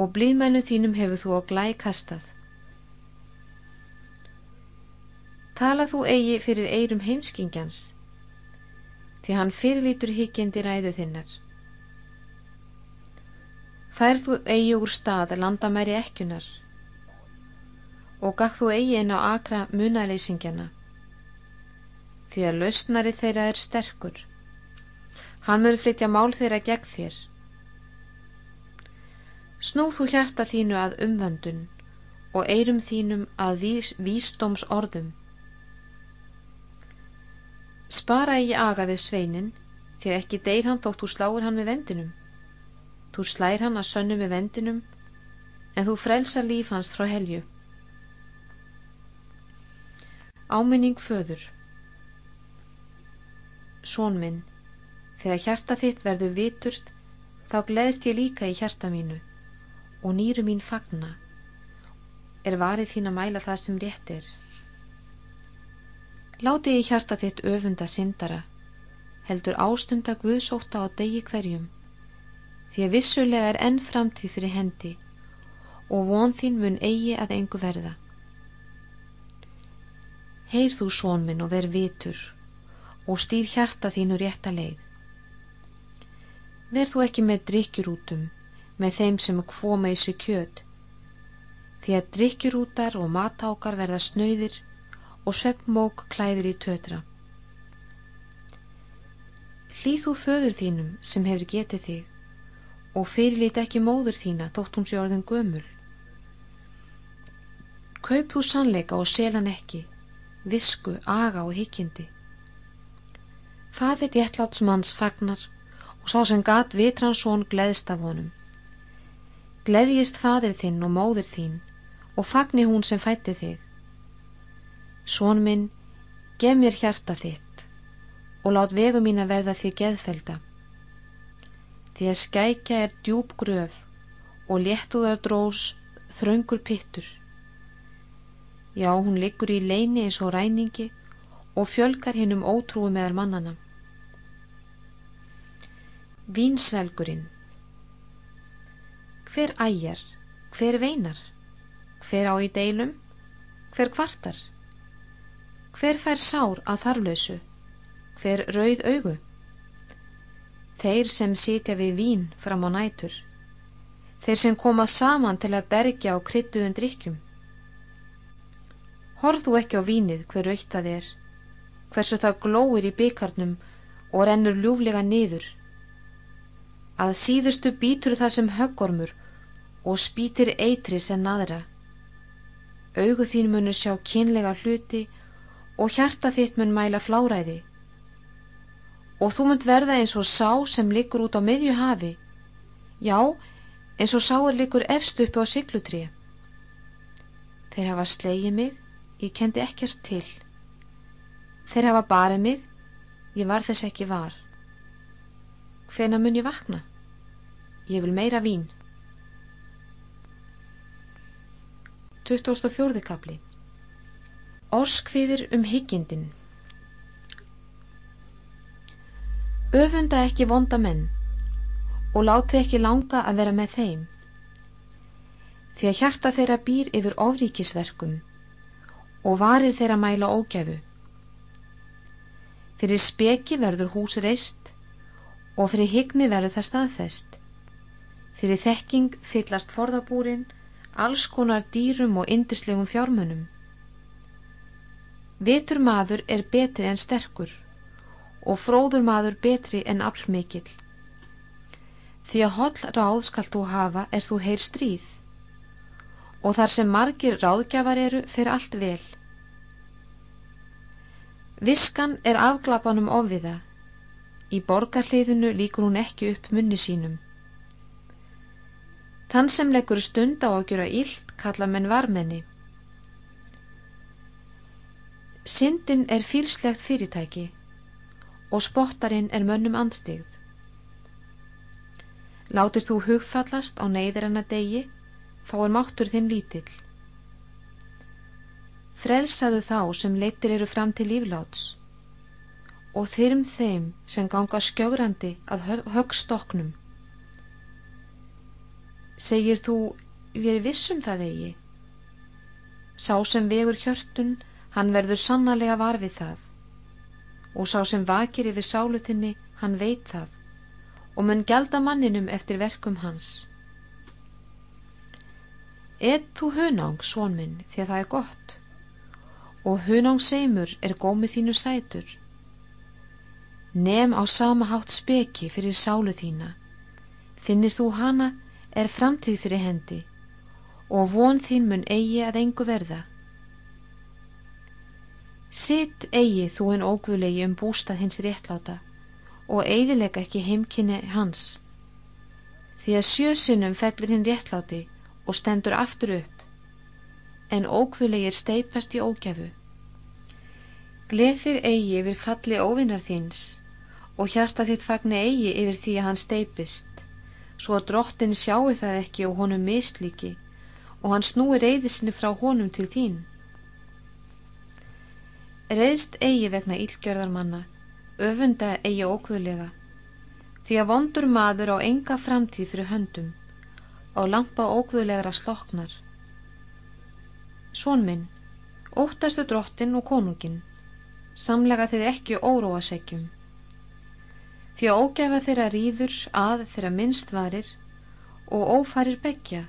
og blíðmennu þínum hefur þú að glæ kastað. Tala þú eigi fyrir eirum heimskingjans, því hann fyrirlítur higgjandi ræðu þinnar. Færð þú eigi úr stað að landa mæri ekkunar og gagð þú eigi inn á akra munaleysingjana, því að lausnari þeirra er sterkur. Hann mun flytja mál þeirra gegn þér. Snúð þú hjarta þínu að umvöndun og eirum þínum að vís, vísdóms orðum Spara ekki aga við sveinin, því ekki deyr hann þótt þú sláir hann með vendinum. Þú slær hann að sönnu með vendinum, en þú frelsar líf hans frá helju. Áminning föður Són minn, þegar hjarta þitt verður viturt, þá gleðst ég líka í hjarta mínu og nýru mín fagna er varið þín að mæla það sem rétt er. Láti í hjarta þitt öfunda syndara, heldur ástunda Guðsóta á degi hverjum, því að vissulega er enn framtíð fyrir hendi og von þín mun eigi að engu verða. Heir þú són minn og ver vitur og stýr hjarta þínu rétta leið. Verð þú ekki með drikkjurútum, með þeim sem kvóma í sig kjöt, því að drikkjurútar og matákar verða snöyðir og sveppmók klæðir í tötra. Hlýð þú föður þínum sem hefur getið þig og fyrirlít ekki móður þína þótt hún sé orðin gömul. Kaup þú sannleika og selan ekki, visku, aga og hikindi. Fadir réttlátsmanns fagnar og sá sem gat vitransón gleðst af honum. Gleðjist fadir þinn og móður þín og fagni hún sem fætti þig. Són minn, gef mér hjarta þitt og lát vegu mín að verða því geðfelda. Því að skækja er djúb gröf og léttuðar drós þraungur pittur. Já, hún liggur í leini eins og ræningi og fjölgar hinn um ótrúi meðal mannana. Vínsvelgurinn Hver æjar, hver veinar, hver á í deilum, hver kvartar? Hver fær sár að þarflausu? Hver rauð augu? Þeir sem sitja við vín fram á nætur. Þeir sem koma saman til að bergja á kryttuðun drikkjum. Horðu ekki á vínið hver aukt það er, hversu það glóir í byggarnum og rennur ljúflega niður. Að síðustu býtur það sem höggormur og spýtir eitri sem naðra. Augu þín munu sjá kynlega hluti og hjarta þitt mun mæla fláræði. Og þú munt verða eins og sá sem liggur út á miðju hafi. Já, eins og sáur liggur efst uppi á siglutri þeir hafa slegið mig ég kendi ekkert til. Þeir hafa barið mig ég var þess ekki var. Hvena mun ég vakna? Ég vil meira vín 2004. kapli Orskviðir um hyggindin Öfunda ekki vonda menn og láti ekki langa að vera með þeim. Því að hjarta þeirra býr yfir ofríkisverkum og varir þeirra mæla ógæfu. Fyrir speki verður hús reist og fyrir hygni verður það staðfest. Fyrir þekking fyllast forðabúrin alls konar dýrum og indislegum fjármunum. Vetur maður er betri en sterkur og fróður maður betri en aflmikill. Því að holl ráð skal þú hafa er þú heyr stríð og þar sem margir ráðgjafar eru fyrir allt vel. Viskan er afglapanum ofiða, í borgarliðinu líkur hún ekki upp munni sínum. Þann sem leggur stund á að gera ílt kalla menn varmenni. Syndin er fýlslegt fyrirtæki og spottarinn er mönnum andstigð. Látur þú hugfallast á neyðiranna degi, þá er máttur þinn lítill. Frelsaðu þá sem leittir eru fram til lífláts og þyrm þeim sem ganga skjögrandi að högstoknum. Segir þú, við vissum það eigi. Sá sem vegur hjörtun, hann verður sannarlega varfið það. Og sá sem vakir yfir sálutinni, hann veit það. Og mun gelda manninum eftir verkum hans. Edd þú hunang, són minn, því að það er gott. Og hunang seimur er gómið þínu sætur. Nefn á sama hátt speki fyrir sálu þína. Finnir þú hana, er framtíð fyrir hendi og von þín mun eigi að engu verða. Sitt eigi þú en óguðlegi um bústað hins réttláta og eidilega ekki heimkynni hans, því að sjösunum fellir hinn réttláti og stendur aftur upp, en óguðlegir steipast í ógjafu. Gleð þig eigi yfir falli óvinnar þins og hjarta þitt fagni eigi yfir því að hann steipist svo að drottin sjáu það ekki og honum mislíki og hann snúi reyðisni frá honum til þín. Reyðst eigi vegna ílgjörðar manna, öfunda eigi ókvöðlega, því að vondur maður á enga framtíð fyrir höndum, á lampa ókvöðlegra sloknar. Svon minn, óttastu drottin og konungin, samlega þeir ekki óróasekkjum því að ógæfa þeirra rýður að þeirra minnst varir og ófarir begja,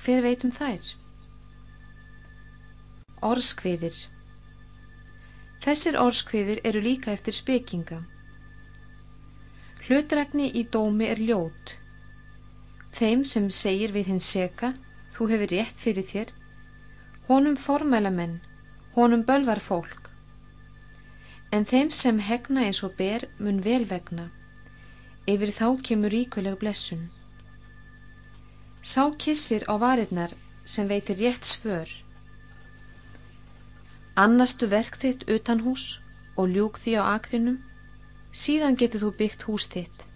hver veitum þær? Orskviðir Þessir orskviðir eru líka eftir spekinga. Hlutrækni í dómi er ljót. Þeim sem segir við hins seka, þú hefur rétt fyrir þér, honum formæla menn, honum bölvar fólk. En þeim sem hegna eins og ber mun velvegna yfir þá kemur ríkuleg blessun. Sá kissir á varirnar sem veitir rétt svör. Annastu verk þitt utan hús og ljúk því á akrinum, síðan getur þú byggt hús þitt.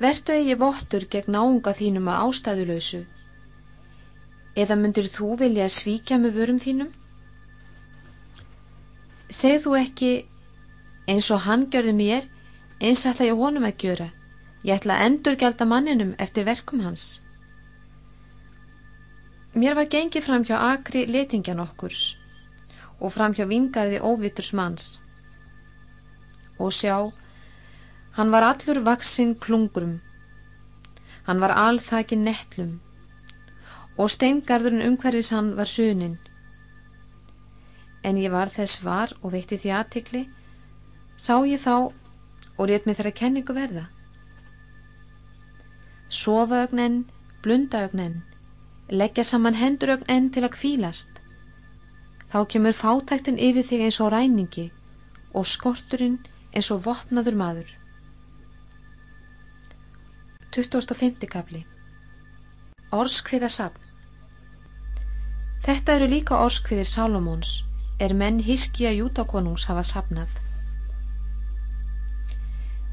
Vertu eigi vottur gegn náunga þínum að ástæðulösu, eða myndir þú vilja svíkja með vörum þínum? Segð þú ekki, eins og hann gjörði mér, Eins ætla ég honum að gjöra. Ég ætla að endurgelda manninum eftir verkum hans. Mér var gengið fram hjá akri letingjan okkurs og fram hjá vingarði óvitturs manns. Og sjá, hann var allur vaksinn klungrum. Hann var alþakin nettlum og steingarðurinn umhverfis hann var sunin. En ég var þess var og veitti því aðtikli, sá ég þá og létt mig þeirra kenningu verða. Sofaögnen, blundaögnen, leggja saman hendurögnen til að kvílast. Þá kemur fátæktin yfir þig eins og ræningi og skorturinn eins og vopnaður maður. 25. kapli Orskviða sapn Þetta eru líka orskviðir Salomons, er menn hiski að jútakonungs hafa sapnað.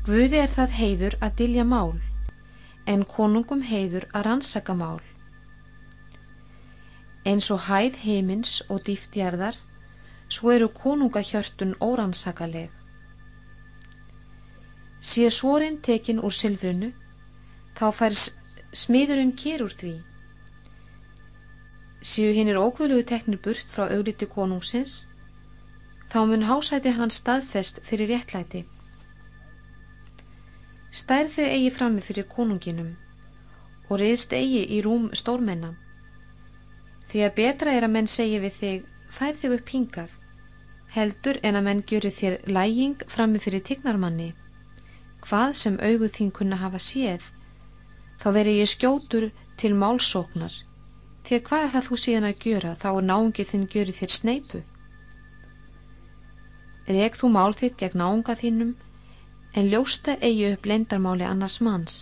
Guði er það heiður að dilja mál, en konungum heiður að rannsaka mál. Eins og hæð heimins og dýftjarðar, svo eru konungahjörtun órannsakaleg. Sér sorinn tekin úr sylfrunu, þá fær smiðurinn kér úr því. Séu hinn er ókvöluðu teknir burt frá augliti konungsins, þá mun hásæti hans staðfest fyrir réttlæti. Stær þau eigi frammi fyrir konunginum og reyðst eigi í rúm stórmenna. Því að betra er að menn segi við þig, fær þig upp hingað, heldur en að menn gjöri þér læging frammi fyrir tignarmanni. Hvað sem auguð þín kunna hafa séð, þá veri ég skjótur til málsóknar, því að hvað er það þú síðan að gjöra, þá er náungið þinn gjöri þér sneipu. Reg þú mál þitt gegn náunga þínum, en ljósta eigi upp lendarmáli annars manns,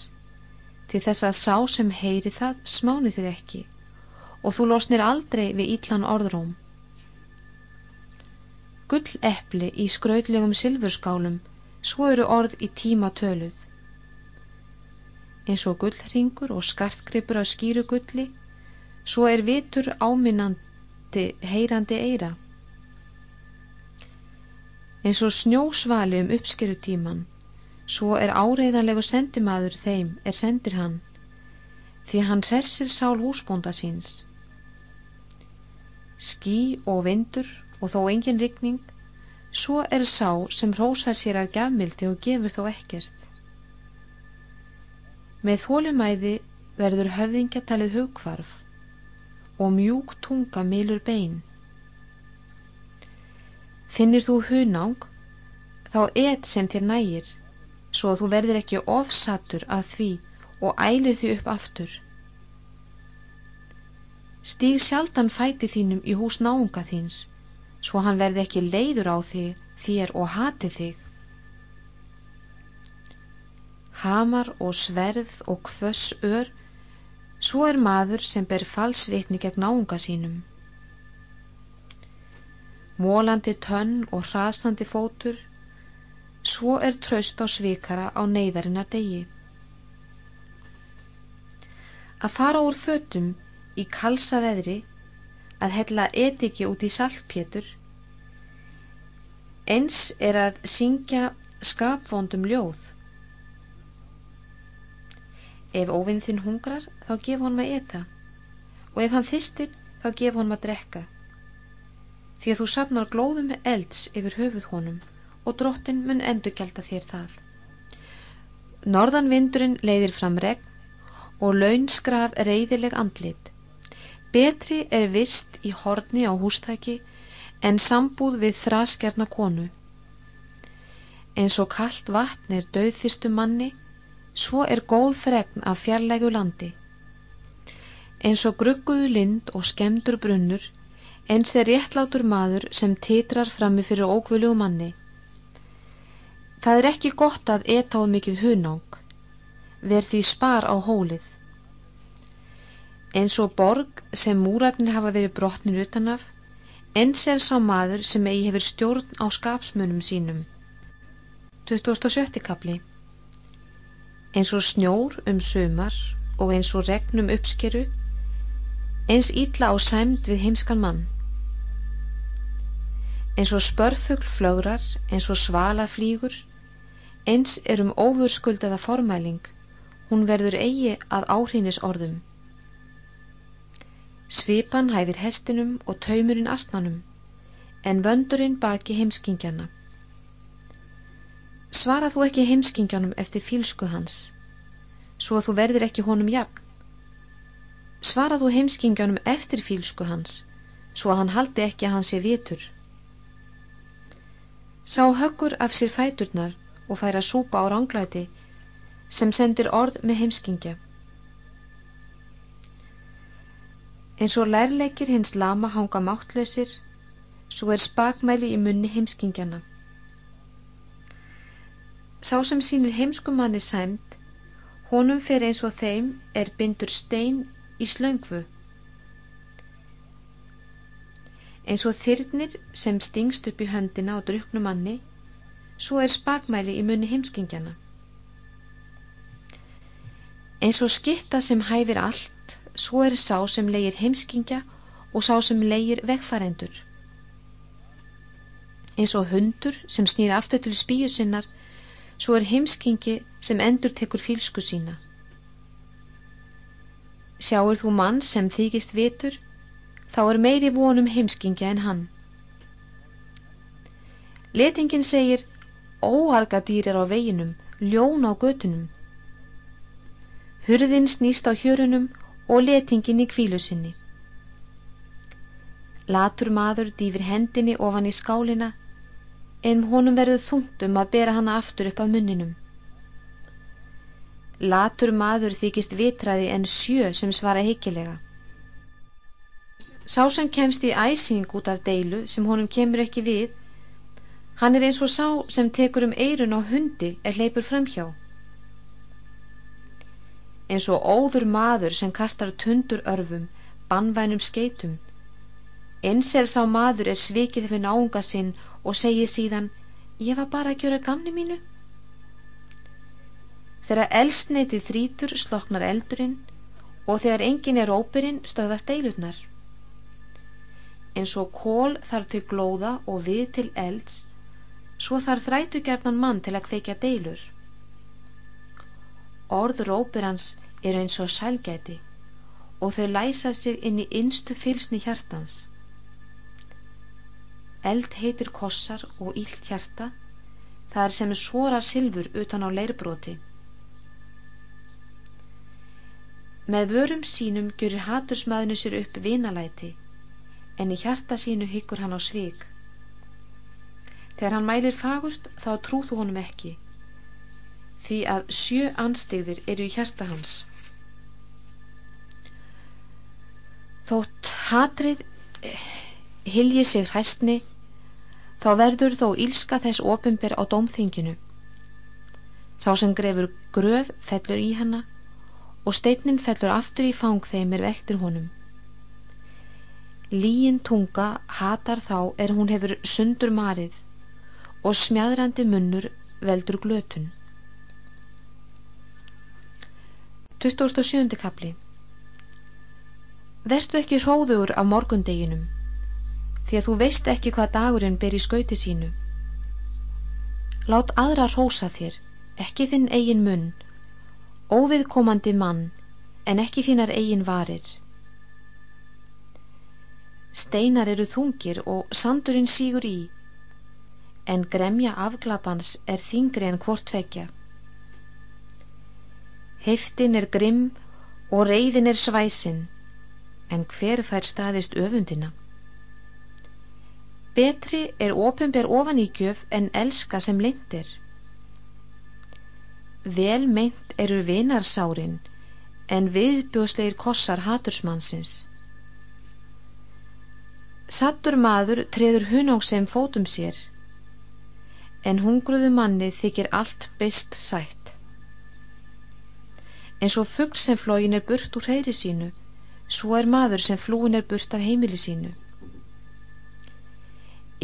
til þess að sá sem heyri það smáni þig ekki og þú losnir aldrei við ítlan orðróm. Gull eppli í skrautlegum silfurskálum, svo eru orð í tíma töluð. Eins og gullringur og skartgripur af skýru gulli, svo er vitur áminnandi heyrandi eira. Eins og snjósvali um uppskerutíman, svo er áreiðanlegu sendimaður þeim er sendir hann, því hann hressir sál húsbónda síns skí og vindur og þó engin rigning, svo er sá sem rósa sér af gafmildi og gefur þó ekkert. Með þólumæði verður höfðingjatalið hugkvarf og mjúk tunga milur bein. Finnir þú hunang, þá eitt sem þér nægir, svo að þú verður ekki ofsatur af því og ælir því upp aftur. Stíg sjaldan fæti þínum í hús náunga þíns, svo hann verði ekki leiður á þig, þér og hati þig. Hamar og sverð og kvöss ör, svo er maður sem ber falsvitni gegn náunga sínum. Mólandi tönn og hrasandi fótur, svo er tröst á svikara á neyðarinnar degi. Að fara úr fötum í kalsa veðri að hella etiki út í saltpétur eins er að syngja skapvondum ljóð. Ef óvinn þinn hungrar þá gef honum að eta. Og ef hann þistir þá gef honum að drekka. Því að þú sapnar glóðum elds yfir höfuð honum og drottin mun endur gelda þér það norðan vindurinn leiðir fram regn og launskraf reyðileg andlit Betri er vist í horni á hústæki en sambúð við þraskjarna konu. En svo kallt vatn er döðþýstu manni, svo er góð fregn af fjarlægu landi. En svo grugguðu lind og skemdur brunnur, eins er réttlátur maður sem titrar frammi fyrir ókvölu manni. Það er ekki gott að etáð mikið hunang, verð því spar á hólið eins og borg sem múrarnir hafa verið brotnir utanaf, eins er sá maður sem eigi hefur stjórn á skapsmunum sínum. 27. kapli Eins og snjór um sömar og eins og regnum uppskeru, eins ítla á sæmd við heimskan mann. Eins og spörfugl flögrar, eins og svala flýgur, eins er um óvurskuldaða formæling, hún verður eigi að áhrínis orðum. Svipan hæfir hestinum og taumurinn astnanum, en vöndurinn baki heimskingjana. Svara þú ekki heimskingjanum eftir fílsku hans, svo að þú verðir ekki honum jafn. Svara þú heimskingjanum eftir fílsku hans, svo að hann haldi ekki að hann sé vitur. Sá höggur af sér fæturnar og fær að súpa á ránglæti sem sendir orð með heimskingja. eins og lærleikir hins lama hanga máttlausir svo er spakmæli í munni heimskingjana sá sem sínir heimskumanni sæmt honum fer eins og þeim er bindur stein í slöngfu eins og þyrnir sem stingst upp í höndina og druknu manni svo er spakmæli í munni heimskingjana eins og skitta sem hæfir allt svo er sá sem leir heimskingja og sá sem leigir vegfærendur. Eins og hundur sem snýr aftur til spíu sinnar, svo er heimskingi sem endur tekur fílsku sína. Sjáur þú mann sem þykist vitur, þá er meiri vonum heimskingja en hann. Letingin segir, óargadýr er á veginum, ljón á götunum. Hurðin snýst á hjörunum og letingin í kvílu sinni. Latur maður dýfir hendinni ofan í skálina en honum verður þungtum að bera hana aftur upp af munninum. Latur maður þykist vitraði en sjö sem svara heikilega. Sá sem kemst í æsing út af deilu sem honum kemur ekki við, hann er eins og sá sem tekur um eirun á hundi er leipur framhjá eins og óður maður sem kastar tundur örfum, bannvænum skeitum. Eins er sá maður er svikið fyrir náunga sinn og segið síðan, ég var bara að gjöra gamni mínu. Þegar elsneiti þrítur sloknar eldurinn og þegar engin er óperinn stöðast deilurnar. Eins og kól þarf til glóða og við til elds, svo þarf þrætugjarnan mann til að kveikja deilur. Orð rópir hans eru eins og sælgæti og þau læsa sig inn í innstu fylsni hjartans. Eld heitir kossar og ílt hjarta, það er sem svora silfur utan á leirbróti. Með vörum sínum gjur hatursmaðinu sér upp vinalæti, en í hjarta sínu hyggur hann á svig. Þegar hann mælir fagurt þá trúðu honum ekki, því að sjö anstigðir eru í hjarta hans. Þótt hatrið eh, hilji sig hræstni, þá verður þó ílska þess ofinber á dómþinginu. Sá sem grefur gröf fellur í hana og steitnin fellur aftur í fang þeim er vektir honum. Líin tunga hatar þá er hún hefur sundur marið og smjadrandi munnur veldur glötun. 27. kapli Vertu ekki hróður af morgundeginum því að þú veist ekki hvað dagurinn ber í skauti sínu. Lát aðra hrósa þér, ekki þinn eigin munn, óviðkomandi mann en ekki þínar eigin varir. Steinar eru þungir og sandurinn sígur í, en gremja afglapans er þingri en hvort tvekja. Heftin er grimm og reyðin er svæsin, en hver fær staðist öfundina? Betri er ofinber ofan í gjöf en elska sem lindir. Vel meint eru vinarsárin, en viðbjósleir kossar hatursmannsins. Sattur maður treður hunáng sem fótum sér, en hungruðu manni þykir allt best sætt eins og fuggl sem flógin er burt úr heyri sínu, svo er maður sem flúin er burt af heimili sínu.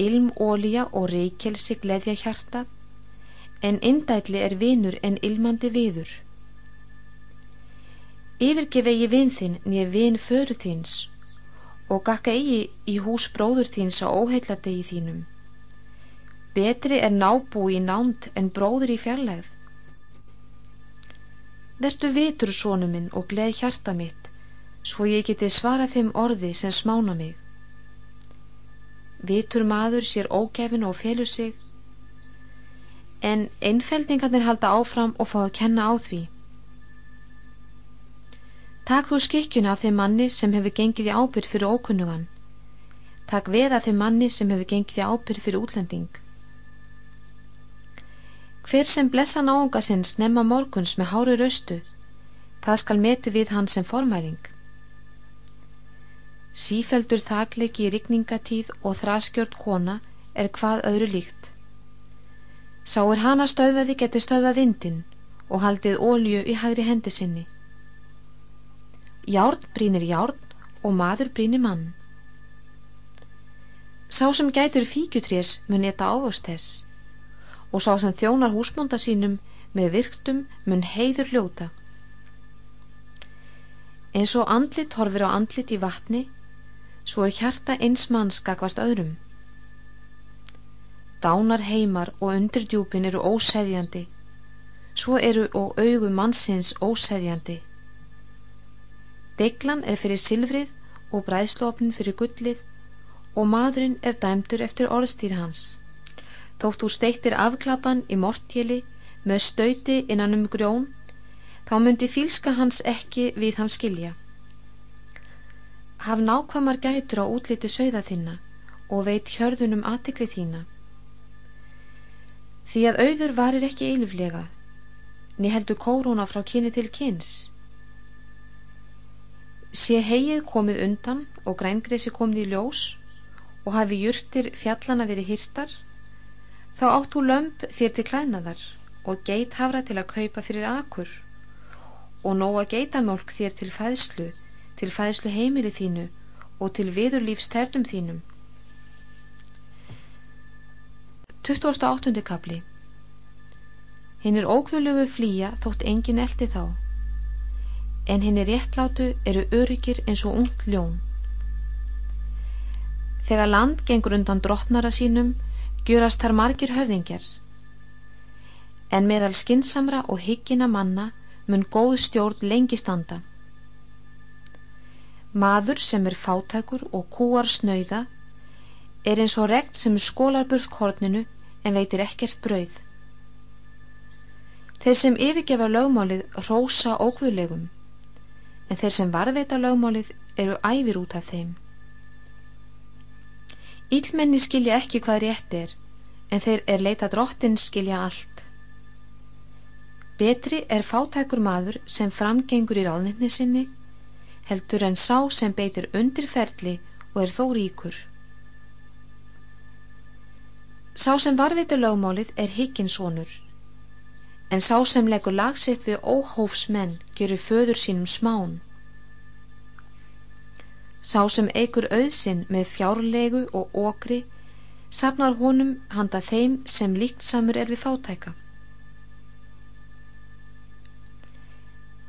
Ilm, ólíja og reykjelsi gleðja hjarta, en indætli er vinur en ilmandi viður. Yfirgef eigi vin þinn nýja vin föru þins og gakka eigi í hús bróður þins á óheillardegi þínum. Betri er nábú í nánd en bróður í fjarlægð. Vertu vitur sónu minn og gleð hjarta mitt, svo ég geti svara þeim orði sem smána mig. Vitur maður sér ógefin og felur sig, en einfeldningarnir halda áfram og fá að kenna á því. Takk þú skikkjuna af þeim manni sem hefur gengið í ábyrð fyrir ókunnugan. Takk veð af þeim manni sem hefur gengið í ábyrð fyrir útlending. Hver sem blessa náunga sinn snemma morguns með hári raustu, það skal meti við hann sem formæling. Sífeldur þaklegi í rikningatíð og þraskjörn kona er hvað öðru líkt. Sáir hana stöðvaði geti stöðvað vindin og haldið ólju í hægri hendi sinni. Járn brínir járn og maður brínir mann. Sá sem gætur fíkjutrés mun etta ávast þess og sá sem þjónar húsmónda sínum með virktum mun heiður ljóta. Eins og andlit horfir á andlit í vatni, svo er hjarta eins manns gagvart öðrum. Dánar heimar og undirdjúpin eru óseðjandi, svo eru og augu mannsins óseðjandi. Deglan er fyrir silfrið og bræðslofnin fyrir gullið og maðurinn er dæmdur eftir orðstýri hans. Þótt úr steiktir afklapan í mortjeli með stauti innan um grjón, þá myndi fílska hans ekki við hans skilja. Haf nákvæmar gætur á útliti sögða þinna og veit hjörðunum aðteklið þína. Því að auður varir ekki eiluflega, ni heldur kóróna frá kyni til kyns. Sé heið komið undan og grængresi komið í ljós og hafi jurtir fjallana verið hirtar, þá áttu lömp þér til klænaðar og geit hafra til að kaupa fyrir akur og nóa geitamjólk þér til fæðslu, til fæðslu heimili þínu og til viðurlífstertum þínum. 28. kapli Hinn er ókvölugu flýja þótt engin eldi þá, en hinn er réttlátu eru öryggir eins og ungt ljón. Þegar land gengur undan drottnara sínum, gjörast þar margir höfðingjar, en meðal skinsamra og hyggina manna mun góð stjórn lengi standa. Maður sem er fátækur og kúar snöyða er eins og regt sem skólar burðkorninu en veitir ekkert brauð. Þeir sem yfirgefa lögmálið rósa ókvölegum en þeir sem varðveita lögmálið eru æfir út af þeim. Ílmenni skilja ekki hvað rétt er en þeir er leita drottin skilja allt. Betri er fátækur maður sem framgengur í ráðvinni sinni heldur en sá sem beitir undirferli og er þó ríkur. Sá sem varvitur lögmálið er higginsónur en sá sem leggur lagsitt við óhófsmenn gerur föður sínum smán. Sá sem eigur auðsinn með fjárlegu og okri sapnar honum handa þeim sem líkt samur er við fátæka.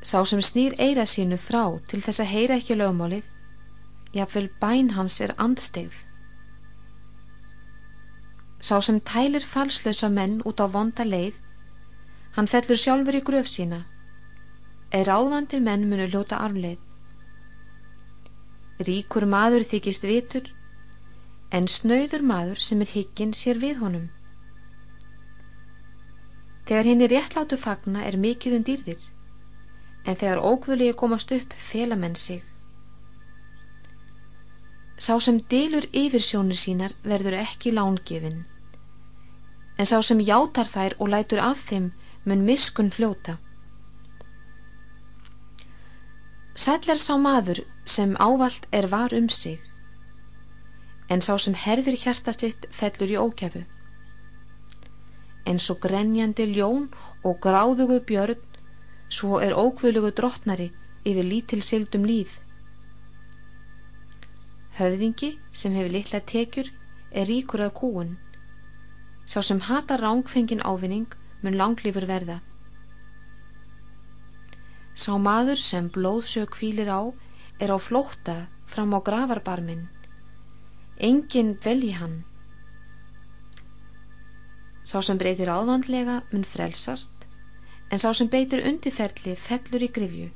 Sá sem snýr eira sínu frá til þess að heyra ekki lögmálið, jáfnvel bæn hans er andstegð. Sá sem tælir falslösa menn út á vonda leið, hann fellur sjálfur í gröf sína, er áðvandir menn munu ljóta armleið. Ríkur maður þykist vitur, en snauður maður sem er higginn sér við honum. Þegar hinn er réttlátu fagna er mikið um dýrðir en þegar ókvöliði komast upp felamenn sig. Sá sem dilur yfirsjónir sínar verður ekki lángefin, en sá sem játar þær og lætur af þeim mun miskun hljóta. Sætlar sá maður sem ávalt er var um sig, en sá sem herðir hjarta sitt fellur í ókjafu. En svo grenjandi ljón og gráðugu björn svo er ókvölugu drottnari yfir lítilsildum líð. Höfðingi sem hefur litla tekjur er ríkur að kúun. Sá sem hata rángfengin ávinning mun langlífur verða. Sá maður sem blóðsök kvílir á er á flótta fram á gravarbarmin. Engin velji hann. Sá sem breytir áðvandlega mun frelsast en sá sem beitir undirferli fellur í grifju.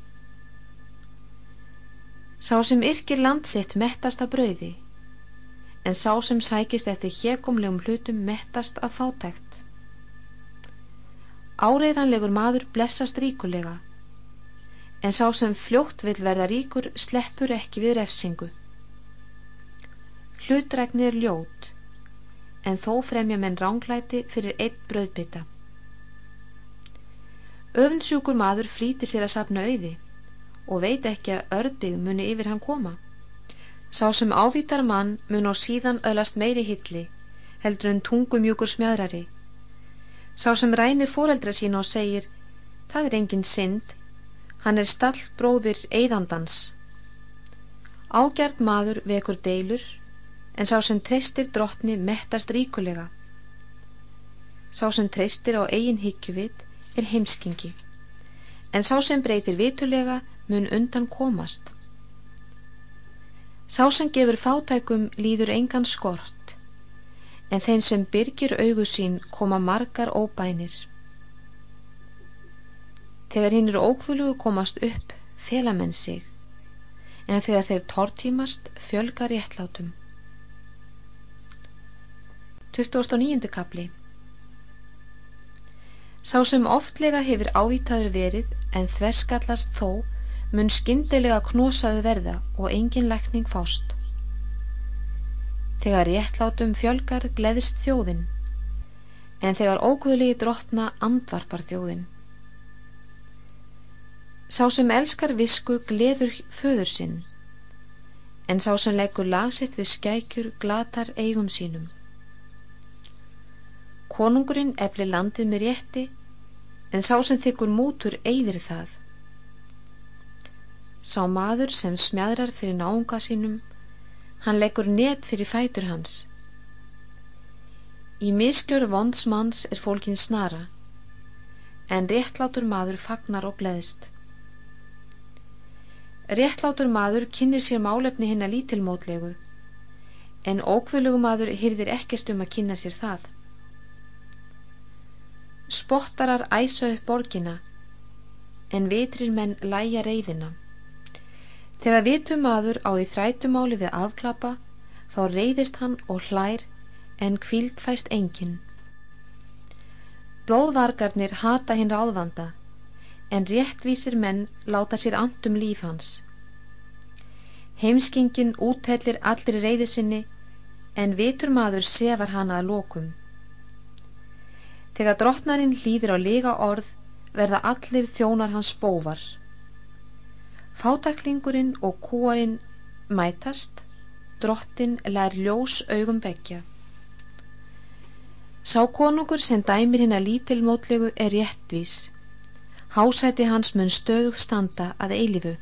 Sá sem yrkir landsitt mettast af brauði, en sá sem sækist eftir hjekumlegum hlutum mettast af fátækt. Áreiðanlegur maður blessast ríkulega, en sá sem fljótt vil verða ríkur sleppur ekki við refsingu. Hlutræknir ljót, en þó fremja menn ránglæti fyrir einn brauðbytta. Öfundsjúkur maður flýti sér að sapna auði og veit ekki að örbyggð muni yfir hann koma. Sá sem ávítar mann mun á síðan öðlast meiri hilli, heldur en tungumjúkur smjadrari. Sá sem rænir fóreldra sín og segir, það er engin synd, hann er stall bróðir eðandans. Ágjart maður vekur deilur, en sá sem treystir drottni mettast ríkulega. Sá sem treystir á eigin higgjuvit er heimskingi en sá sem breytir vitulega mun undan komast Sá sem gefur fátækum líður engan skort, en þeim sem byrgir augu sín koma margar óbænir. Þegar hinn eru ókvölugu komast upp, fela menn sig, en þegar þeir tortímast, fjölgar réttlátum. 29. kapli Sá sem oftlega hefur ávitaður verið en þverskallast þó mun skindilega knosaðu verða og engin lækning fást. Þegar réttlátum fjölgar gleðist þjóðin, en þegar óguðligi drotna andvarpar þjóðin. Sá sem elskar visku gleður föður sinn, en sá sem leggur lagsitt við skækjur glatar eigum sínum. Konungurinn efli landið með rétti en sá sem þykkur mútur eigðir það. Sá maður sem smjadrar fyrir náunga sínum, hann leggur net fyrir fætur hans. Í miskjörð vondsmanns er fólkin snara, en réttlátur maður fagnar og gleðist. Réttlátur maður kynir sér málefni hinn að lítilmótlegu, en ókvölugu maður hyrðir ekkert um að kynna sér það. Spottarar æsa upp borgina, en vitrir menn læja reyðina. Þegar vitum maður á í þrætumáli við afklapa, þá reyðist hann og hlær, en kvíld fæst engin. Blóðvargarnir hata hinn ráðvanda, en réttvísir menn láta sér andum líf hans. Heimskingin úthellir allri reyði sinni, en vitur maður sefar hana að lokum. Þegar drottnarinn hlýðir á lega orð verða allir þjónar hans bóvar. Fátaklingurinn og kúarinn mætast, drottin lær ljós augum begja. Sá konungur sem dæmir hinn að lítilmótlegu er réttvís. Hásæti hans mun stöðug standa að eilifu.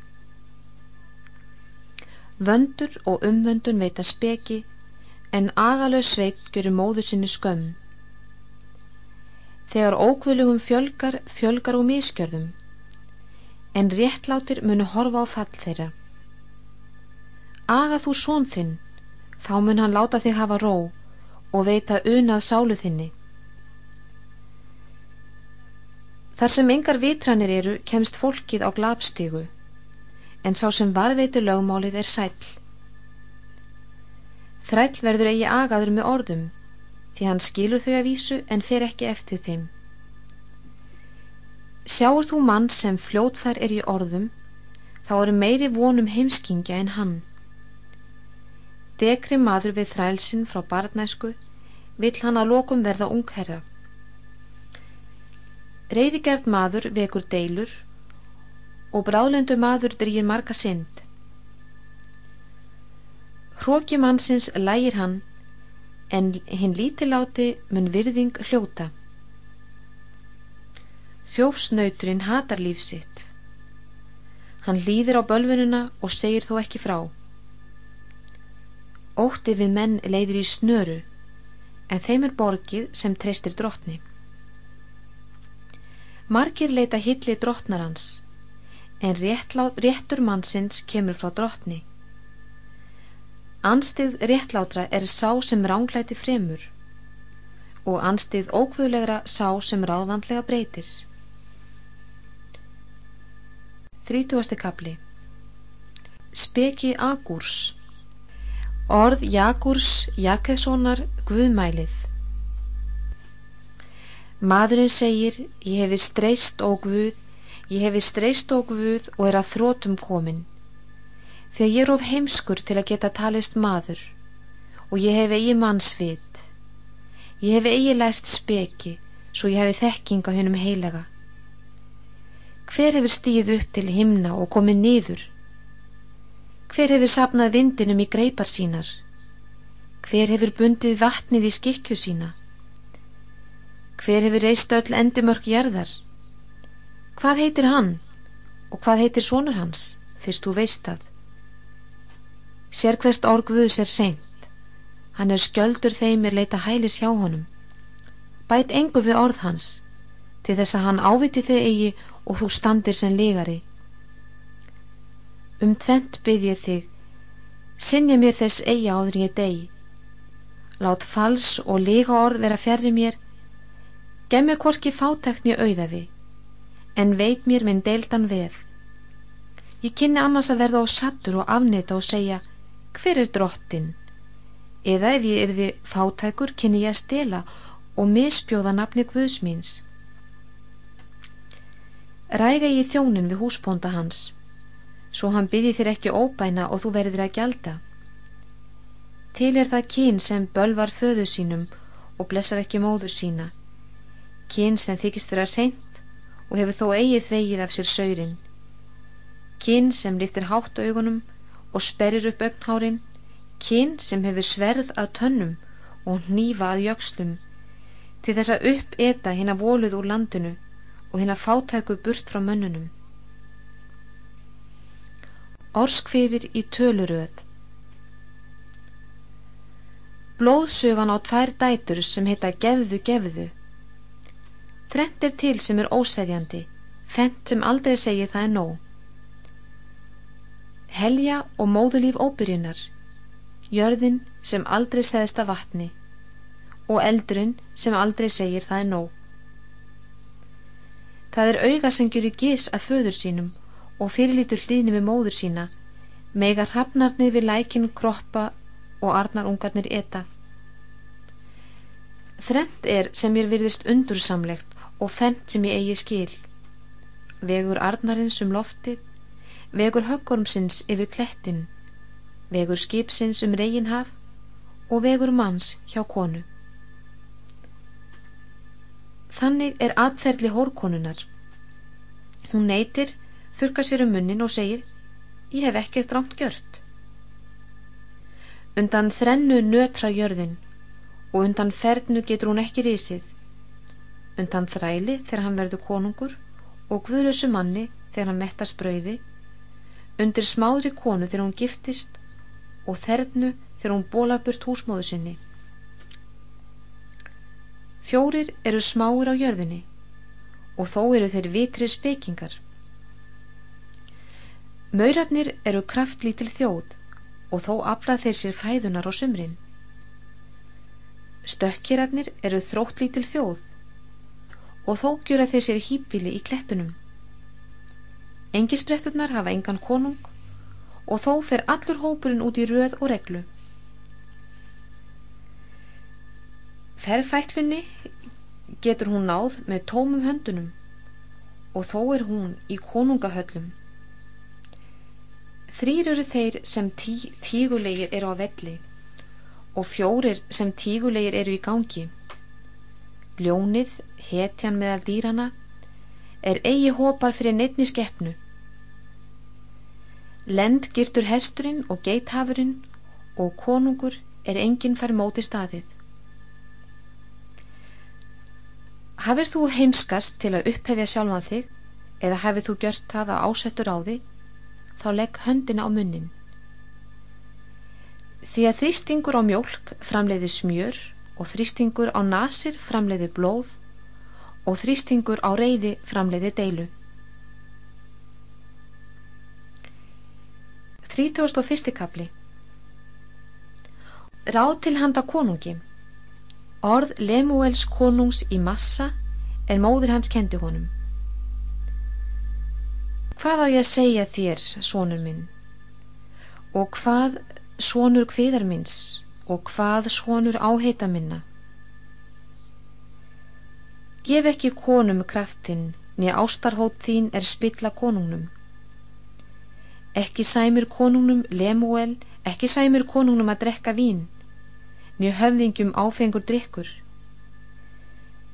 Vöndur og umvöndun veita speki, en agalög sveit görur móðu sinni skömm. Þegar ókvölugum fjölgar, fjölgar og miskjörðum, en réttlátir munu horfa á fall þeirra. Aga þú són þinn, þá mun hann láta þig hafa ró og veita unað sálu þinni. Þar sem engar vitranir eru, kemst fólkið á glapstígu, en sá sem varðveitu lögmálið er sæl. Þræll verður eigi agaður með orðum, því hann skilur þau að vísu en fer ekki eftir þeim. Sjáur þú mann sem fljótfær er í orðum, þá eru meiri vonum heimskingja en hann. Dekri maður við þrælsinn frá barnæsku, vill hann að lokum verða ungherra. Reyðigerð maður vekur deilur og bráðlendu maður drýir marga synd. Hróki mannsins lægir hann en hinn lítiláti mun virðing hljóta. Þjófsnauturinn hatar líf sitt. Hann líðir á bölfununa og segir þó ekki frá. Ótti við menn leiðir í snöru, en þeim er borgið sem treystir drottni. Margir leita hilli drottnarans, en réttur mannsins kemur frá drottni. Anstíð réttlátra er sá sem ránglæti fremur og anstíð ókvöðlegra sá sem ráðvandlega breytir. 30. kapli Speki Agúrs Orð Jagúrs Jakessonar Guðmælið Madurinn segir, ég hefi streyst og Guð, ég hefi streyst og Guð og er að þrótum komin þegar ég er of heimskur til að geta talist maður og ég hef eigi mannsvit ég hef eigi lært speki svo ég hefi þekking á hennum heilaga. Hver hefur stíð upp til himna og komið niður? Hver hefur sapnað vindinum í greipar sínar? Hver hefur bundið vatnið í skikju sína hver hefur reist öll endimörk jarðar hvað heitir hann og hvað heitir sonur hans fyrst þú veist að Sér hvert orð Guðs er reynd. Hann er skjöldur þeim er leita hælis hjá honum. Bæt engu við orð hans, til þess að hann áviti þig eigi og þú standir sem legari. Um tvent bygg ég þig, Sinja mér þess eigi áður ég degi. Lát fals og lega orð vera fjærri mér. Gef mér korki fátækni auðafi, en veit mér minn deildan veð. Ég kynni annars að verða á sattur og afnita og segja, hver er drottin? Eða ef ég erði fátækur, kynni ég að stela og misbjóða nafni Guðsmíns. Ræga ég þjónin við húsbónda hans, svo hann byrji þér ekki óbæna og þú verður að gjalda. Til er það kyn sem bölvar föðu sínum og blessar ekki móðu sína, kyn sem þykist að reynd og hefur þó eigið vegið af sér saurin, kyn sem liftir hátt augunum og sperrir upp ögnhárin, kyn sem hefur sverð að tönnum og nýfa að jökslum, til þess að upp eta hinn að voluð úr landinu og hinn að fátæku burt frá mönnunum. Orskfiðir í töluröð Blóðsugan á tvær dætur sem heita gefðu gefðu. Trent er til sem er óseðjandi, fendt sem aldrei segir það er nóg. Helja og móðulíf óbyrjunar, jörðin sem aldrei segðist af vatni og eldrun sem aldrei segir það er nóg. Það er auga sem í gís af föður sínum og fyrirlítur hlýðni við móður sína, mega hrafnarnir við lækinu kroppa og arnarungarnir eta. Þremt er sem ég virðist undursamlegt og fennt sem ég eigi skil. Vegur arnarins um loftið, vegur höggormsins yfir klettin, vegur skipsins um reginhaf og vegur manns hjá konu. Þannig er atferðli hórkonunar. Hún neytir, þurka sér um munnin og segir Ég hef ekkert rámt gjört. Undan þrennu nötra jörðin og undan fernu getur hún ekki risið. Undan þræli þegar hann verður konungur og guðlösu manni þegar hann mettast brauði. Undir smáðri konu þegar hún giftist og þernu þegar hún bóla burt húsmóðu sinni. Fjórir eru smáir á jörðinni og þó eru þeir vitri spekingar. Maurarnir eru kraftlítil þjóð og þó aflað þeir sér fæðunar á sumrin. Stökkirarnir eru þróttlítil þjóð og þó gjöra þeir sér hýpili í klettunum. Engisbretturnar hafa engan konung og þó fer allur hópurinn út í röð og reglu. Ferfætlunni getur hún náð með tómum höndunum og þó er hún í konungahöllum. Þrýr eru þeir sem tí, tígulegir eru á velli og fjórir sem tígulegir eru í gangi. Ljónið, hetjan meðal dýrana, er eigi hópar fyrir neittni skeppnu. Lend girtur hesturinn og geithafurinn og konungur er enginn fær móti staðið. Hafir þú heimskast til að upphefja sjálfan þig eða hafið þú gjört það að ásettur á þig, þá legg höndina á munnin. Því að þrýstingur á mjölk framleiði smjör og þrýstingur á nasir framleiði blóð og þrýstingur á reyði framleiði deilu. 31. kapli Ráð til handa konungi Orð Lemuels konungs í massa en móður hans kendi honum. Hvað á ég að segja þér, sonur minn? Og hvað sonur kviðar minns? Og hvað sonur áheita minna? Gef ekki konum kraftin, nýja ástarhótt þín er spilla konungnum. Ekki sæmur konungnum Lemuel, ekki sæmur konungnum að drekka vín nýju höfðingjum áfengur drikkur.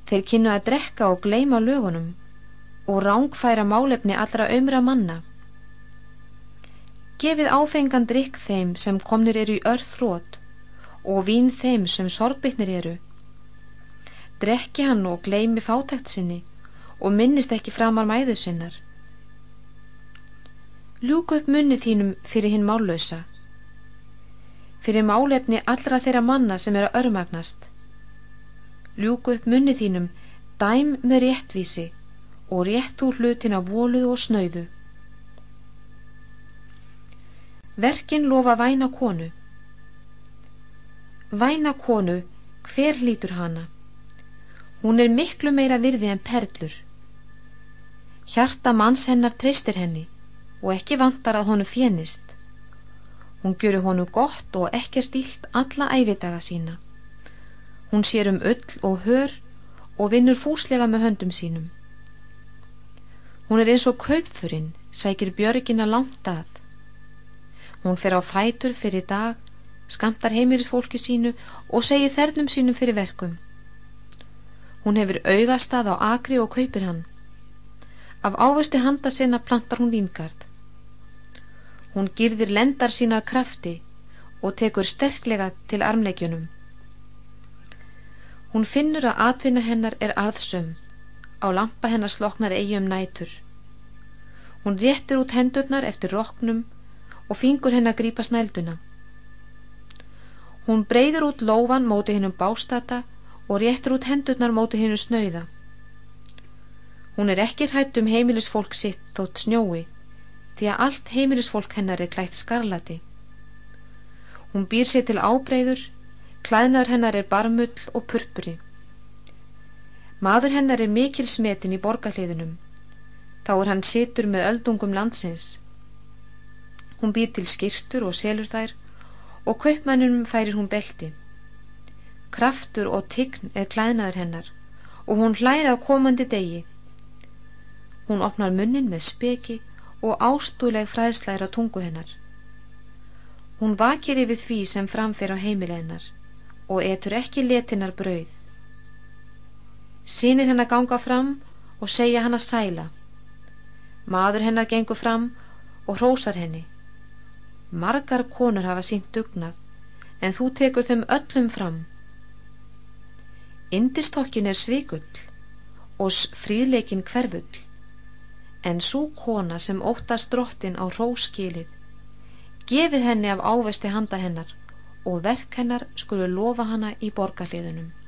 Þeir kynnu að drekka og gleima lögunum og rángfæra málefni allra ömra manna. Gefið áfengan drikk þeim sem komnir eru í örð þrótt og vín þeim sem sorgbytnir eru. Drekki hann og gleimi fátækt sinni og minnist ekki framar mæðu sinnar. Ljúk upp munni þínum fyrir hinn mállösa fyrir málefni allra þeirra manna sem er að örmagnast. Ljúku upp munni þínum, dæm með réttvísi og rétt úr hlutin af voluð og snöyðu. Verkin lofa væna konu. Væna konu, hver lítur hana? Hún er miklu meira virði en perlur. Hjarta manns hennar treystir henni og ekki vantar að honu fjennist. Hún gjuru honu gott og ekkert ílt alla ævidaga sína. Hún sér um öll og hör og vinnur fúslega með höndum sínum. Hún er eins og kaupfurinn, sækir björgina langt að. Hún fer á fætur fyrir dag, skamtar heimirisfólki sínu og segir þernum sínum fyrir verkum. Hún hefur augastað á akri og kaupir hann. Af ávesti handa sinna plantar hún vingard. Hún girðir lendar sínar krafti og tekur sterklega til armleikjunum. Hún finnur að atvinna hennar er arðsum, á lampa hennar sloknar eigi um nætur. Hún réttir út hendurnar eftir roknum og fingur hennar grípa snælduna. Hún breyður út lófan móti hennum bástata og réttir út hendurnar móti hennu snauða. Hún er ekki hrætt um heimilisfólk sitt þótt snjói, því að allt heimilisfólk hennar er klætt skarlati. Hún býr sér til ábreyður Klæðnar hennar er barmull og purpuri. Maður hennar er mikil smetin í borgarliðunum. Þá er hann situr með öldungum landsins. Hún býr til skirtur og selur þær og kaupmannunum færir hún belti. Kraftur og tign er klæðnaður hennar og hún hlærað komandi degi. Hún opnar munnin með speki og ástúleg fræðslæra tungu hennar. Hún vakir yfir því sem framfer á heimili hennar og etur ekki letinar brauð. Sýnir hennar ganga fram og segja hennar sæla. Maður hennar gengur fram og hrósar henni. Margar konur hafa sínt dugnað, en þú tekur þeim öllum fram. Indistokkin er svikull og fríleikin hverfull, en svo kona sem óttast drottin á hróskilið, gefið henni af ávesti handa hennar og verk hennar skulu lofa hana í borgarliðunum.